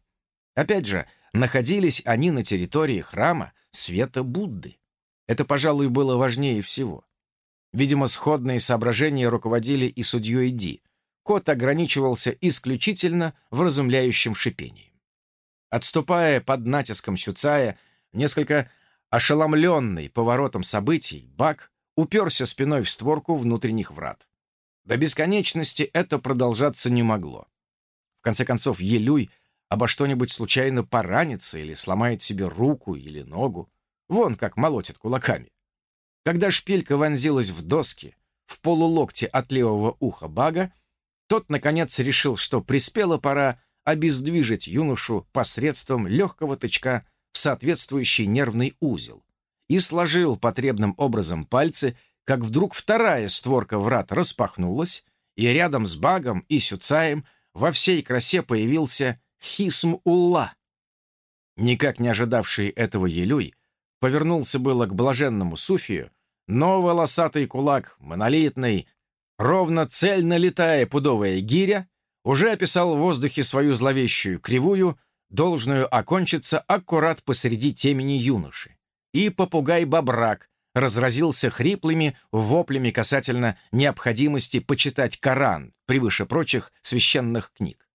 Опять же, находились они на территории храма света Будды. Это, пожалуй, было важнее всего. Видимо, сходные соображения руководили и судьей Ди. Кот ограничивался исключительно вразумляющим шипением. Отступая под натиском Щуцая, несколько ошеломленный поворотом событий, Бак уперся спиной в створку внутренних врат. До бесконечности это продолжаться не могло. В конце концов, Елюй обо что-нибудь случайно поранится или сломает себе руку или ногу. Вон как молотит кулаками. Когда шпилька вонзилась в доски, в полулокте от левого уха Бага, тот, наконец, решил, что приспела пора обездвижить юношу посредством легкого тычка в соответствующий нервный узел и сложил потребным образом пальцы, как вдруг вторая створка врат распахнулась, и рядом с Багом и Сюцаем во всей красе появился Хисм-Улла. Никак не ожидавший этого Елюй повернулся было к блаженному Суфию, но волосатый кулак, монолитный, ровно цельно летая пудовая гиря, уже описал в воздухе свою зловещую кривую, должную окончиться аккурат посреди темени юноши. И попугай-бобрак разразился хриплыми воплями касательно необходимости почитать Коран превыше прочих священных книг.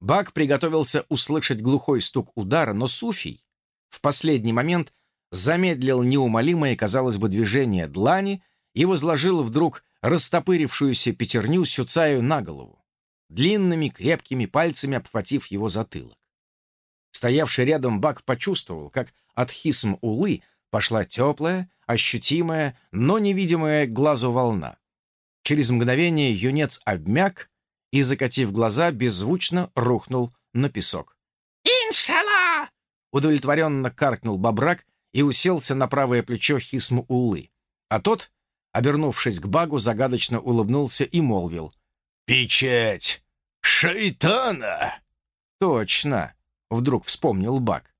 Бак приготовился услышать глухой стук удара, но Суфий в последний момент замедлил неумолимое, казалось бы, движение длани и возложил вдруг растопырившуюся пятерню Сюцаю на голову длинными крепкими пальцами обхватив его затылок. Стоявший рядом Бак почувствовал, как от хисм улы пошла теплая, ощутимая, но невидимая глазу волна. Через мгновение юнец обмяк и, закатив глаза, беззвучно рухнул на песок. «Иншалла!» — удовлетворенно каркнул Бабрак и уселся на правое плечо Хисму Улы. А тот, обернувшись к Багу, загадочно улыбнулся и молвил. «Печать шайтана!» «Точно!» — вдруг вспомнил Бак.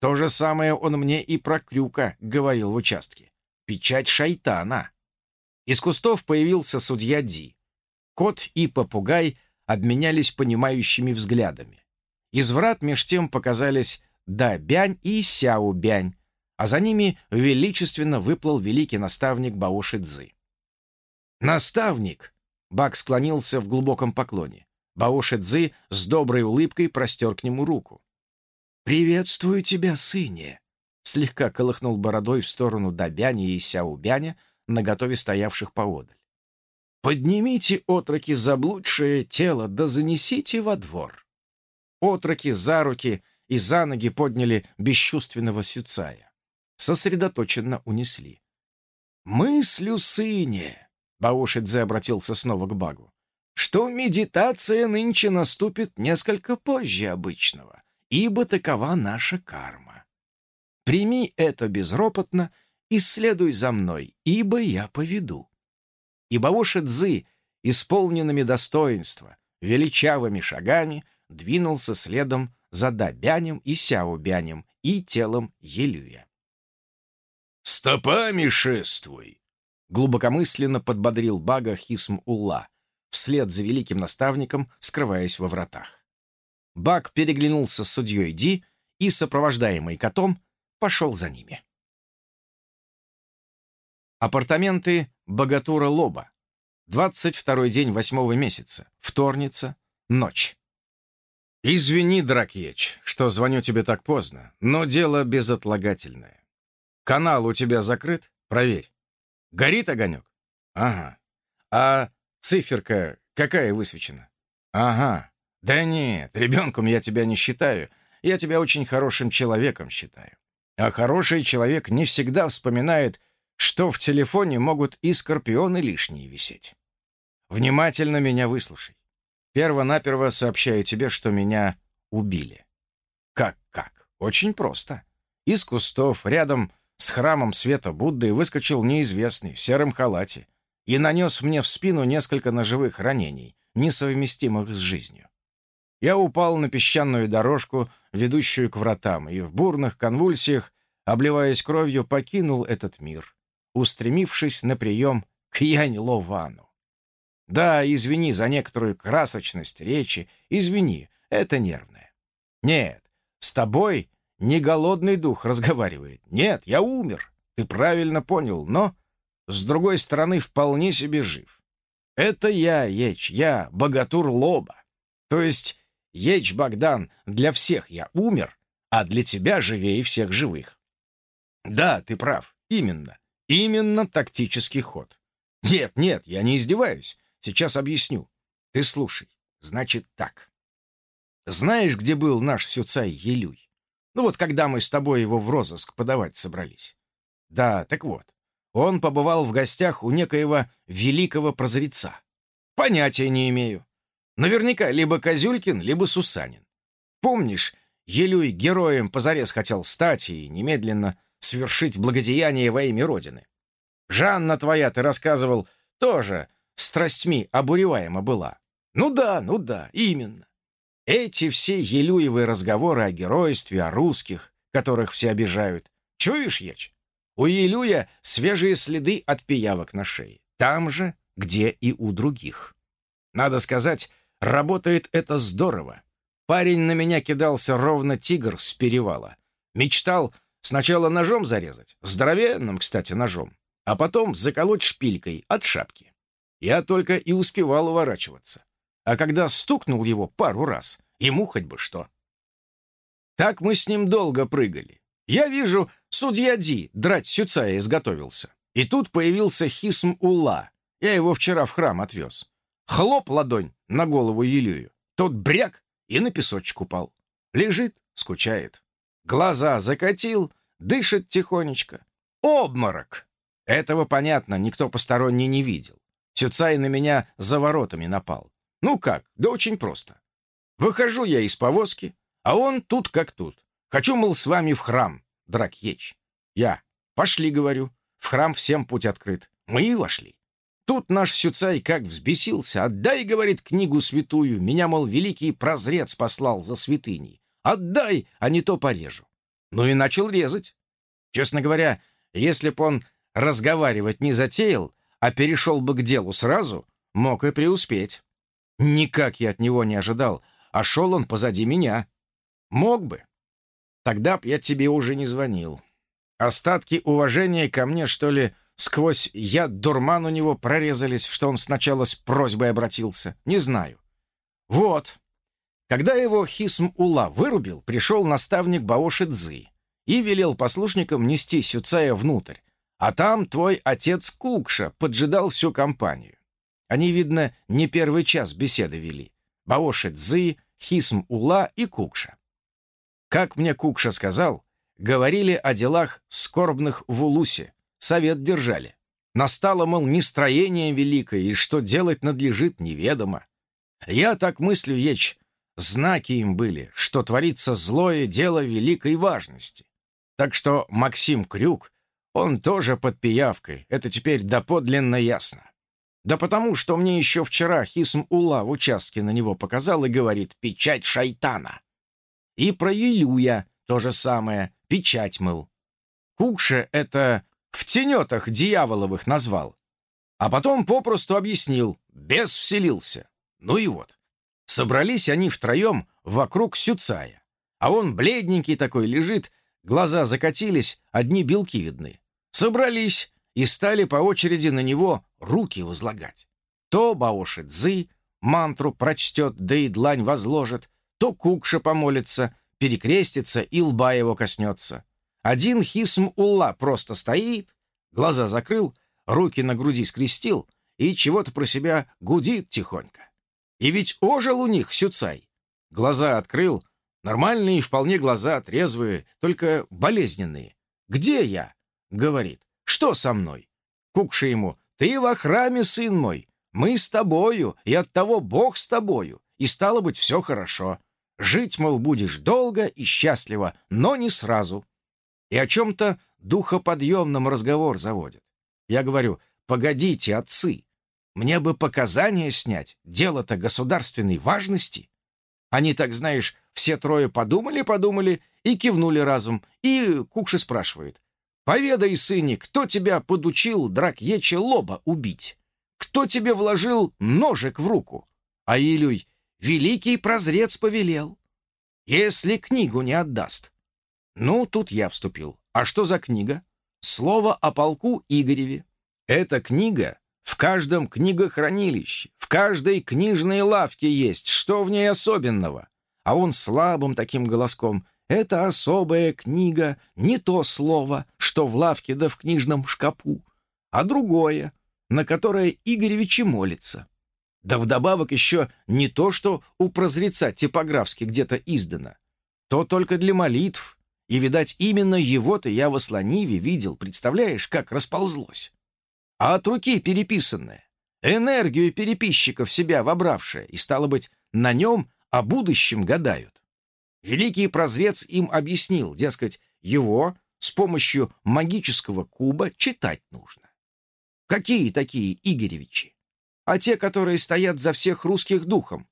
«То же самое он мне и про Крюка говорил в участке. Печать шайтана!» Из кустов появился судья Ди. Кот и попугай обменялись понимающими взглядами. Из врат меж тем показались Да-Бянь и Сяо-Бянь, а за ними величественно выплыл великий наставник Баоши Цзы. «Наставник!» — Бак склонился в глубоком поклоне. Баоши Цзы с доброй улыбкой простер к нему руку. «Приветствую тебя, сыне!» Слегка колыхнул бородой в сторону Дабяня и Сяубяня, наготове стоявших поодаль. «Поднимите, отроки, заблудшее тело, да занесите во двор!» Отроки за руки и за ноги подняли бесчувственного Сюцая. Сосредоточенно унесли. «Мыслю, сыне!» — Баушидзе обратился снова к Багу что медитация нынче наступит несколько позже обычного, ибо такова наша карма. Прими это безропотно и следуй за мной, ибо я поведу. И Баоши Цзы, исполненными достоинства, величавыми шагами, двинулся следом за Дабянем и Сяобянем и телом Елюя. «Стопами шествуй!» Глубокомысленно подбодрил Бага Хисм Улла, вслед за великим наставником, скрываясь во вратах. Бак переглянулся с судьей Ди и, сопровождаемый котом, пошел за ними. Апартаменты Богатура Лоба. 22 день восьмого месяца. Вторница. Ночь. «Извини, Дракьеч, что звоню тебе так поздно, но дело безотлагательное. Канал у тебя закрыт? Проверь. Горит огонек? Ага. А Циферка какая высвечена? Ага. Да нет, ребенком я тебя не считаю. Я тебя очень хорошим человеком считаю. А хороший человек не всегда вспоминает, что в телефоне могут и скорпионы лишние висеть. Внимательно меня выслушай. Перво-наперво сообщаю тебе, что меня убили. Как-как? Очень просто. Из кустов рядом с храмом света Будды выскочил неизвестный в сером халате и нанес мне в спину несколько ножевых ранений, несовместимых с жизнью. Я упал на песчаную дорожку, ведущую к вратам, и в бурных конвульсиях, обливаясь кровью, покинул этот мир, устремившись на прием к Янь-Ловану. Да, извини за некоторую красочность речи, извини, это нервное. Нет, с тобой не голодный дух разговаривает. Нет, я умер, ты правильно понял, но с другой стороны, вполне себе жив. Это я, Еч, я, богатур Лоба. То есть, Еч Богдан, для всех я умер, а для тебя живее всех живых. Да, ты прав, именно. Именно тактический ход. Нет, нет, я не издеваюсь. Сейчас объясню. Ты слушай. Значит так. Знаешь, где был наш Сюцай Елюй? Ну вот, когда мы с тобой его в розыск подавать собрались. Да, так вот он побывал в гостях у некоего великого прозреца. Понятия не имею. Наверняка либо Козюлькин, либо Сусанин. Помнишь, Елюй героем позарез хотел стать и немедленно свершить благодеяние во имя Родины. Жанна твоя, ты рассказывал, тоже страстьми обуреваема была. Ну да, ну да, именно. Эти все Елюевые разговоры о геройстве, о русских, которых все обижают. Чуешь, Еч? У Елюя свежие следы от пиявок на шее. Там же, где и у других. Надо сказать, работает это здорово. Парень на меня кидался ровно тигр с перевала. Мечтал сначала ножом зарезать, здоровенным, кстати, ножом, а потом заколоть шпилькой от шапки. Я только и успевал уворачиваться. А когда стукнул его пару раз, ему хоть бы что. Так мы с ним долго прыгали. Я вижу, судья Ди драть Сюцая изготовился. И тут появился Хисм Улла. Я его вчера в храм отвез. Хлоп ладонь на голову Елюю. Тот бряк и на песочек упал. Лежит, скучает. Глаза закатил, дышит тихонечко. Обморок! Этого, понятно, никто посторонний не видел. Сюцай на меня за воротами напал. Ну как, да очень просто. Выхожу я из повозки, а он тут как тут. Хочу, мол, с вами в храм, Дракьеч. Я. Пошли, говорю. В храм всем путь открыт. Мы и вошли. Тут наш Сюцай как взбесился. Отдай, говорит, книгу святую. Меня, мол, великий прозрец послал за святыней. Отдай, а не то порежу. Ну и начал резать. Честно говоря, если б он разговаривать не затеял, а перешел бы к делу сразу, мог и преуспеть. Никак я от него не ожидал, а шел он позади меня. Мог бы. Тогда б я тебе уже не звонил. Остатки уважения ко мне, что ли, сквозь яд дурман у него прорезались, что он сначала с просьбой обратился? Не знаю. Вот. Когда его Хисм-Ула вырубил, пришел наставник Баоши Цзы и велел послушникам нести Сюцая внутрь, а там твой отец Кукша поджидал всю компанию. Они, видно, не первый час беседы вели. Баоши Цзы, Хисм-Ула и Кукша. Как мне Кукша сказал, говорили о делах скорбных в Улусе, совет держали. Настало, мол, нестроение великое, и что делать надлежит неведомо. Я так мыслю, Еч, знаки им были, что творится злое дело великой важности. Так что Максим Крюк, он тоже под пиявкой, это теперь доподлинно ясно. Да потому, что мне еще вчера Хисм Ула в участке на него показал и говорит «печать шайтана». И про Илюя то же самое, печать мыл. Кукша это в тенетах дьяволовых назвал. А потом попросту объяснил, бес вселился. Ну и вот. Собрались они втроем вокруг Сюцая. А он бледненький такой лежит, глаза закатились, одни белки видны. Собрались и стали по очереди на него руки возлагать. То Баоши Цзы мантру прочтет, да и длань возложит, то Кукша помолится, перекрестится и лба его коснется. Один Хисм Улла просто стоит, глаза закрыл, руки на груди скрестил и чего-то про себя гудит тихонько. И ведь ожил у них Сюцай. Глаза открыл, нормальные вполне глаза, трезвые, только болезненные. «Где я?» — говорит. «Что со мной?» Кукша ему. «Ты во храме, сын мой. Мы с тобою, и оттого Бог с тобою. И стало быть, все хорошо. Жить, мол, будешь долго и счастливо, но не сразу». И о чем-то духоподъемном разговор заводит. Я говорю, «Погодите, отцы, мне бы показания снять, дело-то государственной важности». Они, так знаешь, все трое подумали-подумали и кивнули разум. И Кукши спрашивает, «Поведай, сыне, кто тебя подучил дракьече лоба убить? Кто тебе вложил ножик в руку?» А Илюй, «Великий прозрец повелел, если книгу не отдаст». Ну, тут я вступил. А что за книга? Слово о полку Игореве. Эта книга в каждом книгохранилище, в каждой книжной лавке есть, что в ней особенного. А он слабым таким голоском «Это особая книга, не то слово, что в лавке да в книжном шкапу, а другое, на которое Игоревичи молится». Да вдобавок еще не то, что у прозреца типографски где-то издано, то только для молитв, и, видать, именно его-то я в Асланиве видел, представляешь, как расползлось а от руки переписанное, энергию переписчиков себя вобравшее, и, стало быть, на нем о будущем гадают. Великий прозрец им объяснил, дескать, его с помощью магического куба читать нужно. Какие такие Игоревичи? А те, которые стоят за всех русских духом,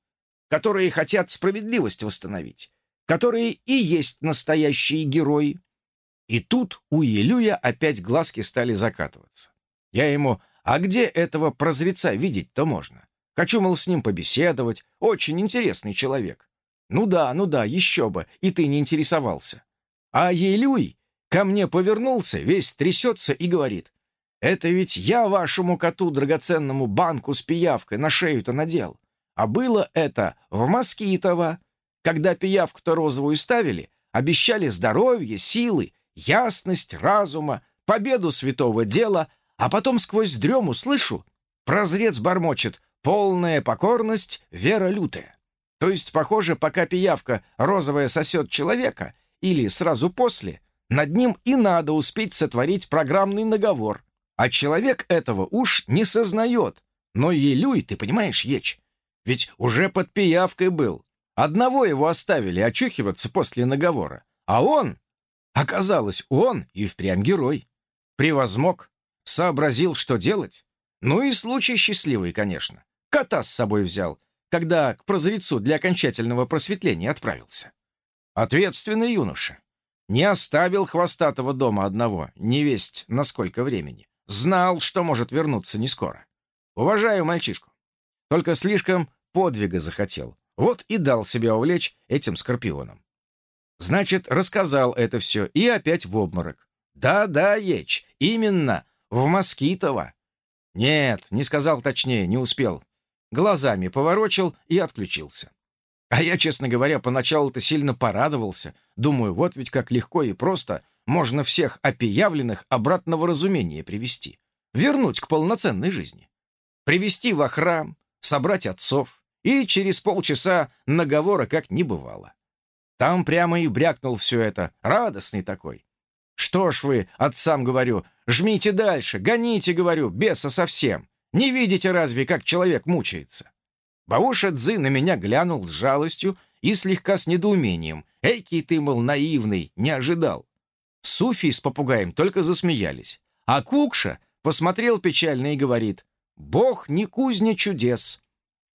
которые хотят справедливость восстановить, которые и есть настоящие герои. И тут у Елюя опять глазки стали закатываться. Я ему, а где этого прозреца видеть-то можно? Хочу, мол, с ним побеседовать. Очень интересный человек. Ну да, ну да, еще бы, и ты не интересовался. А Елюй ко мне повернулся, весь трясется и говорит, «Это ведь я вашему коту драгоценному банку с пиявкой на шею-то надел. А было это в Москитово. Когда пиявку-то розовую ставили, обещали здоровье, силы, ясность разума, победу святого дела — а потом сквозь дрему слышу, прозрец бормочет, полная покорность, вера лютая. То есть, похоже, пока пиявка розовая сосет человека, или сразу после, над ним и надо успеть сотворить программный наговор. А человек этого уж не сознает. Но Елюй, ты понимаешь, Еч, ведь уже под пиявкой был. Одного его оставили очухиваться после наговора. А он, оказалось, он и впрямь герой. Превозмог, Сообразил, что делать? Ну и случай счастливый, конечно. Кота с собой взял, когда к прозрецу для окончательного просветления отправился. Ответственный юноша. Не оставил хвостатого дома одного, не весть на сколько времени. Знал, что может вернуться не скоро. Уважаю мальчишку. Только слишком подвига захотел. Вот и дал себя увлечь этим скорпионом. Значит, рассказал это все и опять в обморок. Да-да, Еч, именно, в Москитово. Нет, не сказал точнее, не успел. Глазами поворочил и отключился. А я, честно говоря, поначалу-то сильно порадовался. Думаю, вот ведь как легко и просто можно всех опиявленных обратно в разумение привести. Вернуть к полноценной жизни. Привести во храм, собрать отцов. И через полчаса наговора как не бывало. Там прямо и брякнул все это, радостный такой. Что ж вы, отцам говорю, жмите дальше, гоните, говорю, беса совсем. Не видите разве, как человек мучается? Бауша Цзы на меня глянул с жалостью и слегка с недоумением. Эйкий ты, мол, наивный, не ожидал. Суфи с попугаем только засмеялись. А Кукша посмотрел печально и говорит, «Бог не кузня чудес.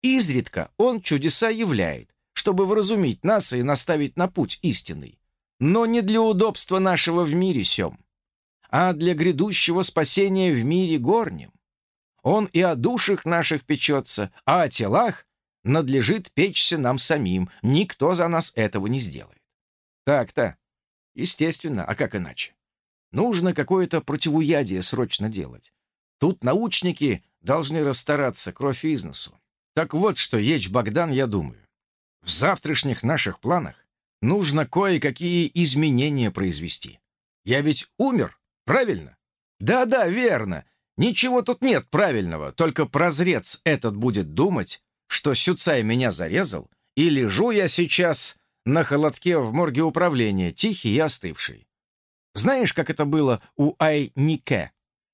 Изредка он чудеса являет, чтобы вразумить нас и наставить на путь истинный. Но не для удобства нашего в мире сём, а для грядущего спасения в мире горнем. Он и о душах наших печется, а о телах надлежит печься нам самим. Никто за нас этого не сделает. Так-то. Естественно, а как иначе? Нужно какое-то противоядие срочно делать. Тут научники должны расстараться, кровь из. Так вот, что Еч Богдан, я думаю. В завтрашних наших планах нужно кое-какие изменения произвести. Я ведь умер, правильно? Да-да, верно. Ничего тут нет правильного, только прозрец этот будет думать, что Сюцай меня зарезал, и лежу я сейчас на холодке в морге управления, тихий и остывший. Знаешь, как это было у Ай-Нике?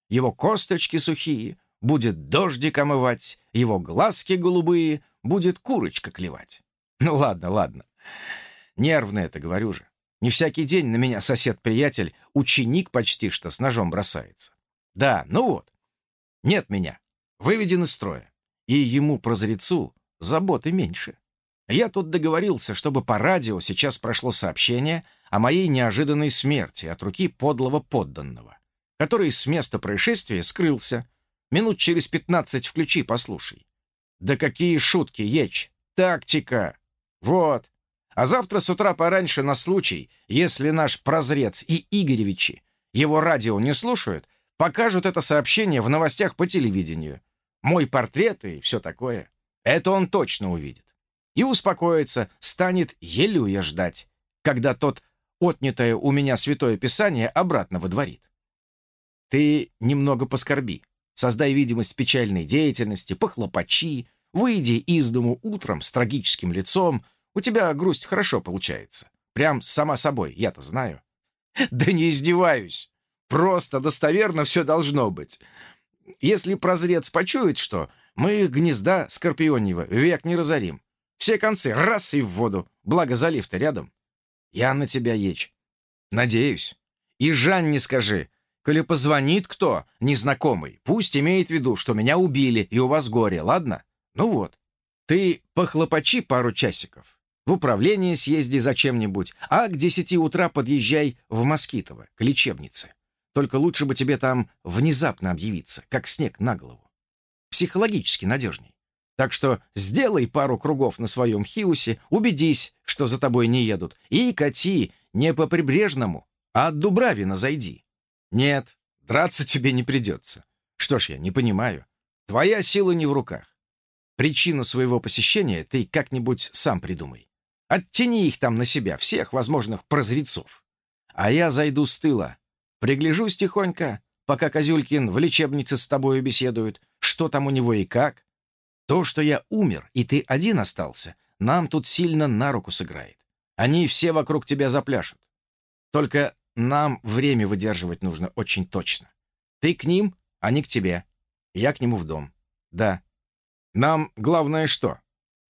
Его косточки сухие, будет дождик омывать, его глазки голубые, будет курочка клевать. Ну ладно, ладно. Нервно это, говорю же. Не всякий день на меня сосед-приятель, ученик почти что, с ножом бросается. Да, ну вот. Нет меня. Выведен из строя. И ему, прозрецу, заботы меньше. Я тут договорился, чтобы по радио сейчас прошло сообщение о моей неожиданной смерти от руки подлого подданного, который с места происшествия скрылся. Минут через пятнадцать включи, послушай. Да какие шутки, Еч! Тактика! Вот. А завтра с утра пораньше на случай, если наш прозрец и Игоревичи его радио не слушают, покажут это сообщение в новостях по телевидению. Мой портрет и все такое. Это он точно увидит. И успокоится, станет елюя ждать, когда тот отнятое у меня святое писание обратно водворит. Ты немного поскорби, создай видимость печальной деятельности, похлопочи, выйди из дому утром с трагическим лицом, у тебя грусть хорошо получается. Прям сама собой, я-то знаю. Да не издеваюсь. Просто достоверно все должно быть. Если прозрец почует что, мы их гнезда Скорпионьего век не разорим. Все концы раз и в воду, благо залив-то рядом. Я на тебя, Еч. Надеюсь. И Жан не скажи. Коли позвонит кто, незнакомый, пусть имеет в виду, что меня убили и у вас горе, ладно? Ну вот. Ты похлопочи пару часиков в управление съезди зачем-нибудь, а к десяти утра подъезжай в Москитово, к лечебнице. Только лучше бы тебе там внезапно объявиться, как снег на голову. Психологически надежней. Так что сделай пару кругов на своем хиусе, убедись, что за тобой не едут, и кати не по прибрежному, а от Дубравина зайди. Нет, драться тебе не придется. Что ж я не понимаю. Твоя сила не в руках. Причину своего посещения ты как-нибудь сам придумай. Оттяни их там на себя, всех возможных прозрецов. А я зайду с тыла. Пригляжусь тихонько, пока Козюлькин в лечебнице с тобою беседует, что там у него и как. То, что я умер, и ты один остался, нам тут сильно на руку сыграет. Они все вокруг тебя запляшут. Только нам время выдерживать нужно очень точно. Ты к ним, не к тебе. Я к нему в дом. Да. Нам главное что?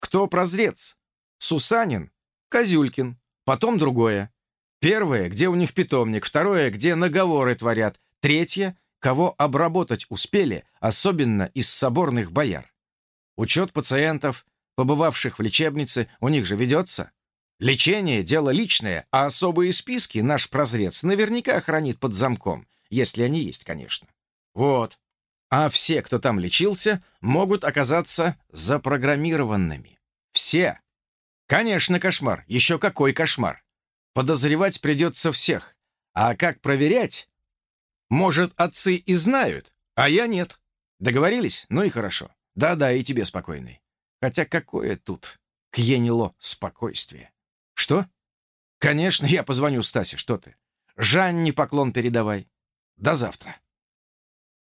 Кто прозрец? Сусанин Козюлькин, потом другое. Первое, где у них питомник, второе, где наговоры творят, третье, кого обработать успели, особенно из соборных бояр. Учет пациентов, побывавших в лечебнице, у них же ведется. Лечение – дело личное, а особые списки наш прозрец наверняка хранит под замком, если они есть, конечно. Вот. А все, кто там лечился, могут оказаться запрограммированными. Все. Конечно, кошмар. Еще какой кошмар. подозревать придется всех. А как проверять? Может, отцы и знают, а я нет. Договорились? Ну и хорошо. Да-да, и тебе спокойный. Хотя какое тут, Кьенило, спокойствие? Что? Конечно, я позвоню Стасе, что ты? Жанне поклон передавай. До завтра.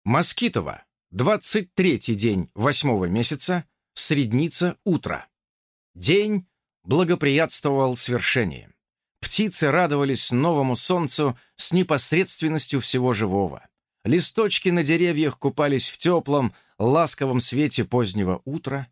Москитова. 23-й день восьмого месяца, средница утра. День благоприятствовал свершением. Птицы радовались новому солнцу с непосредственностью всего живого. Листочки на деревьях купались в теплом, ласковом свете позднего утра.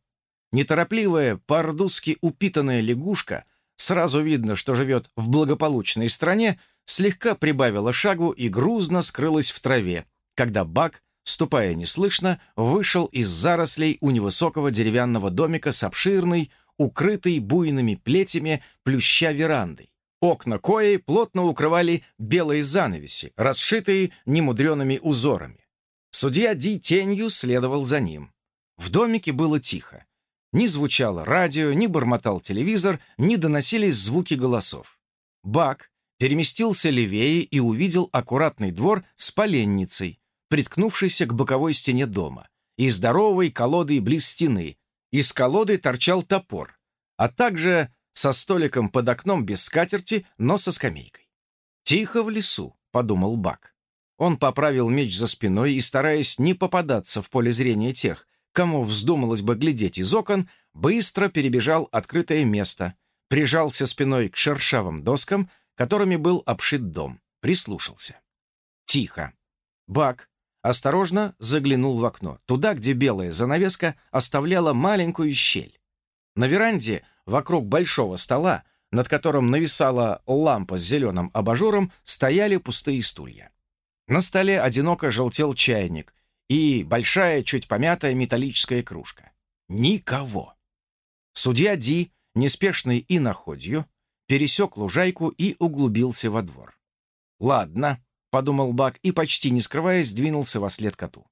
Неторопливая, по-ордузски упитанная лягушка, сразу видно, что живет в благополучной стране, слегка прибавила шагу и грузно скрылась в траве, когда Бак, ступая неслышно, вышел из зарослей у невысокого деревянного домика с обширной, укрытой буйными плетями плюща верандой. Окна кои плотно укрывали белые занавеси, расшитые немудреными узорами. Судья Ди тенью следовал за ним. В домике было тихо. Ни звучало радио, ни бормотал телевизор, ни доносились звуки голосов. Бак переместился левее и увидел аккуратный двор с поленницей, приткнувшийся к боковой стене дома, и здоровой колодой близ стены. Из колоды торчал топор, а также со столиком под окном без скатерти, но со скамейкой. «Тихо в лесу», — подумал Бак. Он поправил меч за спиной и, стараясь не попадаться в поле зрения тех, кому вздумалось бы глядеть из окон, быстро перебежал открытое место, прижался спиной к шершавым доскам, которыми был обшит дом, прислушался. Тихо. Бак осторожно заглянул в окно, туда, где белая занавеска оставляла маленькую щель. На веранде вокруг большого стола, над которым нависала лампа с зеленым абажуром, стояли пустые стулья. На столе одиноко желтел чайник и большая, чуть помятая металлическая кружка. Никого. Судья Ди, неспешный и находью, пересек лужайку и углубился во двор. «Ладно», — подумал Бак и, почти не скрываясь, двинулся во след коту.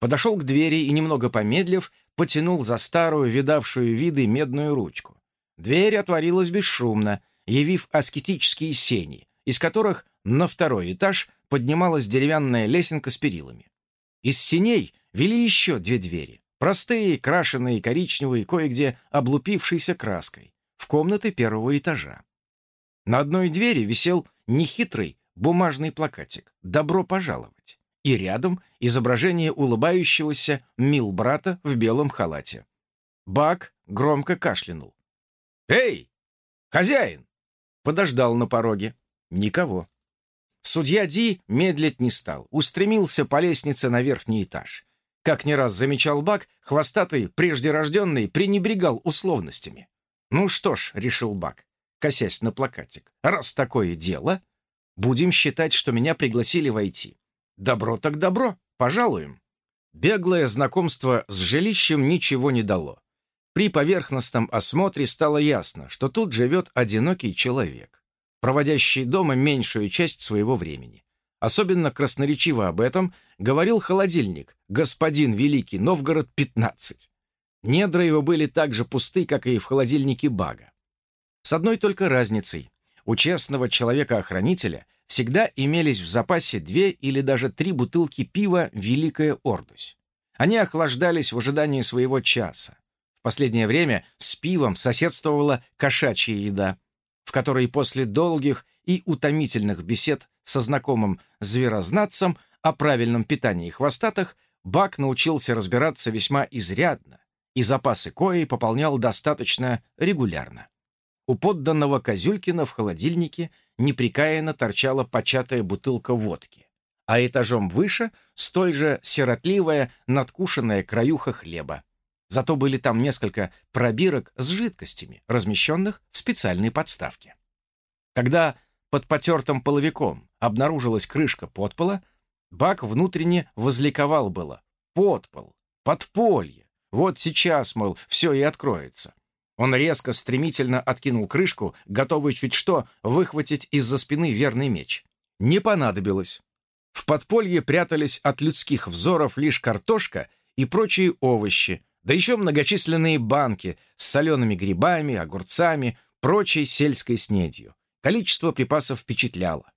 Подошел к двери и, немного помедлив, потянул за старую, видавшую виды медную ручку. Дверь отворилась бесшумно, явив аскетические сени, из которых на второй этаж поднималась деревянная лесенка с перилами. Из сеней вели еще две двери, простые, крашеные коричневые, кое-где облупившейся краской, в комнаты первого этажа. На одной двери висел нехитрый бумажный плакатик «Добро пожаловать» и рядом изображение улыбающегося мил-брата в белом халате. Бак громко кашлянул. «Эй, хозяин!» Подождал на пороге. Никого. Судья Ди медлить не стал, устремился по лестнице на верхний этаж. Как не раз замечал Бак, хвостатый, прежде рожденный, пренебрегал условностями. «Ну что ж», — решил Бак, косясь на плакатик, «раз такое дело, будем считать, что меня пригласили войти. Добро так добро, пожалуем. Беглое знакомство с жилищем ничего не дало. При поверхностном осмотре стало ясно, что тут живет одинокий человек, проводящий дома меньшую часть своего времени. Особенно красноречиво об этом говорил холодильник «Господин Великий Новгород 15». Недра его были так же пусты, как и в холодильнике Бага. С одной только разницей. У честного человека-охранителя всегда имелись в запасе две или даже три бутылки пива «Великая Ордусь». Они охлаждались в ожидании своего часа. В последнее время с пивом соседствовала кошачья еда, в которой после долгих и утомительных бесед со знакомым зверознатцем о правильном питании хвостатых Бак научился разбираться весьма изрядно, и запасы кои пополнял достаточно регулярно. У подданного Козюлькина в холодильнике неприкаянно торчала початая бутылка водки, а этажом выше столь же сиротливая, надкушенная краюха хлеба. Зато были там несколько пробирок с жидкостями, размещенных в специальной подставке. Когда под потертым половиком обнаружилась крышка подпола, Бак внутренне возликовал было. Подпол, подполье. Вот сейчас, мол, все и откроется. Он резко, стремительно откинул крышку, готовый чуть что выхватить из-за спины верный меч. Не понадобилось. В подполье прятались от людских взоров лишь картошка и прочие овощи, да еще многочисленные банки с солеными грибами, огурцами, прочей сельской снедью, количество припасов впечатляло.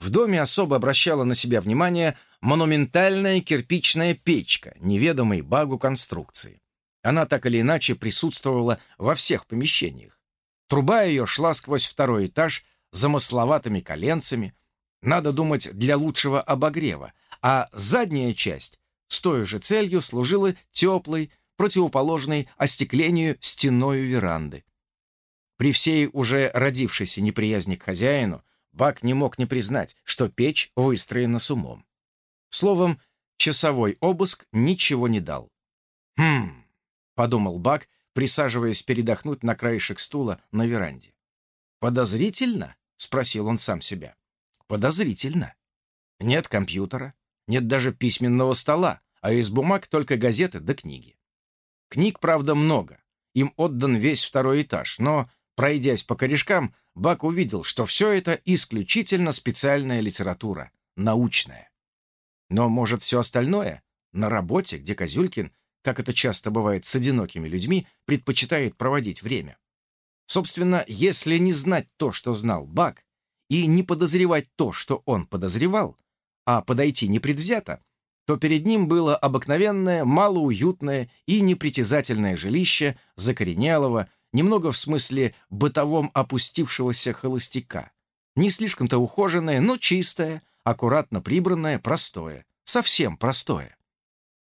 В доме особо обращала на себя внимание монументальная кирпичная печка неведомой багу конструкции. Она так или иначе присутствовала во всех помещениях. Труба ее шла сквозь второй этаж замысловатыми коленцами, надо думать, для лучшего обогрева, а задняя часть с той же целью служила теплой, противоположной остеклению стеною веранды. При всей уже родившейся неприязни к хозяину Бак не мог не признать, что печь выстроена с умом. Словом, часовой обыск ничего не дал. «Хм», — подумал Бак, присаживаясь передохнуть на краешек стула на веранде. «Подозрительно?» — спросил он сам себя. «Подозрительно. Нет компьютера, нет даже письменного стола, а из бумаг только газеты да книги. Книг, правда, много. Им отдан весь второй этаж, но, пройдясь по корешкам, Бак увидел, что все это исключительно специальная литература, научная. Но, может, все остальное на работе, где Козюлькин, как это часто бывает с одинокими людьми, предпочитает проводить время. Собственно, если не знать то, что знал Бак, и не подозревать то, что он подозревал, а подойти непредвзято, то перед ним было обыкновенное, малоуютное и непритязательное жилище закоренелого, немного в смысле бытовом опустившегося холостяка. Не слишком-то ухоженное, но чистое, аккуратно прибранное, простое. Совсем простое.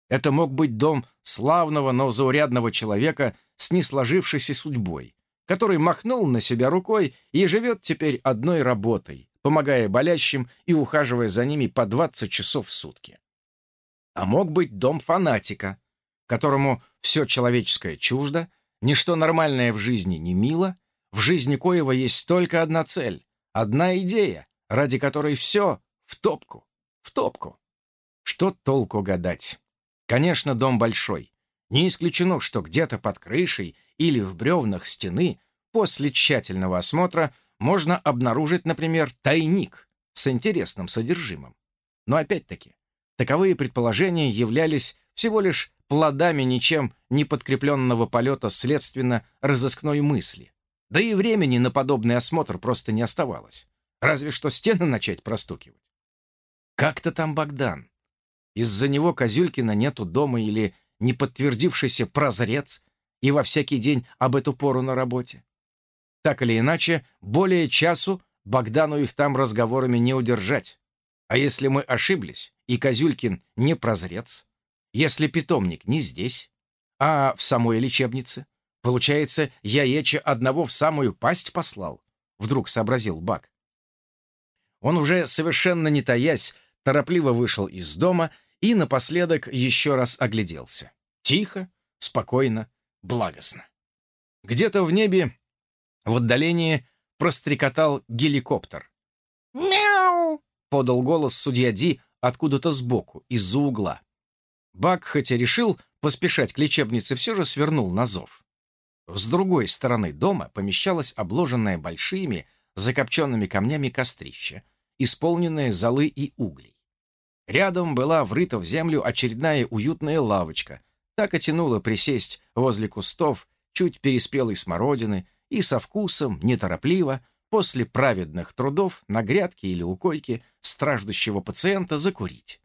Это мог быть дом славного, но заурядного человека с несложившейся судьбой, который махнул на себя рукой и живет теперь одной работой, помогая болящим и ухаживая за ними по 20 часов в сутки. А мог быть дом фанатика, которому все человеческое чуждо, ничто нормальное в жизни не мило, в жизни коего есть только одна цель, одна идея, ради которой все в топку, в топку. Что толку гадать? Конечно, дом большой. Не исключено, что где-то под крышей или в бревнах стены после тщательного осмотра можно обнаружить, например, тайник с интересным содержимым. Но опять-таки, таковые предположения являлись всего лишь плодами ничем не подкрепленного полета следственно разыскной мысли. Да и времени на подобный осмотр просто не оставалось. Разве что стены начать простукивать. Как-то там Богдан. Из-за него Козюлькина нету дома или не подтвердившийся прозрец и во всякий день об эту пору на работе. Так или иначе, более часу Богдану их там разговорами не удержать. А если мы ошиблись, и Козюлькин не прозрец, если питомник не здесь, а в самой лечебнице, получается, я Еча одного в самую пасть послал, вдруг сообразил Бак. Он уже совершенно не таясь, торопливо вышел из дома и напоследок еще раз огляделся. Тихо, спокойно, благостно. Где-то в небе в отдалении прострекотал геликоптер. Подал голос судья Ди откуда-то сбоку, из-за угла. Бак, хотя решил поспешать к лечебнице, все же свернул на зов. С другой стороны дома помещалось обложенное большими закопченными камнями кострище, исполненное золы и углей. Рядом была врыта в землю очередная уютная лавочка, так и тянуло присесть возле кустов чуть переспелой смородины и со вкусом, неторопливо, после праведных трудов на грядке или у койки страждущего пациента закурить.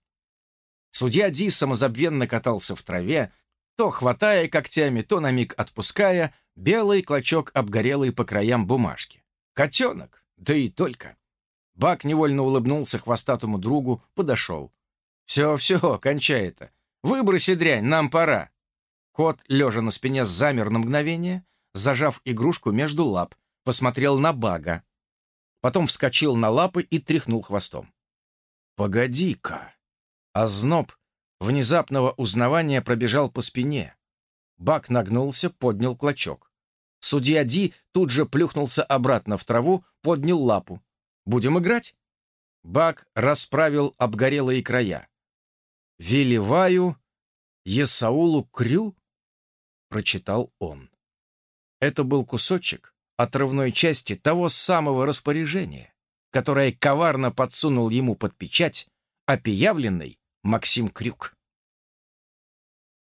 Судья Ди самозабвенно катался в траве, то хватая когтями, то на миг отпуская белый клочок обгорелой по краям бумажки. Котенок, да и только. Бак невольно улыбнулся хвостатому другу, подошел. «Все, все, кончай это. Выброси дрянь, нам пора». Кот, лежа на спине, замер на мгновение, зажав игрушку между лап, посмотрел на Бага. Потом вскочил на лапы и тряхнул хвостом. «Погоди-ка!» Озноб внезапного узнавания пробежал по спине. Баг нагнулся, поднял клочок. Судья Ди тут же плюхнулся обратно в траву, поднял лапу. «Будем играть?» Баг расправил обгорелые края. «Велеваю Есаулу Крю?» — прочитал он. Это был кусочек отрывной части того самого распоряжения, которое коварно подсунул ему под печать опиявленный Максим Крюк.